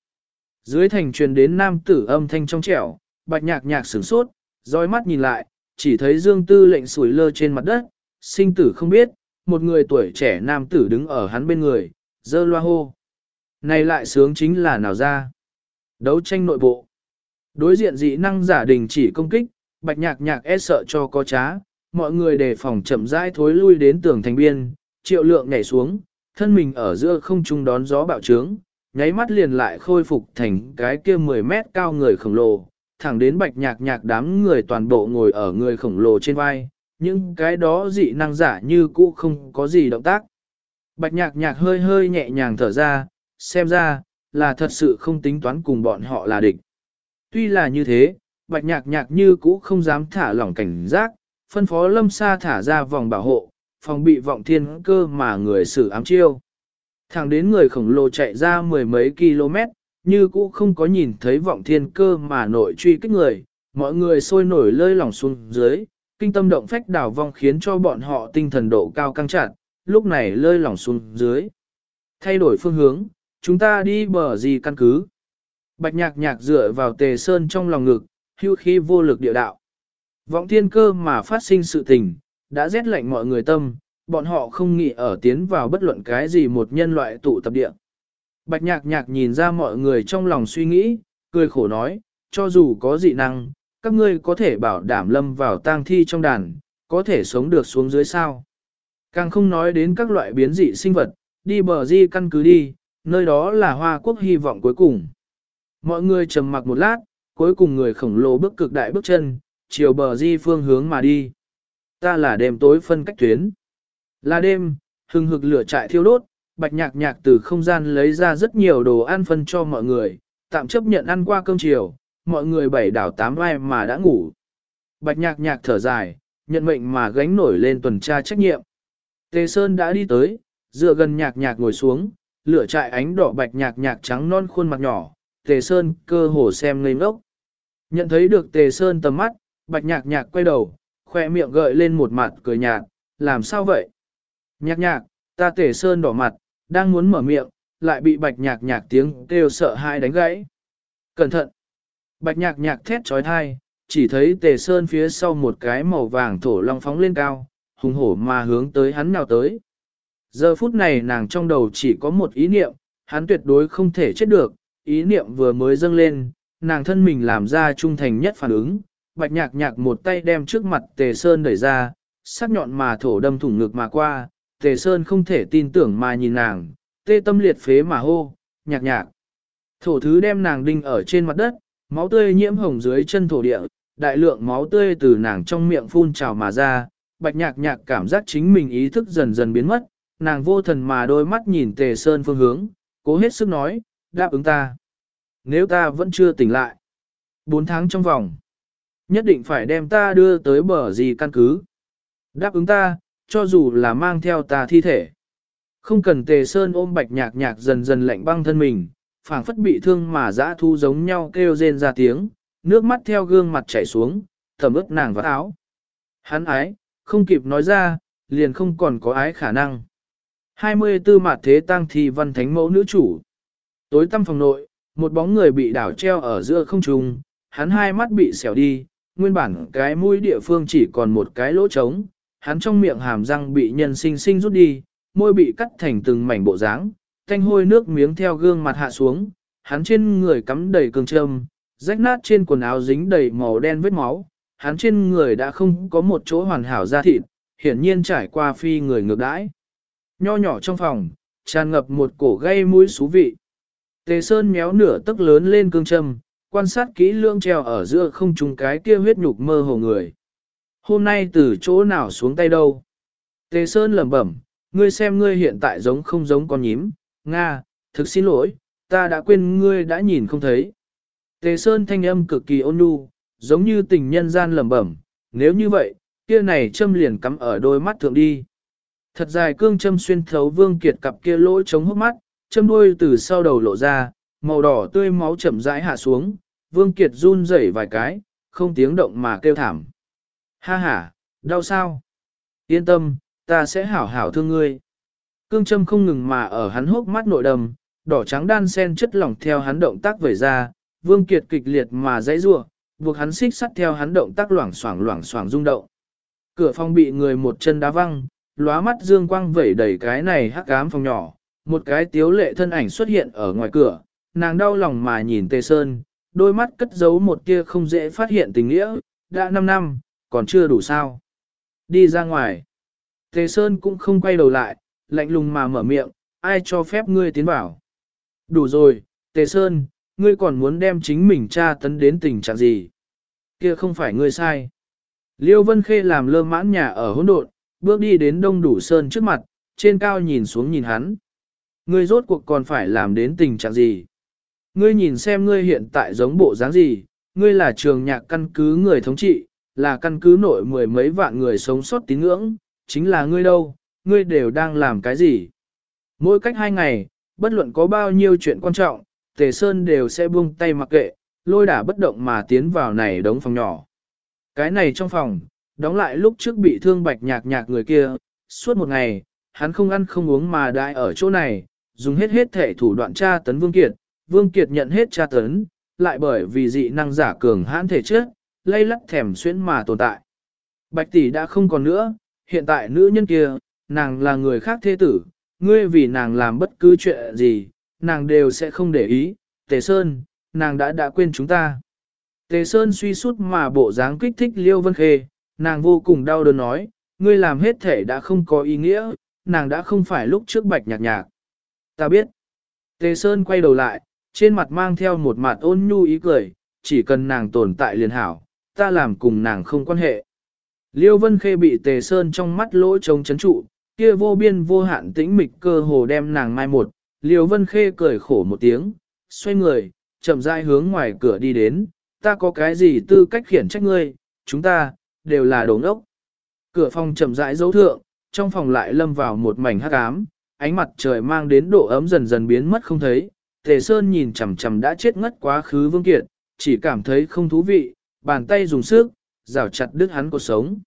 S1: Dưới thành truyền đến nam tử âm thanh trong trẻo, bạch nhạc nhạc sửng sốt, dõi mắt nhìn lại, chỉ thấy dương tư lệnh sủi lơ trên mặt đất, sinh tử không biết, một người tuổi trẻ nam tử đứng ở hắn bên người, dơ loa hô. Này lại sướng chính là nào ra? Đấu tranh nội bộ. Đối diện dị năng giả đình chỉ công kích, bạch nhạc nhạc e sợ cho có trá, mọi người đề phòng chậm rãi thối lui đến tường thành biên, triệu lượng nhảy xuống, thân mình ở giữa không trung đón gió bạo trướng, nháy mắt liền lại khôi phục thành cái kia 10 mét cao người khổng lồ, thẳng đến bạch nhạc nhạc đám người toàn bộ ngồi ở người khổng lồ trên vai, nhưng cái đó dị năng giả như cũ không có gì động tác. Bạch nhạc nhạc hơi hơi nhẹ nhàng thở ra, xem ra, là thật sự không tính toán cùng bọn họ là địch. Tuy là như thế, bạch nhạc nhạc như cũ không dám thả lỏng cảnh giác, phân phó lâm sa thả ra vòng bảo hộ, phòng bị vọng thiên cơ mà người xử ám chiêu. Thẳng đến người khổng lồ chạy ra mười mấy km, như cũ không có nhìn thấy vọng thiên cơ mà nội truy kích người, mọi người sôi nổi lơi lỏng xuống dưới, kinh tâm động phách đảo vong khiến cho bọn họ tinh thần độ cao căng chặt, lúc này lơi lỏng xuống dưới. Thay đổi phương hướng, chúng ta đi bờ gì căn cứ. Bạch nhạc nhạc dựa vào tề sơn trong lòng ngực, hưu khí vô lực địa đạo. Vọng thiên cơ mà phát sinh sự tình, đã rét lạnh mọi người tâm, bọn họ không nghĩ ở tiến vào bất luận cái gì một nhân loại tụ tập địa. Bạch nhạc nhạc nhìn ra mọi người trong lòng suy nghĩ, cười khổ nói, cho dù có dị năng, các ngươi có thể bảo đảm lâm vào tang thi trong đàn, có thể sống được xuống dưới sao. Càng không nói đến các loại biến dị sinh vật, đi bờ di căn cứ đi, nơi đó là hoa quốc hy vọng cuối cùng. Mọi người trầm mặc một lát, cuối cùng người khổng lồ bước cực đại bước chân, chiều bờ di phương hướng mà đi. Ta là đêm tối phân cách tuyến. Là đêm, hừng hực lửa trại thiêu đốt, bạch nhạc nhạc từ không gian lấy ra rất nhiều đồ ăn phân cho mọi người, tạm chấp nhận ăn qua cơm chiều, mọi người bảy đảo tám vai mà đã ngủ. Bạch nhạc nhạc thở dài, nhận mệnh mà gánh nổi lên tuần tra trách nhiệm. Tề Sơn đã đi tới, dựa gần nhạc nhạc ngồi xuống, lửa trại ánh đỏ bạch nhạc nhạc trắng non khuôn mặt nhỏ, Tề Sơn cơ hồ xem ngây ngốc. Nhận thấy được Tề Sơn tầm mắt, bạch nhạc nhạc quay đầu, khoe miệng gợi lên một mặt cười nhạt, làm sao vậy? Nhạc nhạc, ta Tề Sơn đỏ mặt, đang muốn mở miệng, lại bị bạch nhạc nhạc tiếng kêu sợ hãi đánh gãy. Cẩn thận! Bạch nhạc nhạc thét trói thai, chỉ thấy Tề Sơn phía sau một cái màu vàng thổ long phóng lên cao, hùng hổ mà hướng tới hắn nào tới. Giờ phút này nàng trong đầu chỉ có một ý niệm, hắn tuyệt đối không thể chết được, ý niệm vừa mới dâng lên, nàng thân mình làm ra trung thành nhất phản ứng, bạch nhạc nhạc một tay đem trước mặt tề sơn đẩy ra, sắc nhọn mà thổ đâm thủng ngực mà qua, tề sơn không thể tin tưởng mà nhìn nàng, tê tâm liệt phế mà hô, nhạc nhạc. Thổ thứ đem nàng đinh ở trên mặt đất, máu tươi nhiễm hồng dưới chân thổ địa, đại lượng máu tươi từ nàng trong miệng phun trào mà ra, bạch nhạc nhạc cảm giác chính mình ý thức dần dần biến mất, nàng vô thần mà đôi mắt nhìn tề sơn phương hướng, cố hết sức nói, đáp ứng ta. Nếu ta vẫn chưa tỉnh lại, bốn tháng trong vòng, nhất định phải đem ta đưa tới bờ gì căn cứ. Đáp ứng ta, cho dù là mang theo ta thi thể. Không cần tề sơn ôm bạch nhạc nhạc dần dần lạnh băng thân mình, phảng phất bị thương mà dã thu giống nhau kêu rên ra tiếng, nước mắt theo gương mặt chảy xuống, thẩm ướt nàng vào áo. Hắn ái, không kịp nói ra, liền không còn có ái khả năng. 24 mặt thế tăng thì văn thánh mẫu nữ chủ. Tối tăm phòng nội, một bóng người bị đảo treo ở giữa không trung, hắn hai mắt bị xẻo đi, nguyên bản cái mũi địa phương chỉ còn một cái lỗ trống, hắn trong miệng hàm răng bị nhân sinh sinh rút đi, môi bị cắt thành từng mảnh bộ dáng, thanh hôi nước miếng theo gương mặt hạ xuống, hắn trên người cắm đầy cương châm, rách nát trên quần áo dính đầy màu đen vết máu, hắn trên người đã không có một chỗ hoàn hảo da thịt, hiển nhiên trải qua phi người ngược đãi. Nho nhỏ trong phòng, tràn ngập một cổ gây mũi xú vị. Tề Sơn méo nửa tức lớn lên cương châm, quan sát kỹ lưỡng treo ở giữa không trùng cái kia huyết nhục mơ hồ người. Hôm nay từ chỗ nào xuống tay đâu? Tề Sơn lẩm bẩm, ngươi xem ngươi hiện tại giống không giống con nhím, Nga, thực xin lỗi, ta đã quên ngươi đã nhìn không thấy. Tề Sơn thanh âm cực kỳ ôn nhu, giống như tình nhân gian lẩm bẩm, nếu như vậy, kia này châm liền cắm ở đôi mắt thượng đi. Thật dài cương châm xuyên thấu Vương Kiệt cặp kia lỗ chống hốc mắt, châm đuôi từ sau đầu lộ ra, màu đỏ tươi máu chậm rãi hạ xuống, Vương Kiệt run rẩy vài cái, không tiếng động mà kêu thảm. Ha ha, đau sao? Yên tâm, ta sẽ hảo hảo thương ngươi. Cương châm không ngừng mà ở hắn hốc mắt nội đầm, đỏ trắng đan sen chất lỏng theo hắn động tác vẩy ra, Vương Kiệt kịch liệt mà dãy rủa, buộc hắn xích sắt theo hắn động tác loảng xoảng loảng xoảng rung động. Cửa phòng bị người một chân đá văng, lóa mắt dương quang vẩy đầy cái này hắc ám phòng nhỏ, một cái tiếu lệ thân ảnh xuất hiện ở ngoài cửa, nàng đau lòng mà nhìn Tề Sơn, đôi mắt cất giấu một tia không dễ phát hiện tình nghĩa, đã 5 năm, còn chưa đủ sao. Đi ra ngoài. Tề Sơn cũng không quay đầu lại, lạnh lùng mà mở miệng, ai cho phép ngươi tiến vào. Đủ rồi, Tề Sơn, ngươi còn muốn đem chính mình tra tấn đến tình trạng gì? Kia không phải ngươi sai. Liêu Vân Khê làm lơ mãn nhà ở hỗn độn, bước đi đến đông đủ sơn trước mặt, trên cao nhìn xuống nhìn hắn. Ngươi rốt cuộc còn phải làm đến tình trạng gì? Ngươi nhìn xem ngươi hiện tại giống bộ dáng gì, ngươi là trường nhạc căn cứ người thống trị, là căn cứ nội mười mấy vạn người sống sót tín ngưỡng, chính là ngươi đâu, ngươi đều đang làm cái gì? Mỗi cách hai ngày, bất luận có bao nhiêu chuyện quan trọng, Tề Sơn đều sẽ buông tay mặc kệ, lôi đả bất động mà tiến vào này đống phòng nhỏ. Cái này trong phòng, đóng lại lúc trước bị thương bạch nhạc nhạc người kia, suốt một ngày, hắn không ăn không uống mà đại ở chỗ này, dùng hết hết thể thủ đoạn tra tấn Vương Kiệt, Vương Kiệt nhận hết tra tấn, lại bởi vì dị năng giả cường hãn thể trước, lây lắc thèm xuyên mà tồn tại. Bạch tỷ đã không còn nữa, hiện tại nữ nhân kia, nàng là người khác thế tử, ngươi vì nàng làm bất cứ chuyện gì, nàng đều sẽ không để ý, Tề Sơn, nàng đã đã quên chúng ta. Tề Sơn suy sút mà bộ dáng kích thích Liêu Vân Khê, nàng vô cùng đau đớn nói, ngươi làm hết thể đã không có ý nghĩa, nàng đã không phải lúc trước bạch nhạc nhạc. Ta biết. Tề Sơn quay đầu lại, trên mặt mang theo một mặt ôn nhu ý cười, chỉ cần nàng tồn tại liền hảo, ta làm cùng nàng không quan hệ. Liêu Vân Khê bị Tề Sơn trong mắt lỗ trống chấn trụ, kia vô biên vô hạn tĩnh mịch cơ hồ đem nàng mai một. Liêu Vân Khê cười khổ một tiếng, xoay người, chậm rãi hướng ngoài cửa đi đến, ta có cái gì tư cách khiển trách ngươi, chúng ta, đều là đồ ngốc. Cửa phòng chậm rãi dấu thượng, trong phòng lại lâm vào một mảnh hắc ám, ánh mặt trời mang đến độ ấm dần dần biến mất không thấy. Tề Sơn nhìn chằm chằm đã chết ngất quá khứ Vương Kiệt, chỉ cảm thấy không thú vị, bàn tay dùng sức, rào chặt đứt hắn cuộc sống.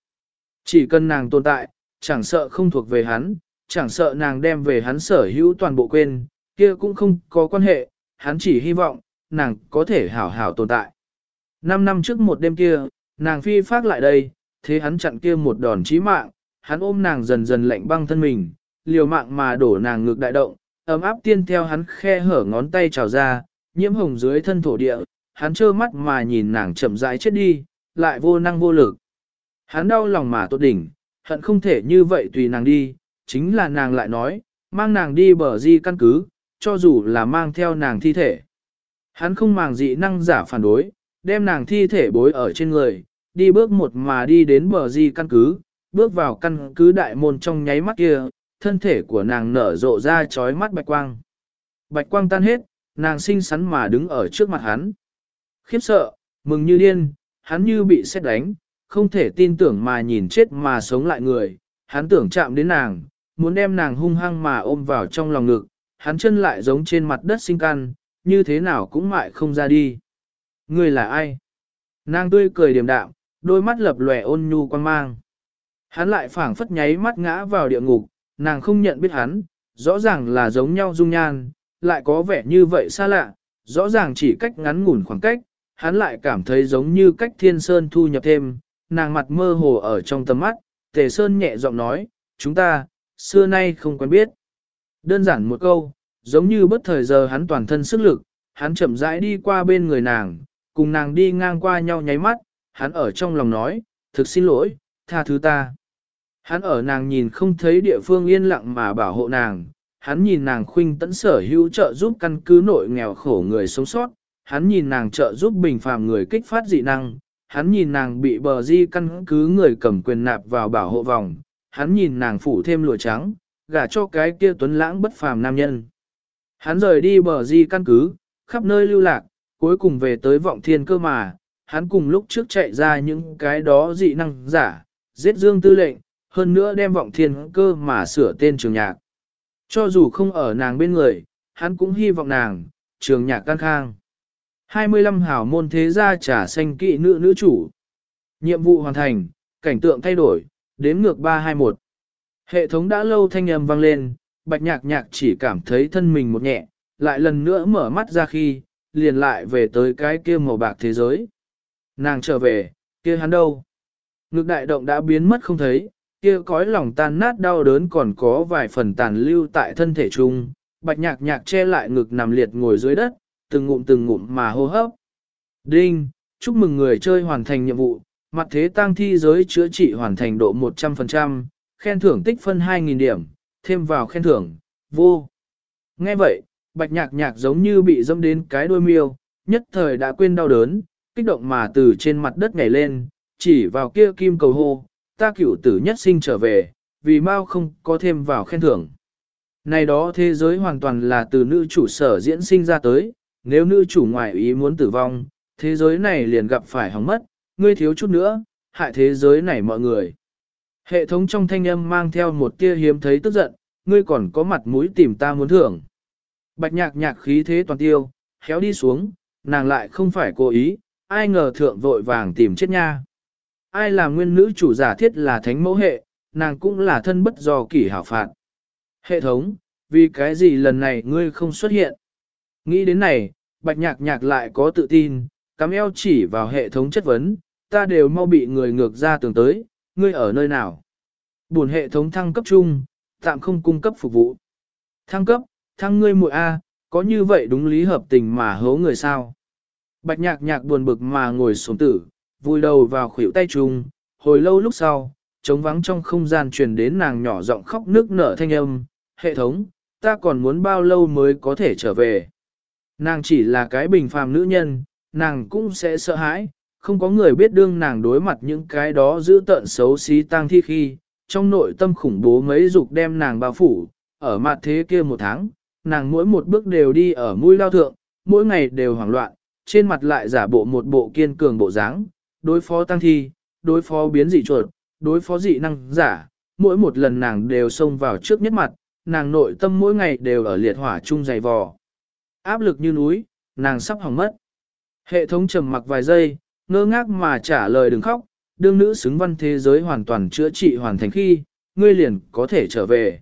S1: Chỉ cần nàng tồn tại, chẳng sợ không thuộc về hắn, chẳng sợ nàng đem về hắn sở hữu toàn bộ quên, kia cũng không có quan hệ, hắn chỉ hy vọng, nàng có thể hảo hảo tồn tại. Năm năm trước một đêm kia, nàng phi phát lại đây, thế hắn chặn kia một đòn chí mạng, hắn ôm nàng dần dần lạnh băng thân mình, liều mạng mà đổ nàng ngược đại động, ấm áp tiên theo hắn khe hở ngón tay trào ra, nhiễm hồng dưới thân thổ địa, hắn trơ mắt mà nhìn nàng chậm rãi chết đi, lại vô năng vô lực. Hắn đau lòng mà tốt đỉnh, hận không thể như vậy tùy nàng đi, chính là nàng lại nói, mang nàng đi bờ di căn cứ, cho dù là mang theo nàng thi thể. Hắn không màng dị năng giả phản đối, đem nàng thi thể bối ở trên người, đi bước một mà đi đến bờ di căn cứ, bước vào căn cứ đại môn trong nháy mắt kia, thân thể của nàng nở rộ ra chói mắt bạch quang. Bạch quang tan hết, nàng xinh xắn mà đứng ở trước mặt hắn. Khiếp sợ, mừng như điên, hắn như bị xét đánh, không thể tin tưởng mà nhìn chết mà sống lại người, hắn tưởng chạm đến nàng, muốn đem nàng hung hăng mà ôm vào trong lòng ngực, hắn chân lại giống trên mặt đất sinh căn, như thế nào cũng mại không ra đi. Người là ai? Nàng tươi cười điềm đạm, đôi mắt lập lòe ôn nhu quan mang. Hắn lại phảng phất nháy mắt ngã vào địa ngục, nàng không nhận biết hắn, rõ ràng là giống nhau dung nhan, lại có vẻ như vậy xa lạ, rõ ràng chỉ cách ngắn ngủn khoảng cách, hắn lại cảm thấy giống như cách thiên sơn thu nhập thêm, nàng mặt mơ hồ ở trong tầm mắt, tề sơn nhẹ giọng nói, chúng ta, xưa nay không quen biết. Đơn giản một câu, giống như bất thời giờ hắn toàn thân sức lực, hắn chậm rãi đi qua bên người nàng, cùng nàng đi ngang qua nhau nháy mắt, hắn ở trong lòng nói, thực xin lỗi, tha thứ ta. Hắn ở nàng nhìn không thấy địa phương yên lặng mà bảo hộ nàng, hắn nhìn nàng khuynh tẫn sở hữu trợ giúp căn cứ nội nghèo khổ người sống sót, hắn nhìn nàng trợ giúp bình phàm người kích phát dị năng, hắn nhìn nàng bị bờ di căn cứ người cầm quyền nạp vào bảo hộ vòng, hắn nhìn nàng phủ thêm lụa trắng, gả cho cái kia tuấn lãng bất phàm nam nhân. Hắn rời đi bờ di căn cứ, khắp nơi lưu lạc, cuối cùng về tới vọng thiên cơ mà, hắn cùng lúc trước chạy ra những cái đó dị năng giả, giết dương tư lệnh, hơn nữa đem vọng thiên cơ mà sửa tên trường nhạc. Cho dù không ở nàng bên người, hắn cũng hy vọng nàng, trường nhạc can khang. 25 hảo môn thế gia trả xanh kỵ nữ nữ chủ. Nhiệm vụ hoàn thành, cảnh tượng thay đổi, đếm ngược 321. Hệ thống đã lâu thanh âm vang lên, bạch nhạc nhạc chỉ cảm thấy thân mình một nhẹ, lại lần nữa mở mắt ra khi, liền lại về tới cái kia màu bạc thế giới. Nàng trở về, kia hắn đâu? Ngực đại động đã biến mất không thấy, kia cõi lòng tan nát đau đớn còn có vài phần tàn lưu tại thân thể chung, bạch nhạc nhạc che lại ngực nằm liệt ngồi dưới đất, từng ngụm từng ngụm mà hô hấp. Đinh, chúc mừng người chơi hoàn thành nhiệm vụ, mặt thế tăng thi giới chữa trị hoàn thành độ 100%, khen thưởng tích phân 2.000 điểm, thêm vào khen thưởng, vô. Nghe vậy, bạch nhạc nhạc giống như bị dâm đến cái đuôi miêu, nhất thời đã quên đau đớn, kích động mà từ trên mặt đất nhảy lên, chỉ vào kia kim cầu hô, ta cửu tử nhất sinh trở về, vì mau không có thêm vào khen thưởng. Này đó thế giới hoàn toàn là từ nữ chủ sở diễn sinh ra tới, nếu nữ chủ ngoại ý muốn tử vong, thế giới này liền gặp phải hỏng mất, ngươi thiếu chút nữa, hại thế giới này mọi người. Hệ thống trong thanh âm mang theo một tia hiếm thấy tức giận, ngươi còn có mặt mũi tìm ta muốn thưởng. Bạch nhạc nhạc khí thế toàn tiêu, khéo đi xuống, nàng lại không phải cố ý, ai ngờ thượng vội vàng tìm chết nha. Ai là nguyên nữ chủ giả thiết là thánh mẫu hệ, nàng cũng là thân bất do kỷ hảo phạt. Hệ thống, vì cái gì lần này ngươi không xuất hiện? Nghĩ đến này, bạch nhạc nhạc lại có tự tin, cắm eo chỉ vào hệ thống chất vấn, ta đều mau bị người ngược ra tường tới, ngươi ở nơi nào? Buồn hệ thống thăng cấp chung, tạm không cung cấp phục vụ. Thăng cấp, thăng ngươi muội A, có như vậy đúng lý hợp tình mà hố người sao. Bạch nhạc nhạc buồn bực mà ngồi xuống tử, vùi đầu vào khuỷu tay chung, hồi lâu lúc sau, trống vắng trong không gian truyền đến nàng nhỏ giọng khóc nước nở thanh âm, hệ thống, ta còn muốn bao lâu mới có thể trở về. Nàng chỉ là cái bình phàm nữ nhân, nàng cũng sẽ sợ hãi, không có người biết đương nàng đối mặt những cái đó giữ tợn xấu xí tang thi khi, trong nội tâm khủng bố mấy dục đem nàng bao phủ, ở mặt thế kia một tháng, nàng mỗi một bước đều đi ở mũi lao thượng, mỗi ngày đều hoảng loạn, trên mặt lại giả bộ một bộ kiên cường bộ dáng, đối phó tăng thi, đối phó biến dị chuột, đối phó dị năng giả, mỗi một lần nàng đều xông vào trước nhất mặt, nàng nội tâm mỗi ngày đều ở liệt hỏa chung dày vò. Áp lực như núi, nàng sắp hỏng mất. Hệ thống trầm mặc vài giây, ngơ ngác mà trả lời đừng khóc, đương nữ xứng văn thế giới hoàn toàn chữa trị hoàn thành khi, ngươi liền có thể trở về.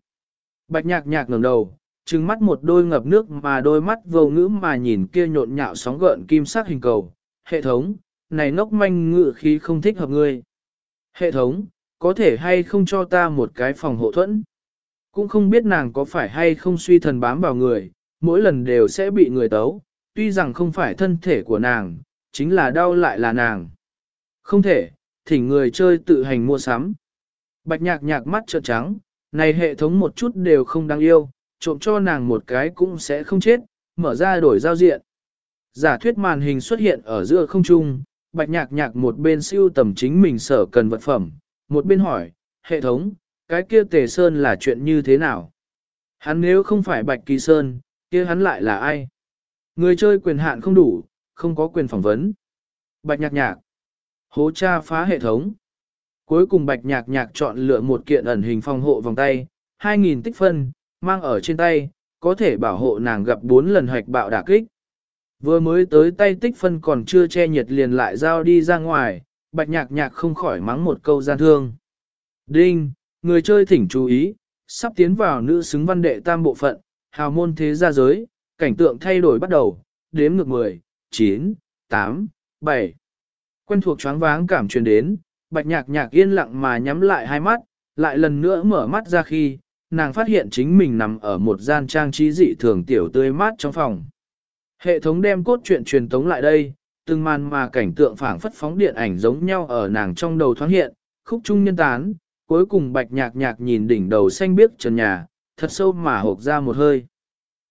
S1: Bạch nhạc nhạc ngẩng đầu, trừng mắt một đôi ngập nước mà đôi mắt vô ngữ mà nhìn kia nhộn nhạo sóng gợn kim sắc hình cầu. Hệ thống, này ngốc manh ngự khí không thích hợp ngươi. Hệ thống, có thể hay không cho ta một cái phòng hộ thuẫn? Cũng không biết nàng có phải hay không suy thần bám vào người, mỗi lần đều sẽ bị người tấu, tuy rằng không phải thân thể của nàng, chính là đau lại là nàng. Không thể, thỉnh người chơi tự hành mua sắm. Bạch nhạc nhạc mắt trợn trắng, này hệ thống một chút đều không đáng yêu, trộm cho nàng một cái cũng sẽ không chết, mở ra đổi giao diện. Giả thuyết màn hình xuất hiện ở giữa không trung, bạch nhạc nhạc một bên siêu tầm chính mình sở cần vật phẩm, một bên hỏi, hệ thống, cái kia tề sơn là chuyện như thế nào? Hắn nếu không phải bạch kỳ sơn, kia hắn lại là ai? Người chơi quyền hạn không đủ, không có quyền phỏng vấn. Bạch nhạc nhạc. Hố cha phá hệ thống. Cuối cùng bạch nhạc nhạc chọn lựa một kiện ẩn hình phòng hộ vòng tay, 2.000 tích phân, mang ở trên tay, có thể bảo hộ nàng gặp 4 lần hoạch bạo đả kích. Vừa mới tới tay tích phân còn chưa che nhiệt liền lại giao đi ra ngoài, bạch nhạc nhạc không khỏi mắng một câu gian thương. Đinh, người chơi thỉnh chú ý, sắp tiến vào nữ xứng văn đệ tam bộ phận, hào môn thế gia giới, cảnh tượng thay đổi bắt đầu, đếm ngược 10, 9, 8, 7. Quen thuộc choáng váng cảm truyền đến, bạch nhạc nhạc yên lặng mà nhắm lại hai mắt, lại lần nữa mở mắt ra khi, nàng phát hiện chính mình nằm ở một gian trang trí dị thường tiểu tươi mát trong phòng. Hệ thống đem cốt truyện truyền tống lại đây, từng màn mà cảnh tượng phảng phất phóng điện ảnh giống nhau ở nàng trong đầu thoáng hiện, khúc trung nhân tán, cuối cùng bạch nhạc nhạc nhìn đỉnh đầu xanh biếc trần nhà, thật sâu mà hộp ra một hơi.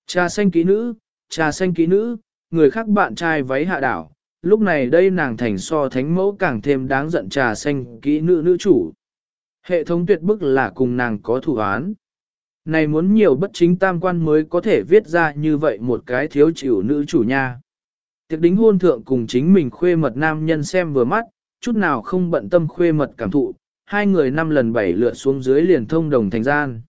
S1: Trà xanh kỹ nữ, trà xanh kỹ nữ, người khác bạn trai váy hạ đảo, lúc này đây nàng thành so thánh mẫu càng thêm đáng giận trà xanh kỹ nữ nữ chủ. Hệ thống tuyệt bức là cùng nàng có thủ án. Này muốn nhiều bất chính tam quan mới có thể viết ra như vậy một cái thiếu chịu nữ chủ nha. Tiệc đính hôn thượng cùng chính mình khuê mật nam nhân xem vừa mắt, chút nào không bận tâm khuê mật cảm thụ, hai người năm lần bảy lượt xuống dưới liền thông đồng thành gian.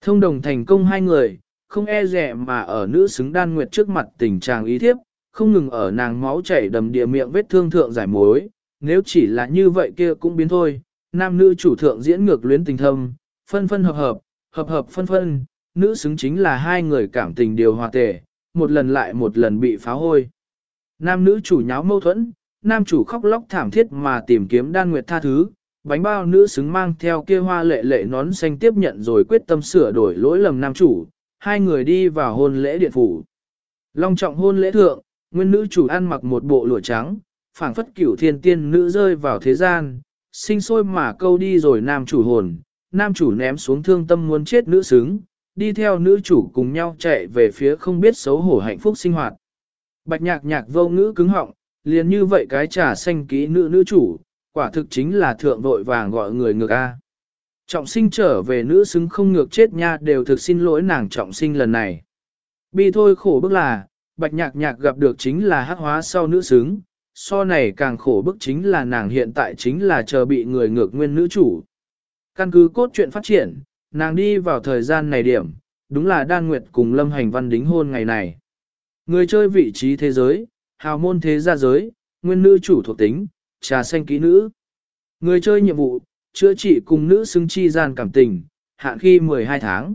S1: Thông đồng thành công hai người, không e rẻ mà ở nữ xứng đan nguyệt trước mặt tình trạng ý thiếp, không ngừng ở nàng máu chảy đầm địa miệng vết thương thượng giải mối, nếu chỉ là như vậy kia cũng biến thôi, nam nữ chủ thượng diễn ngược luyến tình thâm, phân phân hợp hợp, hợp hợp phân phân, nữ xứng chính là hai người cảm tình điều hòa tề, một lần lại một lần bị phá hôi. Nam nữ chủ nháo mâu thuẫn, nam chủ khóc lóc thảm thiết mà tìm kiếm đan nguyệt tha thứ, bánh bao nữ xứng mang theo kia hoa lệ lệ nón xanh tiếp nhận rồi quyết tâm sửa đổi lỗi lầm nam chủ, hai người đi vào hôn lễ điện phủ. Long trọng hôn lễ thượng, nguyên nữ chủ ăn mặc một bộ lụa trắng, phảng phất cửu thiên tiên nữ rơi vào thế gian, sinh sôi mà câu đi rồi nam chủ hồn, nam chủ ném xuống thương tâm muốn chết nữ xứng, đi theo nữ chủ cùng nhau chạy về phía không biết xấu hổ hạnh phúc sinh hoạt. Bạch nhạc nhạc vô ngữ cứng họng, liền như vậy cái trà xanh ký nữ nữ chủ, quả thực chính là thượng vội vàng gọi người ngược A. Trọng sinh trở về nữ xứng không ngược chết nha đều thực xin lỗi nàng trọng sinh lần này. Bi thôi khổ bức là, bạch nhạc nhạc gặp được chính là hắc hóa sau nữ xứng, so này càng khổ bức chính là nàng hiện tại chính là chờ bị người ngược nguyên nữ chủ. Căn cứ cốt truyện phát triển, nàng đi vào thời gian này điểm, đúng là đan nguyệt cùng lâm hành văn đính hôn ngày này. Người chơi vị trí thế giới, hào môn thế gia giới, nguyên nữ chủ thuộc tính, trà xanh kỹ nữ. Người chơi nhiệm vụ, chữa trị cùng nữ xứng chi gian cảm tình, hạn khi 12 tháng.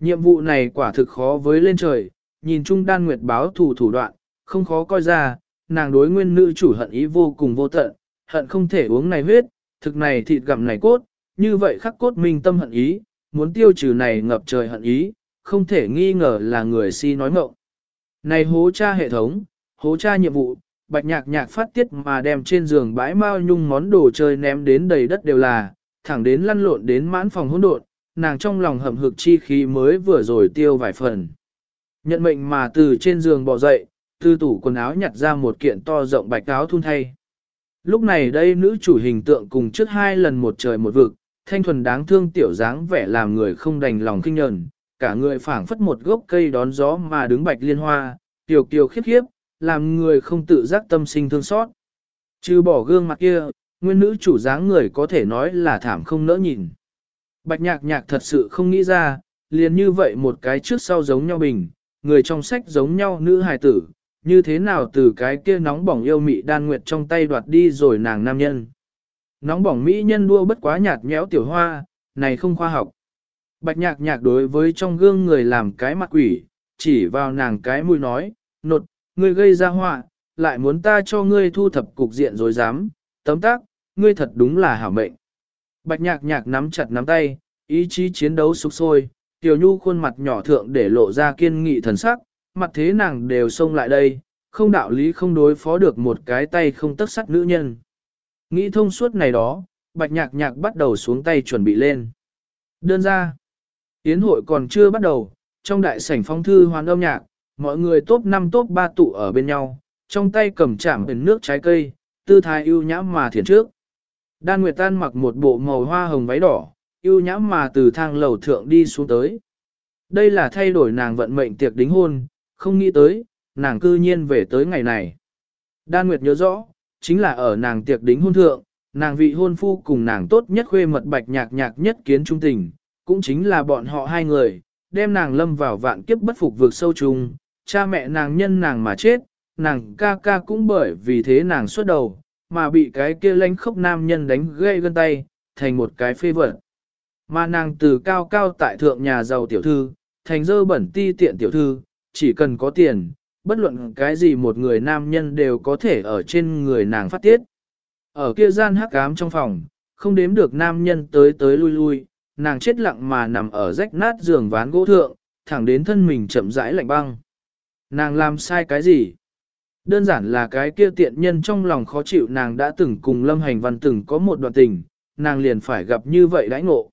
S1: Nhiệm vụ này quả thực khó với lên trời, nhìn chung đan nguyệt báo thủ thủ đoạn, không khó coi ra, nàng đối nguyên nữ chủ hận ý vô cùng vô tận, hận không thể uống này huyết, thực này thịt gặm này cốt, như vậy khắc cốt minh tâm hận ý, muốn tiêu trừ này ngập trời hận ý, không thể nghi ngờ là người si nói ngộng. Này hố cha hệ thống, hố cha nhiệm vụ, bạch nhạc nhạc phát tiết mà đem trên giường bãi mao nhung món đồ chơi ném đến đầy đất đều là, thẳng đến lăn lộn đến mãn phòng hỗn độn, nàng trong lòng hầm hực chi khí mới vừa rồi tiêu vài phần. Nhận mệnh mà từ trên giường bò dậy, từ tủ quần áo nhặt ra một kiện to rộng bạch áo thun thay. Lúc này đây nữ chủ hình tượng cùng trước hai lần một trời một vực, thanh thuần đáng thương tiểu dáng vẻ làm người không đành lòng kinh nhẫn, cả người phảng phất một gốc cây đón gió mà đứng bạch liên hoa, tiểu kiều khiếp khiếp, làm người không tự giác tâm sinh thương xót. Trừ bỏ gương mặt kia, nguyên nữ chủ dáng người có thể nói là thảm không nỡ nhìn. Bạch nhạc nhạc thật sự không nghĩ ra, liền như vậy một cái trước sau giống nhau bình, người trong sách giống nhau nữ hài tử, như thế nào từ cái kia nóng bỏng yêu mị đan nguyệt trong tay đoạt đi rồi nàng nam nhân. Nóng bỏng mỹ nhân đua bất quá nhạt nhẽo tiểu hoa, này không khoa học. Bạch nhạc nhạc đối với trong gương người làm cái mặt quỷ, chỉ vào nàng cái mũi nói, nột, ngươi gây ra họa, lại muốn ta cho ngươi thu thập cục diện rồi dám, tấm tác, ngươi thật đúng là hảo mệnh. Bạch nhạc nhạc nắm chặt nắm tay, ý chí chiến đấu sục sôi, tiểu nhu khuôn mặt nhỏ thượng để lộ ra kiên nghị thần sắc, mặt thế nàng đều xông lại đây, không đạo lý không đối phó được một cái tay không tất sắt nữ nhân. Nghĩ thông suốt này đó, bạch nhạc nhạc bắt đầu xuống tay chuẩn bị lên. Đơn ra, yến hội còn chưa bắt đầu, trong đại sảnh phong thư hoàn âm nhạc, mọi người top 5 top 3 tụ ở bên nhau, trong tay cầm chạm bình nước trái cây, tư thái ưu nhãm mà thiền trước. Đan Nguyệt Tan mặc một bộ màu hoa hồng váy đỏ, ưu nhãm mà từ thang lầu thượng đi xuống tới. Đây là thay đổi nàng vận mệnh tiệc đính hôn, không nghĩ tới, nàng cư nhiên về tới ngày này. Đan Nguyệt nhớ rõ, chính là ở nàng tiệc đính hôn thượng, nàng vị hôn phu cùng nàng tốt nhất khuê mật bạch nhạc nhạc nhất kiến trung tình, cũng chính là bọn họ hai người, đem nàng lâm vào vạn kiếp bất phục vượt sâu trùng, cha mẹ nàng nhân nàng mà chết, nàng ca ca cũng bởi vì thế nàng xuất đầu, mà bị cái kia lánh khốc nam nhân đánh gây gân tay, thành một cái phê vật. Mà nàng từ cao cao tại thượng nhà giàu tiểu thư, thành dơ bẩn ti tiện tiểu thư, chỉ cần có tiền, bất luận cái gì một người nam nhân đều có thể ở trên người nàng phát tiết. Ở kia gian hắc ám trong phòng, không đếm được nam nhân tới tới lui lui, nàng chết lặng mà nằm ở rách nát giường ván gỗ thượng, thẳng đến thân mình chậm rãi lạnh băng. Nàng làm sai cái gì? Đơn giản là cái kia tiện nhân trong lòng khó chịu nàng đã từng cùng lâm hành văn từng có một đoạn tình, nàng liền phải gặp như vậy đãi ngộ.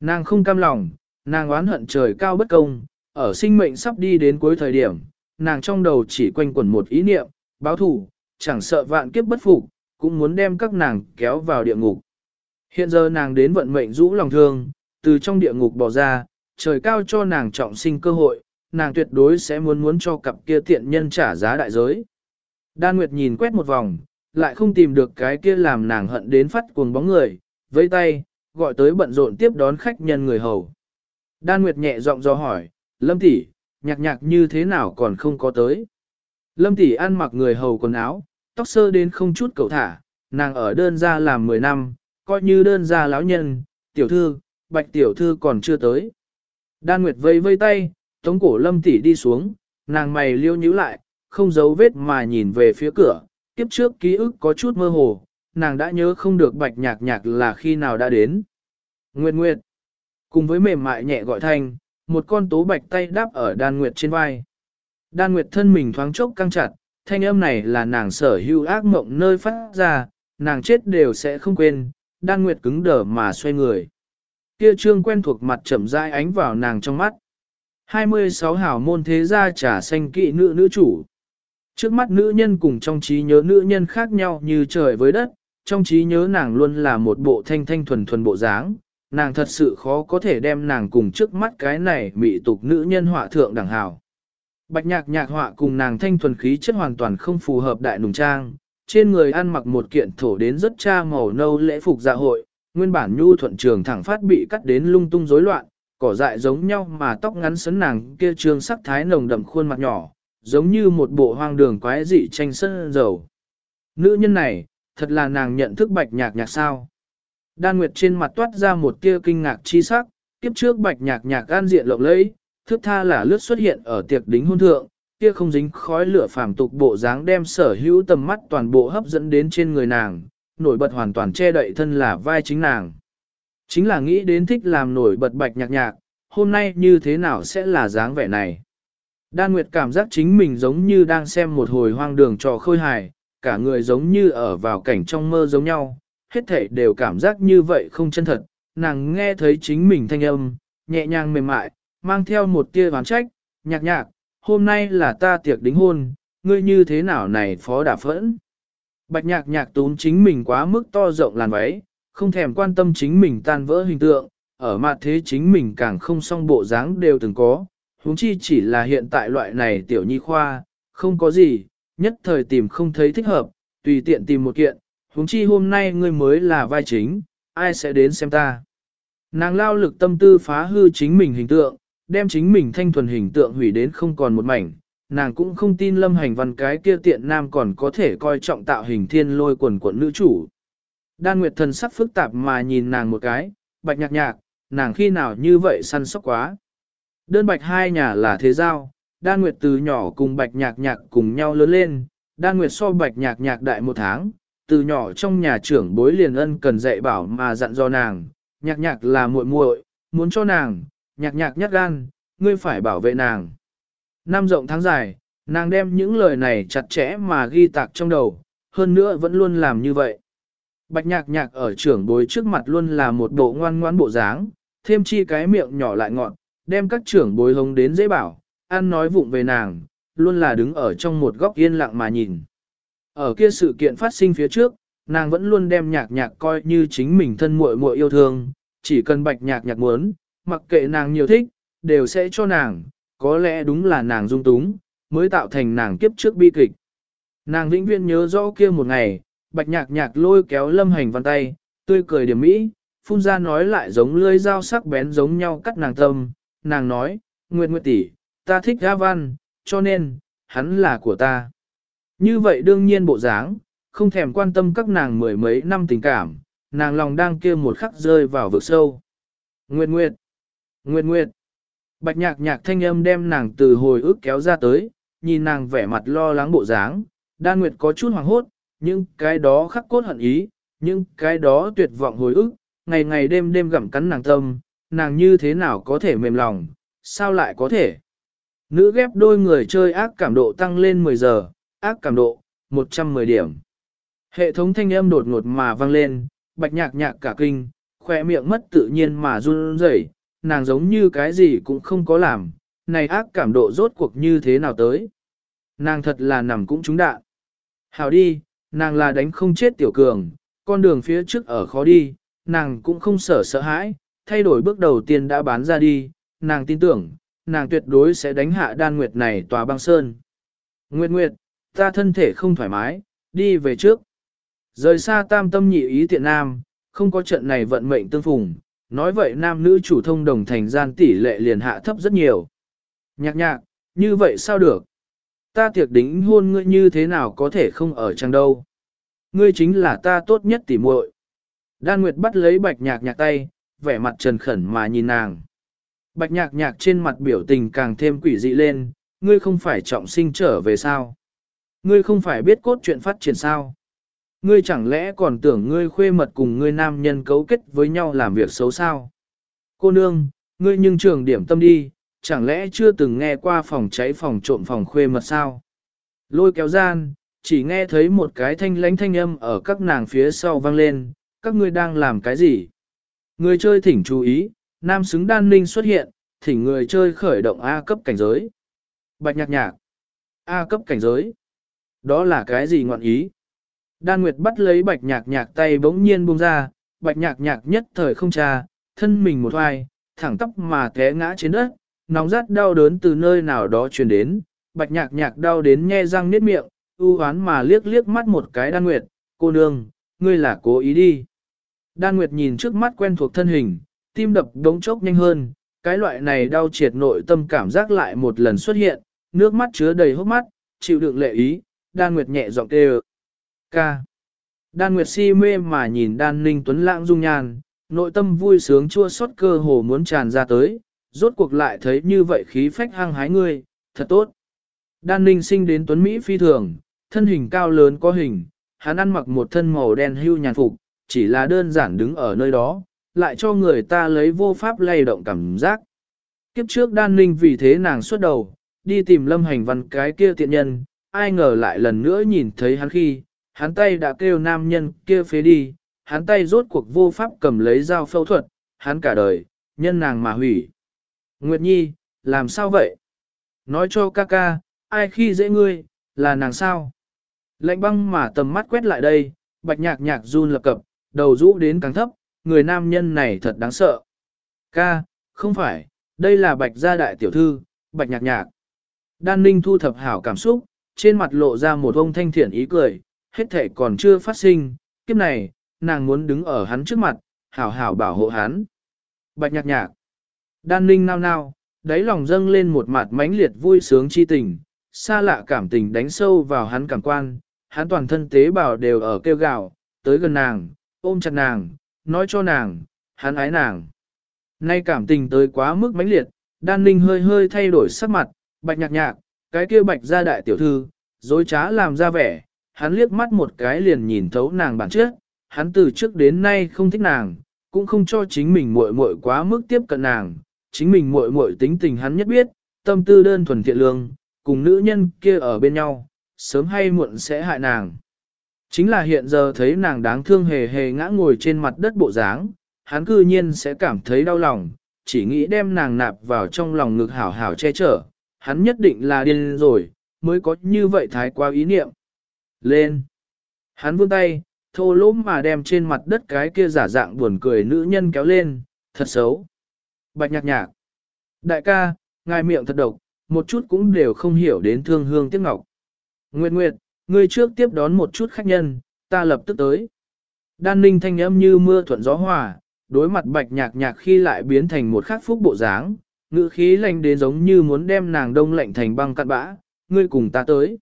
S1: Nàng không cam lòng, nàng oán hận trời cao bất công, ở sinh mệnh sắp đi đến cuối thời điểm, nàng trong đầu chỉ quanh quẩn một ý niệm, báo thủ, chẳng sợ vạn kiếp bất phục, cũng muốn đem các nàng kéo vào địa ngục. Hiện giờ nàng đến vận mệnh rũ lòng thương, từ trong địa ngục bỏ ra, trời cao cho nàng trọng sinh cơ hội, nàng tuyệt đối sẽ muốn muốn cho cặp kia tiện nhân trả giá đại giới. Đan Nguyệt nhìn quét một vòng, lại không tìm được cái kia làm nàng hận đến phát cuồng bóng người, vẫy tay, gọi tới bận rộn tiếp đón khách nhân người hầu. Đan Nguyệt nhẹ giọng do hỏi, Lâm tỷ, nhạc nhạc như thế nào còn không có tới. Lâm tỷ ăn mặc người hầu quần áo, tóc sơ đến không chút cầu thả, nàng ở đơn gia làm 10 năm, coi như đơn gia lão nhân, tiểu thư, bạch tiểu thư còn chưa tới. Đan Nguyệt vây vây tay, tống cổ lâm tỷ đi xuống, nàng mày liêu nhíu lại, không giấu vết mà nhìn về phía cửa, kiếp trước ký ức có chút mơ hồ, nàng đã nhớ không được bạch nhạc nhạc là khi nào đã đến. Nguyệt Nguyệt, cùng với mềm mại nhẹ gọi thanh, một con tố bạch tay đáp ở đan nguyệt trên vai. Đan nguyệt thân mình thoáng chốc căng chặt, thanh âm này là nàng sở hữu ác mộng nơi phát ra, nàng chết đều sẽ không quên, đan nguyệt cứng đờ mà xoay người. Kia trương quen thuộc mặt chậm rãi ánh vào nàng trong mắt. 26 hảo môn thế gia trả xanh kỵ nữ nữ chủ. Trước mắt nữ nhân cùng trong trí nhớ nữ nhân khác nhau như trời với đất, trong trí nhớ nàng luôn là một bộ thanh thanh thuần thuần bộ dáng, nàng thật sự khó có thể đem nàng cùng trước mắt cái này mị tục nữ nhân họa thượng đẳng hảo. Bạch nhạc nhạc họa cùng nàng thanh thuần khí chất hoàn toàn không phù hợp đại nùng trang, trên người ăn mặc một kiện thổ đến rất cha màu nâu lễ phục dạ hội, nguyên bản nhu thuận trường thẳng phát bị cắt đến lung tung rối loạn, cỏ dại giống nhau mà tóc ngắn sấn nàng kia trương sắc thái nồng đậm khuôn mặt nhỏ, giống như một bộ hoang đường quái dị tranh sân dầu. Nữ nhân này, thật là nàng nhận thức bạch nhạc nhạc sao. Đan Nguyệt trên mặt toát ra một tia kinh ngạc chi sắc, kiếp trước bạch nhạc nhạc gan diện lộng lẫy, thước tha là lướt xuất hiện ở tiệc đính hôn thượng, kia không dính khói lửa phàm tục bộ dáng đem sở hữu tầm mắt toàn bộ hấp dẫn đến trên người nàng, nổi bật hoàn toàn che đậy thân là vai chính nàng. Chính là nghĩ đến thích làm nổi bật bạch nhạc nhạc, hôm nay như thế nào sẽ là dáng vẻ này. Đan Nguyệt cảm giác chính mình giống như đang xem một hồi hoang đường trò khôi hài, cả người giống như ở vào cảnh trong mơ giống nhau, hết thể đều cảm giác như vậy không chân thật, nàng nghe thấy chính mình thanh âm, nhẹ nhàng mềm mại, mang theo một tia ván trách, nhạc nhạc, hôm nay là ta tiệc đính hôn, ngươi như thế nào này phó đả phẫn. Bạch nhạc nhạc túm chính mình quá mức to rộng làn váy, không thèm quan tâm chính mình tan vỡ hình tượng, ở mặt thế chính mình càng không song bộ dáng đều từng có, huống chi chỉ là hiện tại loại này tiểu nhi khoa, không có gì, nhất thời tìm không thấy thích hợp, tùy tiện tìm một kiện, huống chi hôm nay ngươi mới là vai chính, ai sẽ đến xem ta. Nàng lao lực tâm tư phá hư chính mình hình tượng, đem chính mình thanh thuần hình tượng hủy đến không còn một mảnh, nàng cũng không tin lâm hành văn cái kia tiện nam còn có thể coi trọng tạo hình thiên lôi quần quận nữ chủ. Đan Nguyệt thần sắc phức tạp mà nhìn nàng một cái, bạch nhạc nhạc, nàng khi nào như vậy săn sóc quá. Đơn bạch hai nhà là thế giao, Đan Nguyệt từ nhỏ cùng bạch nhạc nhạc cùng nhau lớn lên, Đan Nguyệt so bạch nhạc nhạc đại một tháng, từ nhỏ trong nhà trưởng bối liền ân cần dạy bảo mà dặn do nàng, nhạc nhạc là muội muội, muốn cho nàng, nhạc nhạc nhát gan, ngươi phải bảo vệ nàng. Năm rộng tháng dài, nàng đem những lời này chặt chẽ mà ghi tạc trong đầu, hơn nữa vẫn luôn làm như vậy. Bạch nhạc nhạc ở trưởng bối trước mặt luôn là một bộ ngoan ngoãn bộ dáng, thêm chi cái miệng nhỏ lại ngọn, đem các trưởng bối hống đến dễ bảo, ăn nói vụng về nàng, luôn là đứng ở trong một góc yên lặng mà nhìn. Ở kia sự kiện phát sinh phía trước, nàng vẫn luôn đem nhạc nhạc coi như chính mình thân muội muội yêu thương, chỉ cần bạch nhạc nhạc muốn, mặc kệ nàng nhiều thích, đều sẽ cho nàng, có lẽ đúng là nàng dung túng, mới tạo thành nàng kiếp trước bi kịch. Nàng vĩnh viễn nhớ rõ kia một ngày, bạch nhạc nhạc lôi kéo lâm hành văn tay, tươi cười điểm mỹ, phun ra nói lại giống lưỡi dao sắc bén giống nhau cắt nàng tâm, nàng nói, Nguyệt Nguyệt tỷ, ta thích A Văn, cho nên, hắn là của ta. Như vậy đương nhiên bộ dáng, không thèm quan tâm các nàng mười mấy năm tình cảm, nàng lòng đang kia một khắc rơi vào vực sâu. Nguyệt Nguyệt, Nguyệt Nguyệt, bạch nhạc nhạc thanh âm đem nàng từ hồi ức kéo ra tới, nhìn nàng vẻ mặt lo lắng bộ dáng, đan Nguyệt có chút hoàng hốt, những cái đó khắc cốt hận ý, những cái đó tuyệt vọng hồi ức, ngày ngày đêm đêm gặm cắn nàng tâm, nàng như thế nào có thể mềm lòng, sao lại có thể. Nữ ghép đôi người chơi ác cảm độ tăng lên 10 giờ, ác cảm độ, 110 điểm. Hệ thống thanh âm đột ngột mà vang lên, bạch nhạc nhạc cả kinh, khỏe miệng mất tự nhiên mà run rẩy, nàng giống như cái gì cũng không có làm, này ác cảm độ rốt cuộc như thế nào tới. Nàng thật là nằm cũng trúng đạn. Hào đi, nàng là đánh không chết tiểu cường, con đường phía trước ở khó đi, nàng cũng không sợ sợ hãi, thay đổi bước đầu tiên đã bán ra đi, nàng tin tưởng, nàng tuyệt đối sẽ đánh hạ đan nguyệt này tòa băng sơn. Nguyệt Nguyệt, ta thân thể không thoải mái, đi về trước. Rời xa tam tâm nhị ý tiện nam, không có trận này vận mệnh tương phùng, nói vậy nam nữ chủ thông đồng thành gian tỷ lệ liền hạ thấp rất nhiều. Nhạc nhạc, như vậy sao được? Ta tiệc đính hôn ngươi như thế nào có thể không ở trang đâu? Ngươi chính là ta tốt nhất tỉ muội. Đan Nguyệt bắt lấy bạch nhạc nhạc tay, vẻ mặt trần khẩn mà nhìn nàng. Bạch nhạc nhạc trên mặt biểu tình càng thêm quỷ dị lên, ngươi không phải trọng sinh trở về sao? Ngươi không phải biết cốt chuyện phát triển sao? Ngươi chẳng lẽ còn tưởng ngươi khuê mật cùng ngươi nam nhân cấu kết với nhau làm việc xấu sao? Cô nương, ngươi nhưng trường điểm tâm đi, chẳng lẽ chưa từng nghe qua phòng cháy phòng trộm phòng khuê mật sao? Lôi kéo gian, chỉ nghe thấy một cái thanh lánh thanh âm ở các nàng phía sau vang lên, các ngươi đang làm cái gì? Người chơi thỉnh chú ý, nam xứng đan ninh xuất hiện, thỉnh người chơi khởi động A cấp cảnh giới. Bạch nhạc nhạc. A cấp cảnh giới. Đó là cái gì ngọn ý? Đan Nguyệt bắt lấy bạch nhạc nhạc tay bỗng nhiên buông ra, bạch nhạc nhạc nhất thời không tra, thân mình một hoài, thẳng tóc mà té ngã trên đất, nóng rát đau đớn từ nơi nào đó truyền đến, bạch nhạc nhạc đau đến nghe răng niết miệng, ưu hoán mà liếc liếc mắt một cái Đan Nguyệt, cô nương, ngươi là cố ý đi. Đan Nguyệt nhìn trước mắt quen thuộc thân hình, tim đập đống chốc nhanh hơn, cái loại này đau triệt nội tâm cảm giác lại một lần xuất hiện, nước mắt chứa đầy hốc mắt, chịu đựng lệ ý, Đan Nguyệt nhẹ giọng kêu. Ca. Đan Nguyệt si mê mà nhìn Đan Ninh Tuấn lãng dung nhan, nội tâm vui sướng chua xót cơ hồ muốn tràn ra tới, rốt cuộc lại thấy như vậy khí phách hăng hái ngươi, thật tốt. Đan Ninh sinh đến Tuấn Mỹ phi thường, thân hình cao lớn có hình, hắn ăn mặc một thân màu đen hưu nhàn phục, chỉ là đơn giản đứng ở nơi đó, lại cho người ta lấy vô pháp lay động cảm giác. Kiếp trước đan ninh vì thế nàng xuất đầu, đi tìm lâm hành văn cái kia tiện nhân, ai ngờ lại lần nữa nhìn thấy hắn khi, hắn tay đã kêu nam nhân kia phế đi, hắn tay rốt cuộc vô pháp cầm lấy dao phẫu thuật, hắn cả đời, nhân nàng mà hủy. Nguyệt Nhi, làm sao vậy? Nói cho ca ca, ai khi dễ ngươi, là nàng sao? Lạnh băng mà tầm mắt quét lại đây, bạch nhạc nhạc run lập cập, đầu rũ đến càng thấp, người nam nhân này thật đáng sợ. Ca, không phải, đây là bạch gia đại tiểu thư, bạch nhạc nhạc. Đan ninh thu thập hảo cảm xúc, trên mặt lộ ra một ông thanh thiện ý cười, hết thể còn chưa phát sinh, kiếp này, nàng muốn đứng ở hắn trước mặt, hảo hảo bảo hộ hắn. Bạch nhạc nhạc. Đan ninh nao nao, đáy lòng dâng lên một mặt mãnh liệt vui sướng chi tình, xa lạ cảm tình đánh sâu vào hắn cảm quan, hắn toàn thân tế bào đều ở kêu gào, tới gần nàng, ôm chặt nàng, nói cho nàng, hắn ái nàng. Nay cảm tình tới quá mức mãnh liệt, đan ninh hơi hơi thay đổi sắc mặt, bạch nhạc nhạc, cái kia bạch ra đại tiểu thư, dối trá làm ra vẻ, hắn liếc mắt một cái liền nhìn thấu nàng bản chất, hắn từ trước đến nay không thích nàng, cũng không cho chính mình muội muội quá mức tiếp cận nàng, chính mình muội muội tính tình hắn nhất biết, tâm tư đơn thuần thiện lương, cùng nữ nhân kia ở bên nhau, sớm hay muộn sẽ hại nàng. Chính là hiện giờ thấy nàng đáng thương hề hề ngã ngồi trên mặt đất bộ dáng, hắn cư nhiên sẽ cảm thấy đau lòng, chỉ nghĩ đem nàng nạp vào trong lòng ngực hảo hảo che chở, hắn nhất định là điên rồi, mới có như vậy thái quá ý niệm. Lên! Hắn vươn tay, thô lỗ mà đem trên mặt đất cái kia giả dạng buồn cười nữ nhân kéo lên, thật xấu. Bạch nhạc nhạc. Đại ca, ngài miệng thật độc, một chút cũng đều không hiểu đến thương hương tiếc ngọc. Nguyệt Nguyệt, ngươi trước tiếp đón một chút khách nhân, ta lập tức tới. Đan ninh thanh âm như mưa thuận gió hòa, đối mặt bạch nhạc nhạc khi lại biến thành một khắc phúc bộ dáng, ngữ khí lạnh đến giống như muốn đem nàng đông lạnh thành băng cặn bã, ngươi cùng ta tới.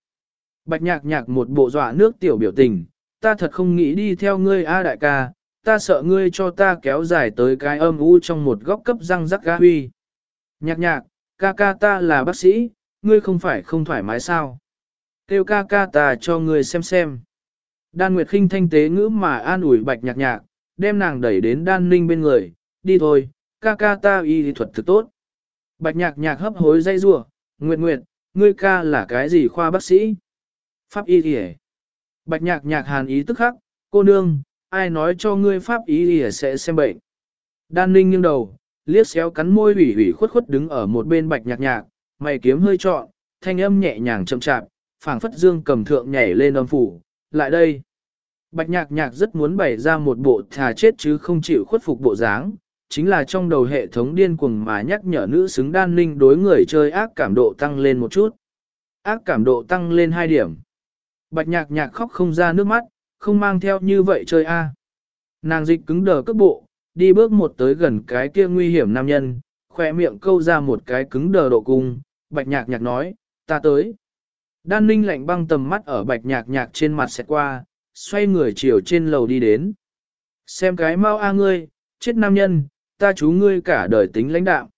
S1: Bạch nhạc nhạc một bộ dọa nước tiểu biểu tình, ta thật không nghĩ đi theo ngươi a đại ca, ta sợ ngươi cho ta kéo dài tới cái âm u trong một góc cấp răng rắc ga huy. Nhạc nhạc, ca ca ta là bác sĩ, ngươi không phải không thoải mái sao? Kêu ca ca ta cho ngươi xem xem. Đan Nguyệt khinh thanh tế ngữ mà an ủi bạch nhạc nhạc, đem nàng đẩy đến đan ninh bên người, đi thôi, ca ca ta y thuật thực tốt. Bạch nhạc nhạc hấp hối dây rủa Nguyệt Nguyệt, ngươi ca là cái gì khoa bác sĩ? Pháp y kìa. Bạch nhạc nhạc hàn ý tức khắc, cô nương, ai nói cho ngươi pháp ý kìa sẽ xem bệnh. Đan ninh nghiêng đầu, liếc xéo cắn môi ủy ủy khuất khuất đứng ở một bên bạch nhạc nhạc, mày kiếm hơi trọn, thanh âm nhẹ nhàng chậm chạp, phảng phất dương cầm thượng nhảy lên âm phủ, lại đây. Bạch nhạc nhạc rất muốn bày ra một bộ thà chết chứ không chịu khuất phục bộ dáng, chính là trong đầu hệ thống điên cuồng mà nhắc nhở nữ xứng đan ninh đối người chơi ác cảm độ tăng lên một chút. Ác cảm độ tăng lên 2 điểm. Bạch nhạc nhạc khóc không ra nước mắt, không mang theo như vậy chơi a. Nàng dịch cứng đờ cước bộ, đi bước một tới gần cái kia nguy hiểm nam nhân, khỏe miệng câu ra một cái cứng đờ độ cung, bạch nhạc nhạc nói, ta tới. Đan ninh lạnh băng tầm mắt ở bạch nhạc nhạc trên mặt xẹt qua, xoay người chiều trên lầu đi đến. Xem cái mau a ngươi, chết nam nhân, ta chú ngươi cả đời tính lãnh đạo.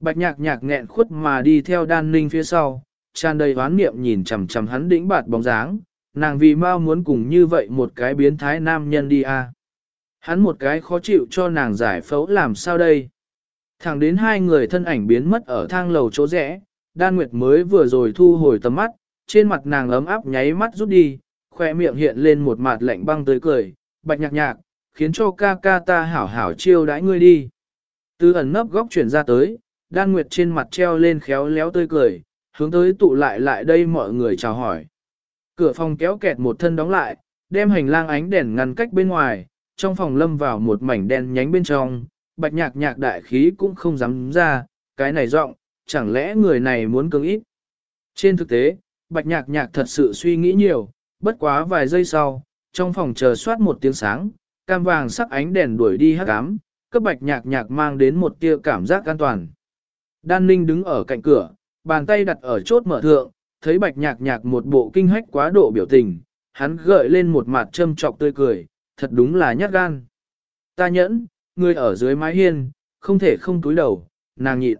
S1: Bạch nhạc nhạc nghẹn khuất mà đi theo đan ninh phía sau, tràn đầy hoán niệm nhìn chằm chằm hắn đĩnh bạt bóng dáng, nàng vì mau muốn cùng như vậy một cái biến thái nam nhân đi à Hắn một cái khó chịu cho nàng giải phẫu làm sao đây. Thẳng đến hai người thân ảnh biến mất ở thang lầu chỗ rẽ, đan nguyệt mới vừa rồi thu hồi tầm mắt, trên mặt nàng ấm áp nháy mắt rút đi, khoe miệng hiện lên một mặt lạnh băng tới cười, bạch nhạc nhạc, khiến cho ca ca ta hảo hảo chiêu đãi ngươi đi. Từ ẩn nấp góc chuyển ra tới, đan nguyệt trên mặt treo lên khéo léo tươi cười, hướng tới tụ lại lại đây mọi người chào hỏi. Cửa phòng kéo kẹt một thân đóng lại, đem hành lang ánh đèn ngăn cách bên ngoài, trong phòng lâm vào một mảnh đen nhánh bên trong, bạch nhạc nhạc đại khí cũng không dám ra, cái này rộng, chẳng lẽ người này muốn cứng ít. Trên thực tế, bạch nhạc nhạc thật sự suy nghĩ nhiều, bất quá vài giây sau, trong phòng chờ soát một tiếng sáng, cam vàng sắc ánh đèn đuổi đi hắc ám, cấp bạch nhạc nhạc mang đến một tia cảm giác an toàn. Đan Ninh đứng ở cạnh cửa, bàn tay đặt ở chốt mở thượng, thấy bạch nhạc nhạc một bộ kinh hách quá độ biểu tình, hắn gợi lên một mặt châm trọc tươi cười, thật đúng là nhát gan. Ta nhẫn, người ở dưới mái hiên, không thể không túi đầu, nàng nhịn.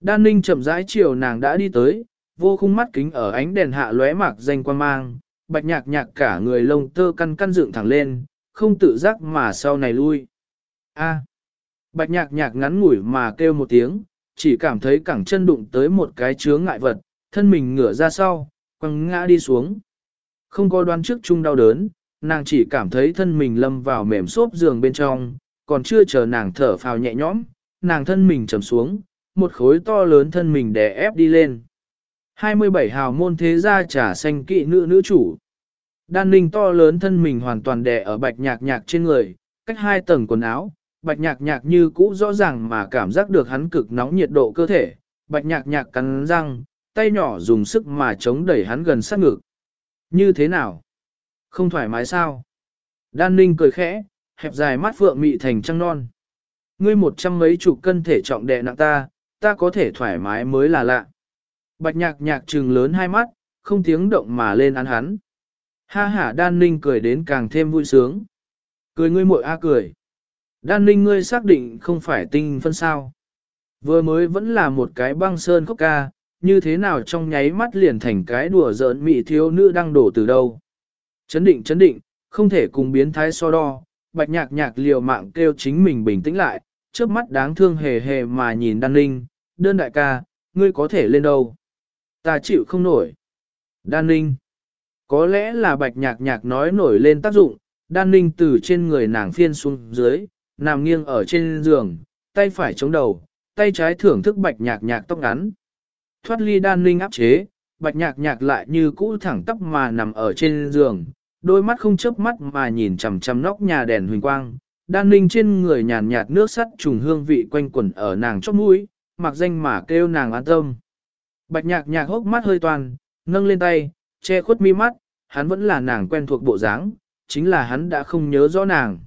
S1: Đan ninh chậm rãi chiều nàng đã đi tới, vô khung mắt kính ở ánh đèn hạ lóe mạc danh quan mang, bạch nhạc nhạc cả người lông tơ căn căn dựng thẳng lên, không tự giác mà sau này lui. A. Bạch nhạc nhạc ngắn ngủi mà kêu một tiếng, chỉ cảm thấy cẳng chân đụng tới một cái chướng ngại vật, thân mình ngửa ra sau, quăng ngã đi xuống. Không có đoán trước chung đau đớn, nàng chỉ cảm thấy thân mình lâm vào mềm xốp giường bên trong, còn chưa chờ nàng thở phào nhẹ nhõm, nàng thân mình trầm xuống, một khối to lớn thân mình đè ép đi lên. 27 hào môn thế gia trả xanh kỵ nữ nữ chủ. Đan ninh to lớn thân mình hoàn toàn đè ở bạch nhạc nhạc trên người, cách hai tầng quần áo, bạch nhạc nhạc như cũ rõ ràng mà cảm giác được hắn cực nóng nhiệt độ cơ thể, bạch nhạc nhạc cắn răng, tay nhỏ dùng sức mà chống đẩy hắn gần sát ngực. Như thế nào? Không thoải mái sao? Đan ninh cười khẽ, hẹp dài mắt phượng mị thành trăng non. Ngươi một trăm mấy chục cân thể trọng đè nặng ta, ta có thể thoải mái mới là lạ. Bạch nhạc nhạc trừng lớn hai mắt, không tiếng động mà lên ăn hắn. Ha ha đan ninh cười đến càng thêm vui sướng. Cười ngươi muội a cười. Đan ninh ngươi xác định không phải tinh phân sao. Vừa mới vẫn là một cái băng sơn khóc ca, như thế nào trong nháy mắt liền thành cái đùa giỡn mị thiếu nữ đang đổ từ đâu. Chấn định chấn định, không thể cùng biến thái so đo, bạch nhạc nhạc liều mạng kêu chính mình bình tĩnh lại, trước mắt đáng thương hề hề mà nhìn đan ninh, đơn đại ca, ngươi có thể lên đâu. Ta chịu không nổi. Đan ninh. Có lẽ là bạch nhạc nhạc nói nổi lên tác dụng, đan ninh từ trên người nàng phiên xuống dưới, nằm nghiêng ở trên giường, tay phải chống đầu, tay trái thưởng thức bạch nhạc nhạc tóc ngắn. Thoát ly đan ninh áp chế, bạch nhạc nhạc lại như cũ thẳng tóc mà nằm ở trên giường, đôi mắt không chớp mắt mà nhìn chằm chằm nóc nhà đèn huỳnh quang. Đan ninh trên người nhàn nhạt nước sắt trùng hương vị quanh quẩn ở nàng chóp mũi, mặc danh mà kêu nàng an tâm. Bạch nhạc nhạc hốc mắt hơi toàn, nâng lên tay, che khuất mi mắt, hắn vẫn là nàng quen thuộc bộ dáng, chính là hắn đã không nhớ rõ nàng.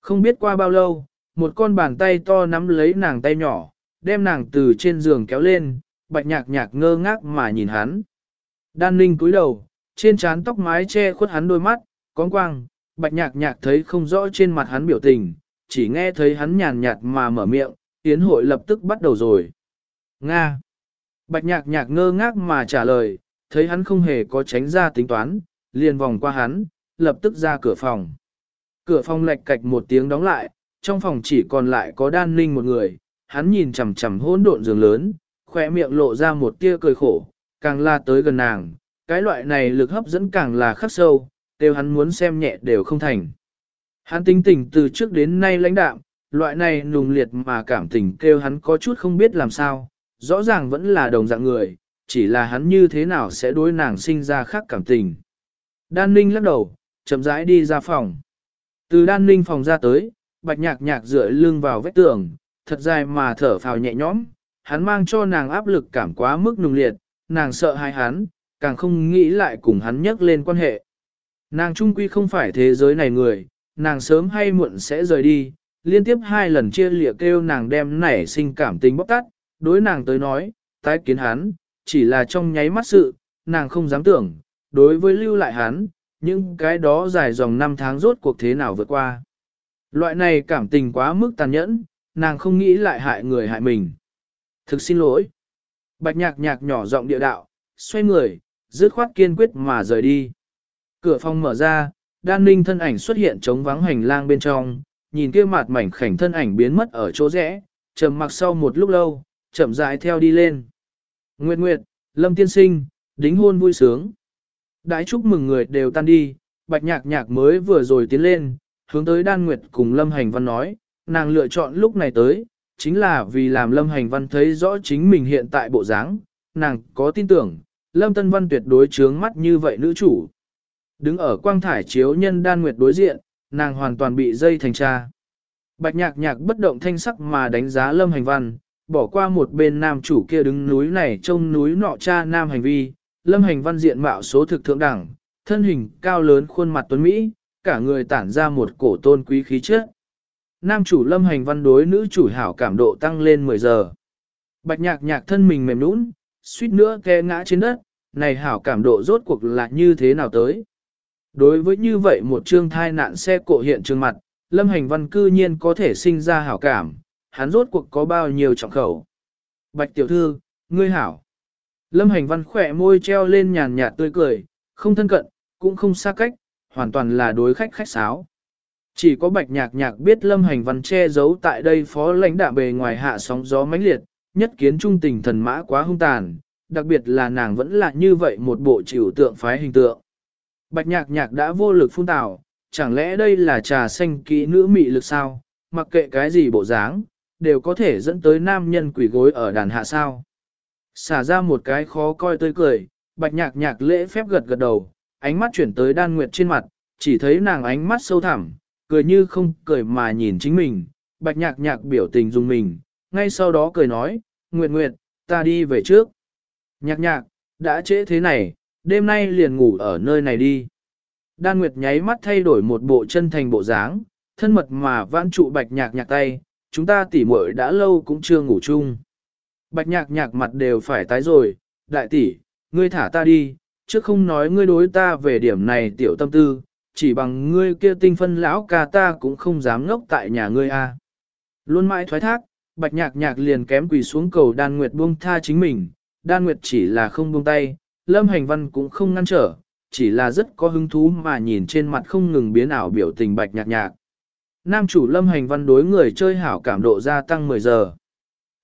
S1: Không biết qua bao lâu, một con bàn tay to nắm lấy nàng tay nhỏ, đem nàng từ trên giường kéo lên, bạch nhạc nhạc ngơ ngác mà nhìn hắn. Đan ninh cúi đầu, trên trán tóc mái che khuất hắn đôi mắt, con quang, bạch nhạc nhạc thấy không rõ trên mặt hắn biểu tình, chỉ nghe thấy hắn nhàn nhạt mà mở miệng, tiến hội lập tức bắt đầu rồi. Nga. Bạch nhạc nhạc ngơ ngác mà trả lời, thấy hắn không hề có tránh ra tính toán, liền vòng qua hắn, lập tức ra cửa phòng. Cửa phòng lệch cạch một tiếng đóng lại, trong phòng chỉ còn lại có đan ninh một người, hắn nhìn chằm chằm hỗn độn giường lớn, khỏe miệng lộ ra một tia cười khổ, càng la tới gần nàng, cái loại này lực hấp dẫn càng là khắc sâu, đều hắn muốn xem nhẹ đều không thành. Hắn tính tình từ trước đến nay lãnh đạm, loại này nùng liệt mà cảm tình kêu hắn có chút không biết làm sao, rõ ràng vẫn là đồng dạng người, chỉ là hắn như thế nào sẽ đối nàng sinh ra khác cảm tình. Đan ninh lắc đầu, chậm rãi đi ra phòng. Từ đan ninh phòng ra tới, bạch nhạc nhạc dựa lưng vào vách tường, thật dài mà thở phào nhẹ nhõm, hắn mang cho nàng áp lực cảm quá mức nùng liệt, nàng sợ hai hắn, càng không nghĩ lại cùng hắn nhắc lên quan hệ. Nàng trung quy không phải thế giới này người, nàng sớm hay muộn sẽ rời đi, liên tiếp hai lần chia lịa kêu nàng đem nảy sinh cảm tình bóc tát, đối nàng tới nói, tái kiến hắn, chỉ là trong nháy mắt sự, nàng không dám tưởng, đối với lưu lại hắn, những cái đó dài dòng năm tháng rốt cuộc thế nào vượt qua. Loại này cảm tình quá mức tàn nhẫn, nàng không nghĩ lại hại người hại mình. Thực xin lỗi. Bạch nhạc nhạc nhỏ giọng địa đạo, xoay người, dứt khoát kiên quyết mà rời đi. Cửa phòng mở ra, đan ninh thân ảnh xuất hiện trống vắng hành lang bên trong, nhìn kia mặt mảnh khảnh thân ảnh biến mất ở chỗ rẽ, trầm mặc sau một lúc lâu, chậm rãi theo đi lên. Nguyệt Nguyệt, Lâm Tiên Sinh, đính hôn vui sướng. Đãi chúc mừng người đều tan đi, bạch nhạc nhạc mới vừa rồi tiến lên, hướng tới Đan Nguyệt cùng Lâm Hành Văn nói, nàng lựa chọn lúc này tới, chính là vì làm Lâm Hành Văn thấy rõ chính mình hiện tại bộ dáng, nàng có tin tưởng, Lâm Tân Văn tuyệt đối chướng mắt như vậy nữ chủ. Đứng ở quang thải chiếu nhân Đan Nguyệt đối diện, nàng hoàn toàn bị dây thành cha. Bạch nhạc nhạc bất động thanh sắc mà đánh giá Lâm Hành Văn, bỏ qua một bên nam chủ kia đứng núi này trông núi nọ cha nam hành vi, lâm hành văn diện mạo số thực thượng đẳng, thân hình cao lớn khuôn mặt tuấn Mỹ, cả người tản ra một cổ tôn quý khí chất. Nam chủ lâm hành văn đối nữ chủ hảo cảm độ tăng lên 10 giờ. Bạch nhạc nhạc thân mình mềm nũng, suýt nữa ke ngã trên đất, này hảo cảm độ rốt cuộc là như thế nào tới. Đối với như vậy một chương thai nạn xe cộ hiện trường mặt, lâm hành văn cư nhiên có thể sinh ra hảo cảm, hắn rốt cuộc có bao nhiêu trọng khẩu. Bạch tiểu thư, ngươi hảo. Lâm hành văn khỏe môi treo lên nhàn nhạt tươi cười, không thân cận, cũng không xa cách, hoàn toàn là đối khách khách sáo. Chỉ có bạch nhạc nhạc biết lâm hành văn che giấu tại đây phó lãnh đạo bề ngoài hạ sóng gió mãnh liệt, nhất kiến trung tình thần mã quá hung tàn, đặc biệt là nàng vẫn là như vậy một bộ chịu tượng phái hình tượng. Bạch nhạc nhạc đã vô lực phun tào, chẳng lẽ đây là trà xanh kỹ nữ mị lực sao, mặc kệ cái gì bộ dáng, đều có thể dẫn tới nam nhân quỷ gối ở đàn hạ sao. Xả ra một cái khó coi tươi cười, bạch nhạc nhạc lễ phép gật gật đầu, ánh mắt chuyển tới đan nguyệt trên mặt, chỉ thấy nàng ánh mắt sâu thẳm, cười như không cười mà nhìn chính mình, bạch nhạc nhạc biểu tình dùng mình, ngay sau đó cười nói, Nguyệt Nguyệt, ta đi về trước. Nhạc nhạc, đã trễ thế này, đêm nay liền ngủ ở nơi này đi. Đan Nguyệt nháy mắt thay đổi một bộ chân thành bộ dáng, thân mật mà vãn trụ bạch nhạc nhạc tay, chúng ta tỉ muội đã lâu cũng chưa ngủ chung. Bạch nhạc nhạc mặt đều phải tái rồi, đại tỷ, ngươi thả ta đi, chứ không nói ngươi đối ta về điểm này tiểu tâm tư, chỉ bằng ngươi kia tinh phân lão ca ta cũng không dám ngốc tại nhà ngươi a. Luôn mãi thoái thác, bạch nhạc nhạc liền kém quỳ xuống cầu đan nguyệt buông tha chính mình, đan nguyệt chỉ là không buông tay, lâm hành văn cũng không ngăn trở, chỉ là rất có hứng thú mà nhìn trên mặt không ngừng biến ảo biểu tình bạch nhạc nhạc. Nam chủ lâm hành văn đối người chơi hảo cảm độ gia tăng 10 giờ.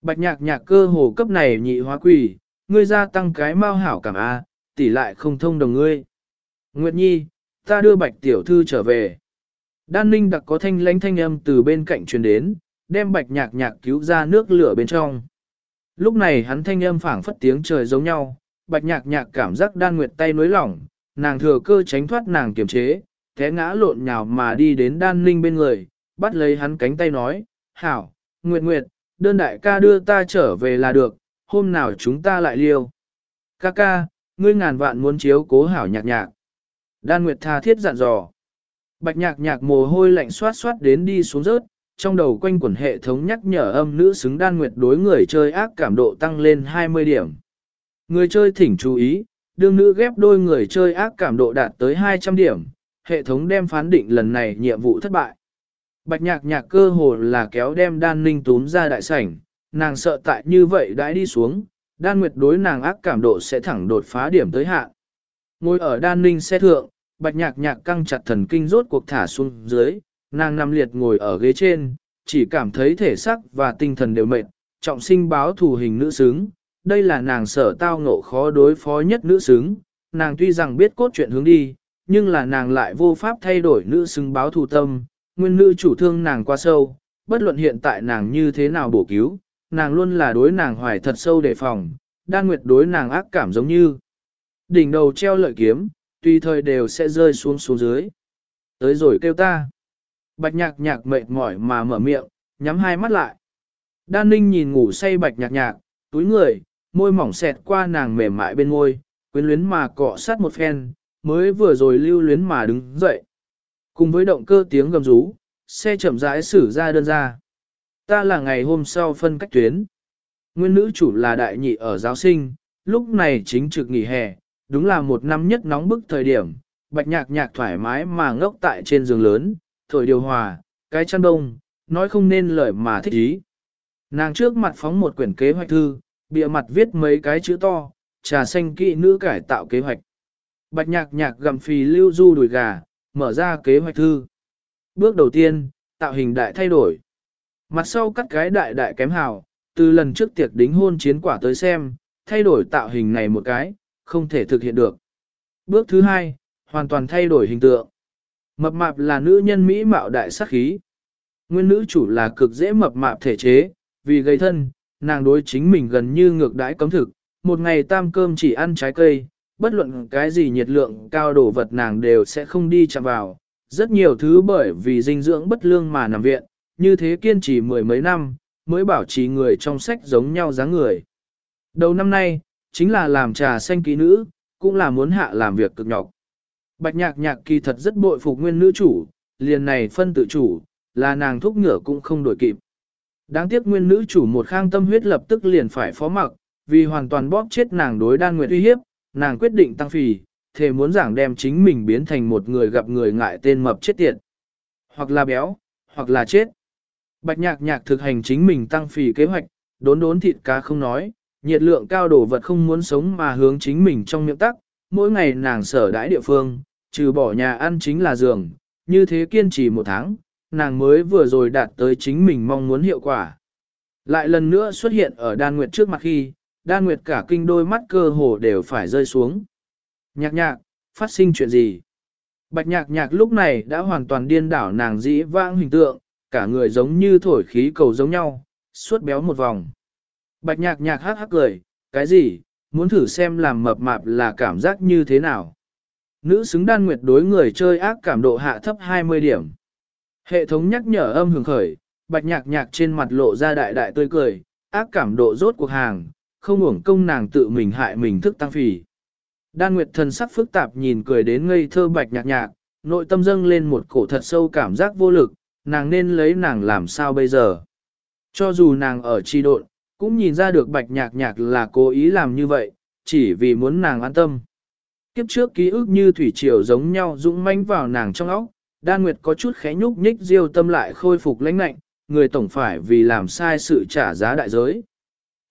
S1: Bạch nhạc nhạc cơ hồ cấp này nhị hóa quỷ, ngươi gia tăng cái mau hảo cảm A, tỷ lại không thông đồng ngươi. Nguyệt Nhi, ta đưa bạch tiểu thư trở về. Đan ninh đặc có thanh lánh thanh âm từ bên cạnh truyền đến, đem bạch nhạc nhạc cứu ra nước lửa bên trong. Lúc này hắn thanh âm phảng phất tiếng trời giống nhau, bạch nhạc nhạc cảm giác đan nguyệt tay nối lỏng, nàng thừa cơ tránh thoát nàng kiềm chế, té ngã lộn nhào mà đi đến đan ninh bên người, bắt lấy hắn cánh tay nói, hảo, nguyệt nguyệt, đơn đại ca đưa ta trở về là được, hôm nào chúng ta lại liêu. Ca ca, ngươi ngàn vạn muốn chiếu cố hảo nhạc nhạc. Đan Nguyệt tha thiết dặn dò. Bạch nhạc nhạc mồ hôi lạnh xoát xoát đến đi xuống rớt, trong đầu quanh quẩn hệ thống nhắc nhở âm nữ xứng Đan Nguyệt đối người chơi ác cảm độ tăng lên 20 điểm. Người chơi thỉnh chú ý, đương nữ ghép đôi người chơi ác cảm độ đạt tới 200 điểm, hệ thống đem phán định lần này nhiệm vụ thất bại. Bạch nhạc nhạc cơ hồ là kéo đem đan ninh túm ra đại sảnh, nàng sợ tại như vậy đãi đi xuống, đan nguyệt đối nàng ác cảm độ sẽ thẳng đột phá điểm tới hạn. Ngồi ở đan ninh xe thượng, bạch nhạc nhạc căng chặt thần kinh rốt cuộc thả xuống dưới, nàng nằm liệt ngồi ở ghế trên, chỉ cảm thấy thể xác và tinh thần đều mệt, trọng sinh báo thù hình nữ xứng, đây là nàng sở tao ngộ khó đối phó nhất nữ xứng, nàng tuy rằng biết cốt chuyện hướng đi, nhưng là nàng lại vô pháp thay đổi nữ xứng báo thù tâm, nguyên nữ chủ thương nàng quá sâu, bất luận hiện tại nàng như thế nào bổ cứu, nàng luôn là đối nàng hoài thật sâu đề phòng, đan nguyệt đối nàng ác cảm giống như. Đỉnh đầu treo lợi kiếm, tùy thời đều sẽ rơi xuống xuống dưới. Tới rồi kêu ta. Bạch nhạc nhạc mệt mỏi mà mở miệng, nhắm hai mắt lại. Đan ninh nhìn ngủ say bạch nhạc nhạc, túi người, môi mỏng xẹt qua nàng mềm mại bên môi, quyến luyến mà cọ sát một phen, mới vừa rồi lưu luyến mà đứng dậy. Cùng với động cơ tiếng gầm rú, xe chậm rãi xử ra đơn ra. Ta là ngày hôm sau phân cách tuyến. Nguyên nữ chủ là đại nhị ở giáo sinh, lúc này chính trực nghỉ hè, đúng là một năm nhất nóng bức thời điểm, bạch nhạc nhạc thoải mái mà ngốc tại trên giường lớn, thổi điều hòa, cái chăn đông, nói không nên lời mà thích ý. Nàng trước mặt phóng một quyển kế hoạch thư, bìa mặt viết mấy cái chữ to, trà xanh kỵ nữ cải tạo kế hoạch. Bạch nhạc nhạc gặm phì lưu du đùi gà, mở ra kế hoạch thư. Bước đầu tiên, tạo hình đại thay đổi. Mặt sau cắt cái đại đại kém hào, từ lần trước tiệc đính hôn chiến quả tới xem, thay đổi tạo hình này một cái, không thể thực hiện được. Bước thứ hai, hoàn toàn thay đổi hình tượng. Mập mạp là nữ nhân Mỹ mạo đại sắc khí. Nguyên nữ chủ là cực dễ mập mạp thể chế, vì gây thân, nàng đối chính mình gần như ngược đãi cấm thực, một ngày tam cơm chỉ ăn trái cây, bất luận cái gì nhiệt lượng cao đồ vật nàng đều sẽ không đi chạm vào. Rất nhiều thứ bởi vì dinh dưỡng bất lương mà nằm viện, như thế kiên trì mười mấy năm, mới bảo trì người trong sách giống nhau dáng người. Đầu năm nay, chính là làm trà xanh kỹ nữ, cũng là muốn hạ làm việc cực nhọc. Bạch nhạc nhạc kỳ thật rất bội phục nguyên nữ chủ, liền này phân tự chủ, là nàng thúc ngửa cũng không đổi kịp. Đáng tiếc nguyên nữ chủ một khang tâm huyết lập tức liền phải phó mặc, vì hoàn toàn bóp chết nàng đối đan nguyệt uy hiếp, nàng quyết định tăng phì, thề muốn giảng đem chính mình biến thành một người gặp người ngại tên mập chết tiệt. Hoặc là béo, hoặc là chết. Bạch nhạc nhạc thực hành chính mình tăng phì kế hoạch, đốn đốn thịt cá không nói, nhiệt lượng cao đổ vật không muốn sống mà hướng chính mình trong miệng tắc, mỗi ngày nàng sở đãi địa phương, trừ bỏ nhà ăn chính là giường, như thế kiên trì một tháng, nàng mới vừa rồi đạt tới chính mình mong muốn hiệu quả. Lại lần nữa xuất hiện ở đan nguyệt trước mặt khi, đan nguyệt cả kinh đôi mắt cơ hồ đều phải rơi xuống. Nhạc nhạc, phát sinh chuyện gì? Bạch nhạc nhạc lúc này đã hoàn toàn điên đảo nàng dĩ vãng hình tượng, cả người giống như thổi khí cầu giống nhau, suốt béo một vòng. Bạch nhạc nhạc hắc hắc cười, cái gì, muốn thử xem làm mập mạp là cảm giác như thế nào. Nữ xứng đan nguyệt đối người chơi ác cảm độ hạ thấp 20 điểm. Hệ thống nhắc nhở âm hưởng khởi, bạch nhạc nhạc trên mặt lộ ra đại đại tươi cười, ác cảm độ rốt cuộc hàng, không uổng công nàng tự mình hại mình thức tăng phì. Đan Nguyệt thần sắc phức tạp nhìn cười đến ngây thơ bạch nhạc nhạc, nội tâm dâng lên một cổ thật sâu cảm giác vô lực, nàng nên lấy nàng làm sao bây giờ. Cho dù nàng ở tri độn, cũng nhìn ra được bạch nhạc nhạc là cố ý làm như vậy, chỉ vì muốn nàng an tâm. Kiếp trước ký ức như thủy triều giống nhau dũng manh vào nàng trong óc, Đan Nguyệt có chút khẽ nhúc nhích diêu tâm lại khôi phục lãnh lạnh, người tổng phải vì làm sai sự trả giá đại giới.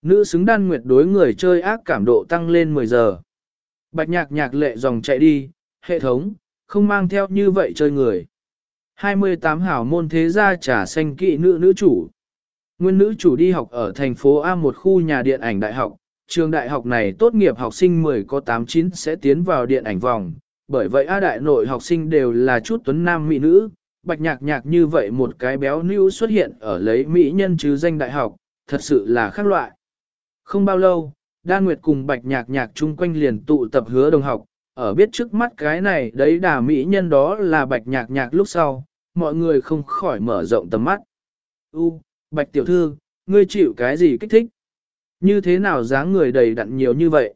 S1: Nữ xứng Đan Nguyệt đối người chơi ác cảm độ tăng lên 10 giờ. Bạch nhạc nhạc lệ dòng chạy đi, hệ thống, không mang theo như vậy chơi người. 28 hảo môn thế gia trả xanh kỵ nữ nữ chủ. Nguyên nữ chủ đi học ở thành phố A một khu nhà điện ảnh đại học, trường đại học này tốt nghiệp học sinh 10 có 89 sẽ tiến vào điện ảnh vòng, bởi vậy A đại nội học sinh đều là chút tuấn nam mỹ nữ, bạch nhạc nhạc như vậy một cái béo nữ xuất hiện ở lấy mỹ nhân chứ danh đại học, thật sự là khác loại. Không bao lâu, Đan Nguyệt cùng bạch nhạc nhạc chung quanh liền tụ tập hứa đồng học, ở biết trước mắt cái này đấy đà mỹ nhân đó là bạch nhạc nhạc lúc sau, mọi người không khỏi mở rộng tầm mắt. U, bạch tiểu thư, ngươi chịu cái gì kích thích? Như thế nào dáng người đầy đặn nhiều như vậy?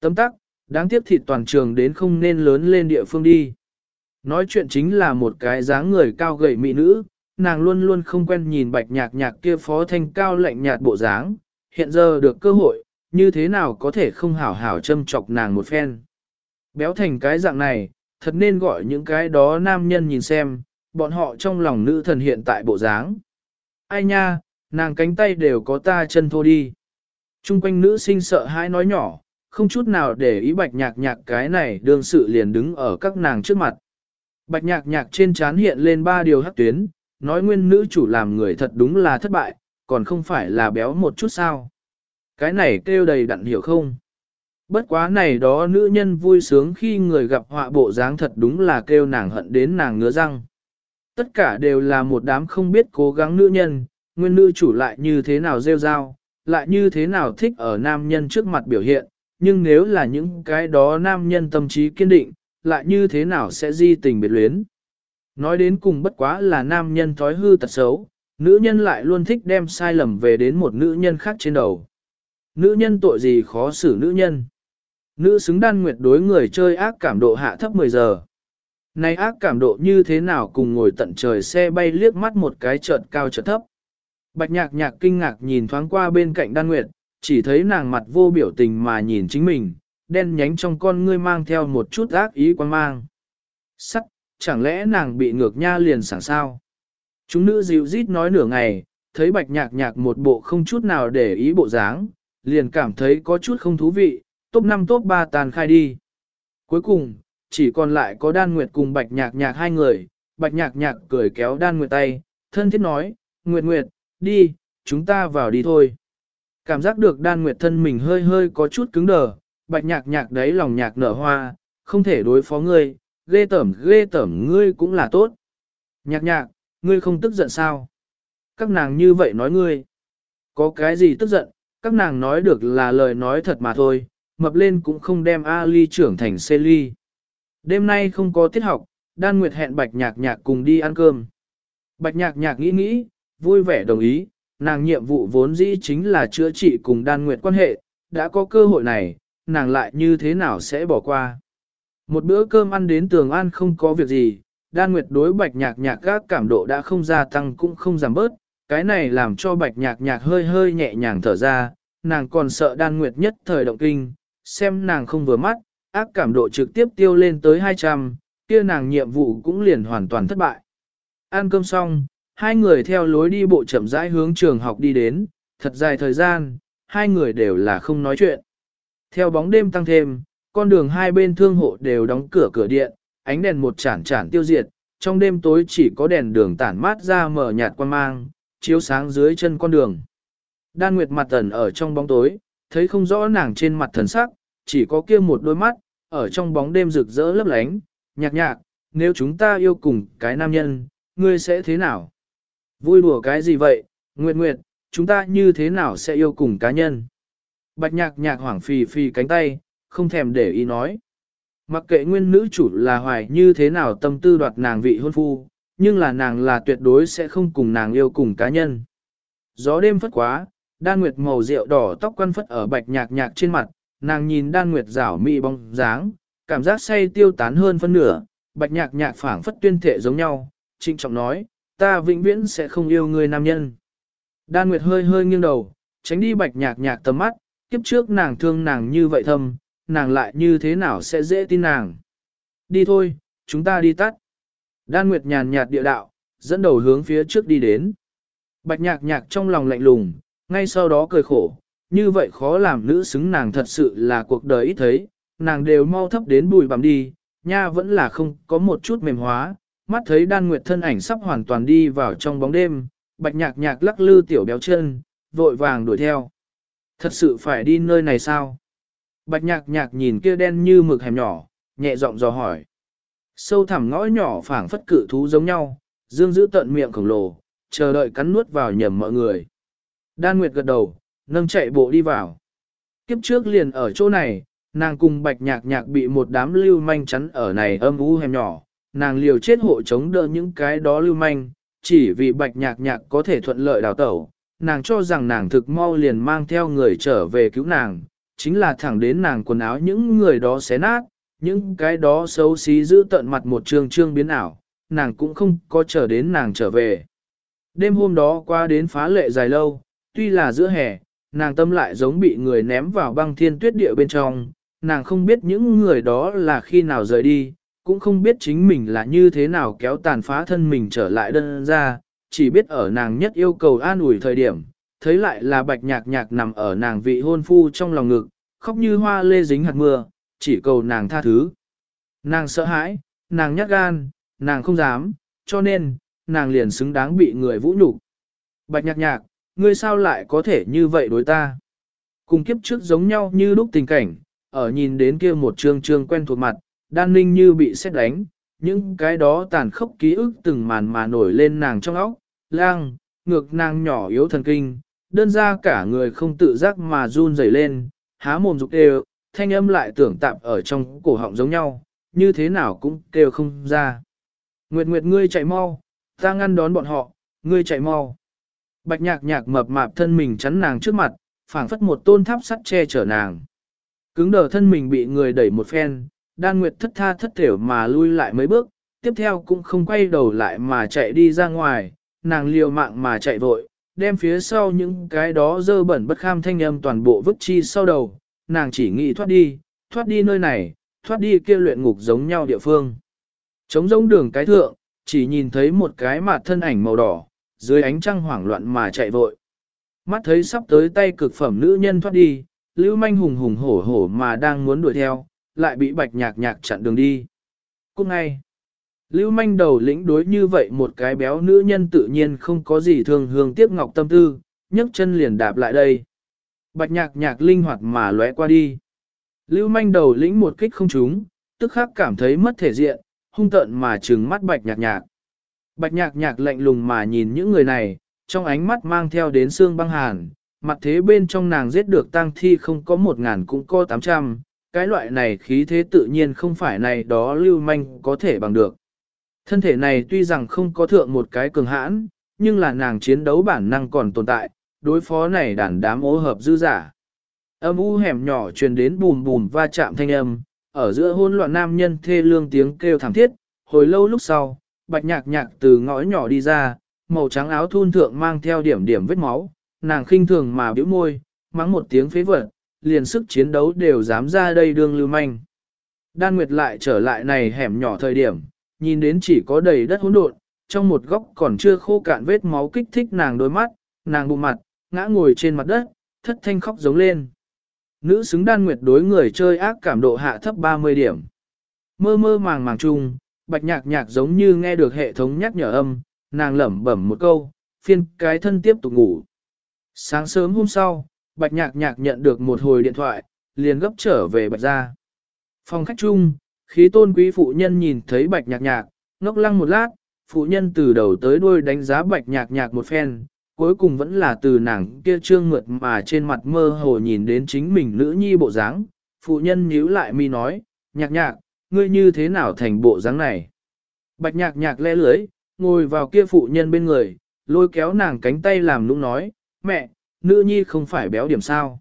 S1: Tấm tắc, đáng tiếc thịt toàn trường đến không nên lớn lên địa phương đi. Nói chuyện chính là một cái dáng người cao gầy mỹ nữ, nàng luôn luôn không quen nhìn bạch nhạc nhạc kia phó thanh cao lạnh nhạt bộ dáng, hiện giờ được cơ hội, như thế nào có thể không hảo hảo châm chọc nàng một phen. Béo thành cái dạng này, thật nên gọi những cái đó nam nhân nhìn xem, bọn họ trong lòng nữ thần hiện tại bộ dáng. Ai nha, nàng cánh tay đều có ta chân thô đi. Trung quanh nữ sinh sợ hãi nói nhỏ, không chút nào để ý bạch nhạc nhạc cái này đương sự liền đứng ở các nàng trước mặt. Bạch nhạc nhạc trên trán hiện lên ba điều hắc tuyến, nói nguyên nữ chủ làm người thật đúng là thất bại, còn không phải là béo một chút sao. Cái này kêu đầy đặn hiểu không? Bất quá này đó nữ nhân vui sướng khi người gặp họa bộ dáng thật đúng là kêu nàng hận đến nàng ngứa răng. Tất cả đều là một đám không biết cố gắng nữ nhân, nguyên nữ chủ lại như thế nào rêu rao, lại như thế nào thích ở nam nhân trước mặt biểu hiện, nhưng nếu là những cái đó nam nhân tâm trí kiên định, lại như thế nào sẽ di tình biệt luyến. Nói đến cùng bất quá là nam nhân thói hư tật xấu, nữ nhân lại luôn thích đem sai lầm về đến một nữ nhân khác trên đầu. Nữ nhân tội gì khó xử nữ nhân. Nữ xứng đan nguyệt đối người chơi ác cảm độ hạ thấp 10 giờ. Này ác cảm độ như thế nào cùng ngồi tận trời xe bay liếc mắt một cái chợt cao chợt thấp. Bạch nhạc nhạc kinh ngạc nhìn thoáng qua bên cạnh đan nguyệt, chỉ thấy nàng mặt vô biểu tình mà nhìn chính mình, đen nhánh trong con ngươi mang theo một chút ác ý quan mang. Sắc, chẳng lẽ nàng bị ngược nha liền sảng sao? Chúng nữ dịu rít nói nửa ngày, thấy bạch nhạc nhạc một bộ không chút nào để ý bộ dáng, liền cảm thấy có chút không thú vị, top 5 top 3 tàn khai đi. Cuối cùng, chỉ còn lại có đan nguyệt cùng bạch nhạc nhạc hai người, bạch nhạc nhạc cười kéo đan nguyệt tay, thân thiết nói, nguyệt nguyệt, đi, chúng ta vào đi thôi. Cảm giác được đan nguyệt thân mình hơi hơi có chút cứng đờ, bạch nhạc nhạc đấy lòng nhạc nở hoa, không thể đối phó ngươi, ghê tẩm ghê tẩm ngươi cũng là tốt. Nhạc nhạc, ngươi không tức giận sao? Các nàng như vậy nói ngươi. Có cái gì tức giận, các nàng nói được là lời nói thật mà thôi, mập lên cũng không đem Ali trưởng thành C ly. Đêm nay không có tiết học, Đan Nguyệt hẹn Bạch Nhạc Nhạc cùng đi ăn cơm. Bạch Nhạc Nhạc nghĩ nghĩ, vui vẻ đồng ý, nàng nhiệm vụ vốn dĩ chính là chữa trị cùng Đan Nguyệt quan hệ, đã có cơ hội này, nàng lại như thế nào sẽ bỏ qua. Một bữa cơm ăn đến tường an không có việc gì, Đan Nguyệt đối Bạch Nhạc Nhạc các cảm độ đã không gia tăng cũng không giảm bớt, cái này làm cho Bạch Nhạc Nhạc hơi hơi nhẹ nhàng thở ra, nàng còn sợ Đan Nguyệt nhất thời động kinh, xem nàng không vừa mắt, ác cảm độ trực tiếp tiêu lên tới 200, kia nàng nhiệm vụ cũng liền hoàn toàn thất bại. Ăn cơm xong, hai người theo lối đi bộ chậm rãi hướng trường học đi đến, thật dài thời gian, hai người đều là không nói chuyện. Theo bóng đêm tăng thêm, con đường hai bên thương hộ đều đóng cửa cửa điện, ánh đèn một chản chản tiêu diệt, trong đêm tối chỉ có đèn đường tản mát ra mở nhạt quan mang, chiếu sáng dưới chân con đường. Đan Nguyệt mặt ẩn ở trong bóng tối, thấy không rõ nàng trên mặt thần sắc, chỉ có kia một đôi mắt, ở trong bóng đêm rực rỡ lấp lánh, nhạc nhạc, nếu chúng ta yêu cùng cái nam nhân, ngươi sẽ thế nào? Vui đùa cái gì vậy, Nguyệt Nguyệt, chúng ta như thế nào sẽ yêu cùng cá nhân? Bạch nhạc nhạc hoảng phì phì cánh tay, không thèm để ý nói. Mặc kệ nguyên nữ chủ là hoài như thế nào tâm tư đoạt nàng vị hôn phu, nhưng là nàng là tuyệt đối sẽ không cùng nàng yêu cùng cá nhân. Gió đêm phất quá, đan nguyệt màu rượu đỏ tóc quăn phất ở bạch nhạc nhạc trên mặt, nàng nhìn đan nguyệt rảo mị bóng dáng, cảm giác say tiêu tán hơn phân nửa, bạch nhạc nhạc phảng phất tuyên thể giống nhau, trinh trọng nói, ta vĩnh viễn sẽ không yêu người nam nhân. Đan nguyệt hơi hơi nghiêng đầu, tránh đi bạch nhạc nhạc tầm mắt, kiếp trước nàng thương nàng như vậy thâm, nàng lại như thế nào sẽ dễ tin nàng. Đi thôi, chúng ta đi tắt. Đan Nguyệt nhàn nhạt địa đạo, dẫn đầu hướng phía trước đi đến. Bạch nhạc nhạc trong lòng lạnh lùng, ngay sau đó cười khổ, như vậy khó làm nữ xứng nàng thật sự là cuộc đời ít thấy, nàng đều mau thấp đến bùi bằm đi, nha vẫn là không có một chút mềm hóa, mắt thấy đan nguyệt thân ảnh sắp hoàn toàn đi vào trong bóng đêm, bạch nhạc nhạc lắc lư tiểu béo chân, vội vàng đuổi theo. Thật sự phải đi nơi này sao? Bạch nhạc nhạc nhìn kia đen như mực hẻm nhỏ, nhẹ giọng dò hỏi. Sâu thẳm ngõ nhỏ phảng phất cự thú giống nhau, dương giữ tận miệng khổng lồ, chờ đợi cắn nuốt vào nhầm mọi người. Đan Nguyệt gật đầu, nâng chạy bộ đi vào. Kiếp trước liền ở chỗ này, nàng cùng bạch nhạc nhạc bị một đám lưu manh chắn ở này âm u hẻm nhỏ, nàng liều chết hộ chống đỡ những cái đó lưu manh, chỉ vì bạch nhạc nhạc có thể thuận lợi đào tẩu, nàng cho rằng nàng thực mau liền mang theo người trở về cứu nàng, chính là thẳng đến nàng quần áo những người đó xé nát, những cái đó xấu xí giữ tận mặt một trường trương biến ảo, nàng cũng không có chờ đến nàng trở về. Đêm hôm đó qua đến phá lệ dài lâu, tuy là giữa hè, nàng tâm lại giống bị người ném vào băng thiên tuyết địa bên trong, nàng không biết những người đó là khi nào rời đi, cũng không biết chính mình là như thế nào kéo tàn phá thân mình trở lại đơn ra, chỉ biết ở nàng nhất yêu cầu an ủi thời điểm, thấy lại là bạch nhạc nhạc nằm ở nàng vị hôn phu trong lòng ngực, khóc như hoa lê dính hạt mưa, chỉ cầu nàng tha thứ. Nàng sợ hãi, nàng nhát gan, nàng không dám, cho nên, nàng liền xứng đáng bị người vũ nhục. Bạch nhạc nhạc, ngươi sao lại có thể như vậy đối ta? Cùng kiếp trước giống nhau như lúc tình cảnh, ở nhìn đến kia một trương trương quen thuộc mặt, đan ninh như bị xét đánh, những cái đó tàn khốc ký ức từng màn mà nổi lên nàng trong óc, lang, ngược nàng nhỏ yếu thần kinh, đơn ra cả người không tự giác mà run rẩy lên, há mồm rục đều, thanh âm lại tưởng tạm ở trong cổ họng giống nhau, như thế nào cũng kêu không ra. Nguyệt Nguyệt ngươi chạy mau, ta ngăn đón bọn họ, ngươi chạy mau. Bạch nhạc nhạc mập mạp thân mình chắn nàng trước mặt, phảng phất một tôn tháp sắt che chở nàng. Cứng đờ thân mình bị người đẩy một phen, đan nguyệt thất tha thất thểu mà lui lại mấy bước, tiếp theo cũng không quay đầu lại mà chạy đi ra ngoài, nàng liều mạng mà chạy vội, đem phía sau những cái đó dơ bẩn bất kham thanh âm toàn bộ vứt chi sau đầu, nàng chỉ nghĩ thoát đi, thoát đi nơi này, thoát đi kia luyện ngục giống nhau địa phương. Trống giống đường cái thượng, chỉ nhìn thấy một cái mặt thân ảnh màu đỏ, dưới ánh trăng hoảng loạn mà chạy vội. Mắt thấy sắp tới tay cực phẩm nữ nhân thoát đi, Lưu Manh hùng hùng hổ hổ mà đang muốn đuổi theo, lại bị bạch nhạc nhạc chặn đường đi. Cũng ngay, Lưu manh đầu lĩnh đối như vậy một cái béo nữ nhân tự nhiên không có gì thường hương tiếc ngọc tâm tư, nhấc chân liền đạp lại đây. Bạch nhạc nhạc linh hoạt mà lóe qua đi. Lưu manh đầu lĩnh một kích không trúng, tức khắc cảm thấy mất thể diện, hung tợn mà trừng mắt bạch nhạc nhạc. Bạch nhạc nhạc lạnh lùng mà nhìn những người này, trong ánh mắt mang theo đến xương băng hàn, mặt thế bên trong nàng giết được tang thi không có một ngàn cũng có tám trăm, cái loại này khí thế tự nhiên không phải này đó lưu manh có thể bằng được. Thân thể này tuy rằng không có thượng một cái cường hãn, nhưng là nàng chiến đấu bản năng còn tồn tại, đối phó này đàn đám ố hợp dư giả. Âm u hẻm nhỏ truyền đến bùm bùm va chạm thanh âm, ở giữa hỗn loạn nam nhân thê lương tiếng kêu thảm thiết, hồi lâu lúc sau, bạch nhạc nhạc từ ngõ nhỏ đi ra, màu trắng áo thun thượng mang theo điểm điểm vết máu, nàng khinh thường mà biểu môi, mắng một tiếng phế vật, liền sức chiến đấu đều dám ra đây đương lưu manh. Đan Nguyệt lại trở lại này hẻm nhỏ thời điểm, nhìn đến chỉ có đầy đất hỗn độn, trong một góc còn chưa khô cạn vết máu kích thích nàng đôi mắt, nàng bụng mặt, ngã ngồi trên mặt đất, thất thanh khóc giống lên. Nữ xứng đan nguyệt đối người chơi ác cảm độ hạ thấp 30 điểm. Mơ mơ màng màng chung, bạch nhạc nhạc giống như nghe được hệ thống nhắc nhở âm, nàng lẩm bẩm một câu, phiên cái thân tiếp tục ngủ. Sáng sớm hôm sau, bạch nhạc nhạc nhận được một hồi điện thoại, liền gấp trở về bạch ra. Phòng khách chung, khí tôn quý phụ nhân nhìn thấy bạch nhạc nhạc, ngốc lăng một lát, phụ nhân từ đầu tới đuôi đánh giá bạch nhạc nhạc một phen, cuối cùng vẫn là từ nàng kia trương mượt mà trên mặt mơ hồ nhìn đến chính mình nữ nhi bộ dáng. Phụ nhân nhíu lại mi nói, nhạc nhạc, ngươi như thế nào thành bộ dáng này? Bạch nhạc nhạc le lưới, ngồi vào kia phụ nhân bên người, lôi kéo nàng cánh tay làm nũng nói, mẹ, nữ nhi không phải béo điểm sao?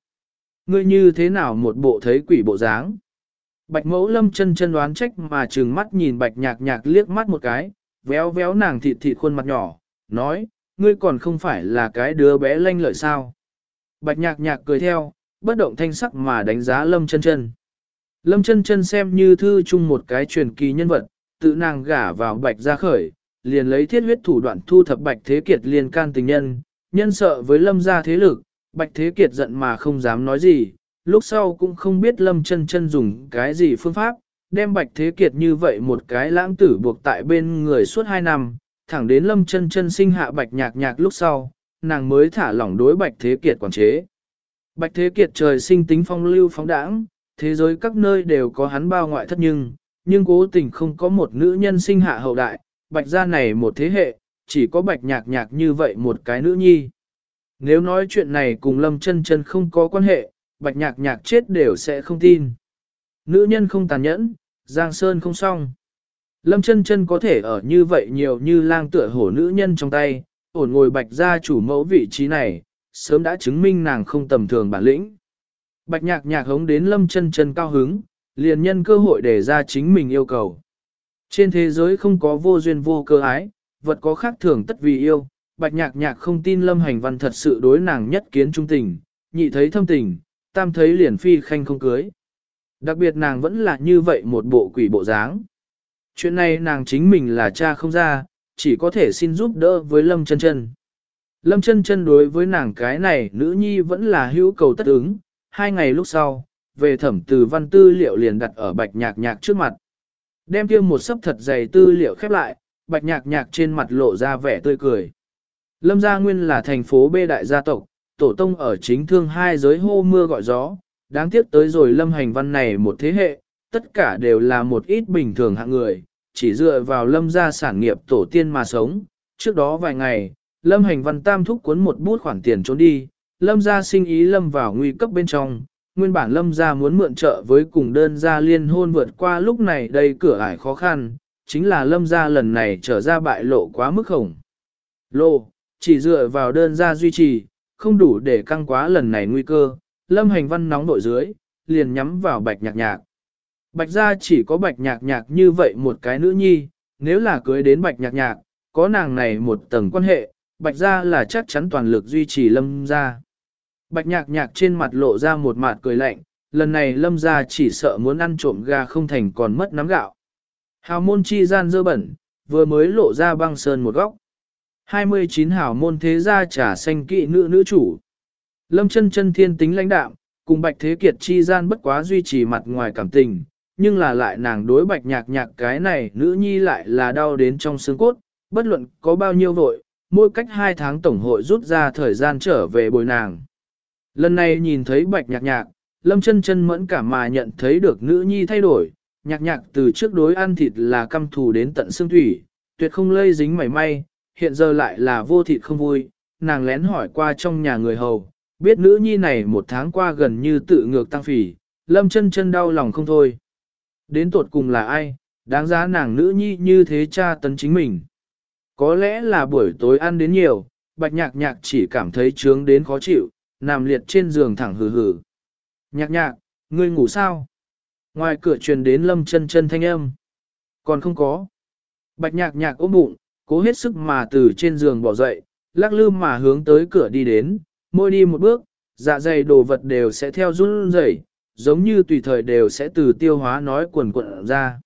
S1: Ngươi như thế nào một bộ thấy quỷ bộ dáng? Bạch mẫu lâm chân chân đoán trách mà trừng mắt nhìn bạch nhạc nhạc liếc mắt một cái, véo véo nàng thịt thịt khuôn mặt nhỏ, nói, ngươi còn không phải là cái đứa bé lanh lợi sao. Bạch nhạc nhạc cười theo, bất động thanh sắc mà đánh giá lâm chân chân. Lâm chân chân xem như thư chung một cái truyền kỳ nhân vật, tự nàng gả vào bạch gia khởi, liền lấy thiết huyết thủ đoạn thu thập bạch thế kiệt liền can tình nhân, nhân sợ với lâm gia thế lực, bạch thế kiệt giận mà không dám nói gì, lúc sau cũng không biết lâm chân chân dùng cái gì phương pháp, đem bạch thế kiệt như vậy một cái lãng tử buộc tại bên người suốt hai năm, thẳng đến lâm chân chân sinh hạ bạch nhạc nhạc lúc sau, nàng mới thả lỏng đối bạch thế kiệt quản chế. Bạch thế kiệt trời sinh tính phong lưu phóng đãng, thế giới các nơi đều có hắn bao ngoại thất nhưng, nhưng cố tình không có một nữ nhân sinh hạ hậu đại, bạch gia này một thế hệ, chỉ có bạch nhạc nhạc như vậy một cái nữ nhi. Nếu nói chuyện này cùng lâm chân chân không có quan hệ, bạch nhạc nhạc chết đều sẽ không tin. Nữ nhân không tàn nhẫn, Giang Sơn không xong. Lâm chân chân có thể ở như vậy nhiều như lang tựa hổ nữ nhân trong tay, ổn ngồi bạch gia chủ mẫu vị trí này, sớm đã chứng minh nàng không tầm thường bản lĩnh. Bạch nhạc nhạc hống đến lâm chân chân cao hứng, liền nhân cơ hội để ra chính mình yêu cầu. Trên thế giới không có vô duyên vô cơ ái, vật có khác thường tất vì yêu, bạch nhạc nhạc không tin lâm hành văn thật sự đối nàng nhất kiến trung tình, nhị thấy thâm tình, tam thấy liền phi khanh không cưới. Đặc biệt nàng vẫn là như vậy một bộ quỷ bộ dáng. Chuyện này nàng chính mình là cha không ra, chỉ có thể xin giúp đỡ với Lâm chân chân. Lâm chân chân đối với nàng cái này nữ nhi vẫn là hữu cầu tất ứng, hai ngày lúc sau, về thẩm từ văn tư liệu liền đặt ở bạch nhạc nhạc trước mặt. Đem kia một sấp thật dày tư liệu khép lại, bạch nhạc nhạc trên mặt lộ ra vẻ tươi cười. Lâm gia nguyên là thành phố bê đại gia tộc, tổ tông ở chính thương hai giới hô mưa gọi gió, đáng tiếc tới rồi lâm hành văn này một thế hệ, tất cả đều là một ít bình thường hạng người, chỉ dựa vào lâm gia sản nghiệp tổ tiên mà sống. Trước đó vài ngày, lâm hành văn tam thúc cuốn một bút khoản tiền trốn đi, lâm gia sinh ý lâm vào nguy cấp bên trong. Nguyên bản lâm gia muốn mượn trợ với cùng đơn gia liên hôn vượt qua lúc này đây cửa ải khó khăn, chính là lâm gia lần này trở ra bại lộ quá mức khổng. lộ chỉ dựa vào đơn gia duy trì, không đủ để căng quá lần này nguy cơ, lâm hành văn nóng nội dưới, liền nhắm vào bạch nhạc nhạc. Bạch gia chỉ có bạch nhạc nhạc như vậy một cái nữ nhi, nếu là cưới đến bạch nhạc nhạc, có nàng này một tầng quan hệ, bạch gia là chắc chắn toàn lực duy trì lâm gia. Bạch nhạc nhạc trên mặt lộ ra một mặt cười lạnh, lần này lâm gia chỉ sợ muốn ăn trộm gà không thành còn mất nắm gạo. Hào môn chi gian dơ bẩn, vừa mới lộ ra băng sơn một góc. 29 hào môn thế gia trả xanh kỵ nữ nữ chủ. Lâm chân chân thiên tính lãnh đạm, cùng bạch thế kiệt chi gian bất quá duy trì mặt ngoài cảm tình, nhưng là lại nàng đối bạch nhạc nhạc cái này nữ nhi lại là đau đến trong xương cốt, bất luận có bao nhiêu vội, mỗi cách hai tháng tổng hội rút ra thời gian trở về bồi nàng. Lần này nhìn thấy bạch nhạc nhạc, lâm chân chân mẫn cả mà nhận thấy được nữ nhi thay đổi, nhạc nhạc từ trước đối ăn thịt là căm thù đến tận xương thủy, tuyệt không lây dính mảy may, hiện giờ lại là vô thịt không vui, nàng lén hỏi qua trong nhà người hầu, biết nữ nhi này một tháng qua gần như tự ngược tăng phỉ, lâm chân chân đau lòng không thôi. Đến tột cùng là ai, đáng giá nàng nữ nhi như thế cha tấn chính mình. Có lẽ là buổi tối ăn đến nhiều, bạch nhạc nhạc chỉ cảm thấy trướng đến khó chịu, nằm liệt trên giường thẳng hừ hừ. Nhạc nhạc, ngươi ngủ sao? Ngoài cửa truyền đến lâm chân chân thanh âm. Còn không có. Bạch nhạc nhạc ôm bụng, cố hết sức mà từ trên giường bỏ dậy, lắc lư mà hướng tới cửa đi đến, môi đi một bước, dạ dày đồ vật đều sẽ theo run rẩy, giống như tùy thời đều sẽ từ tiêu hóa nói quần quận ra.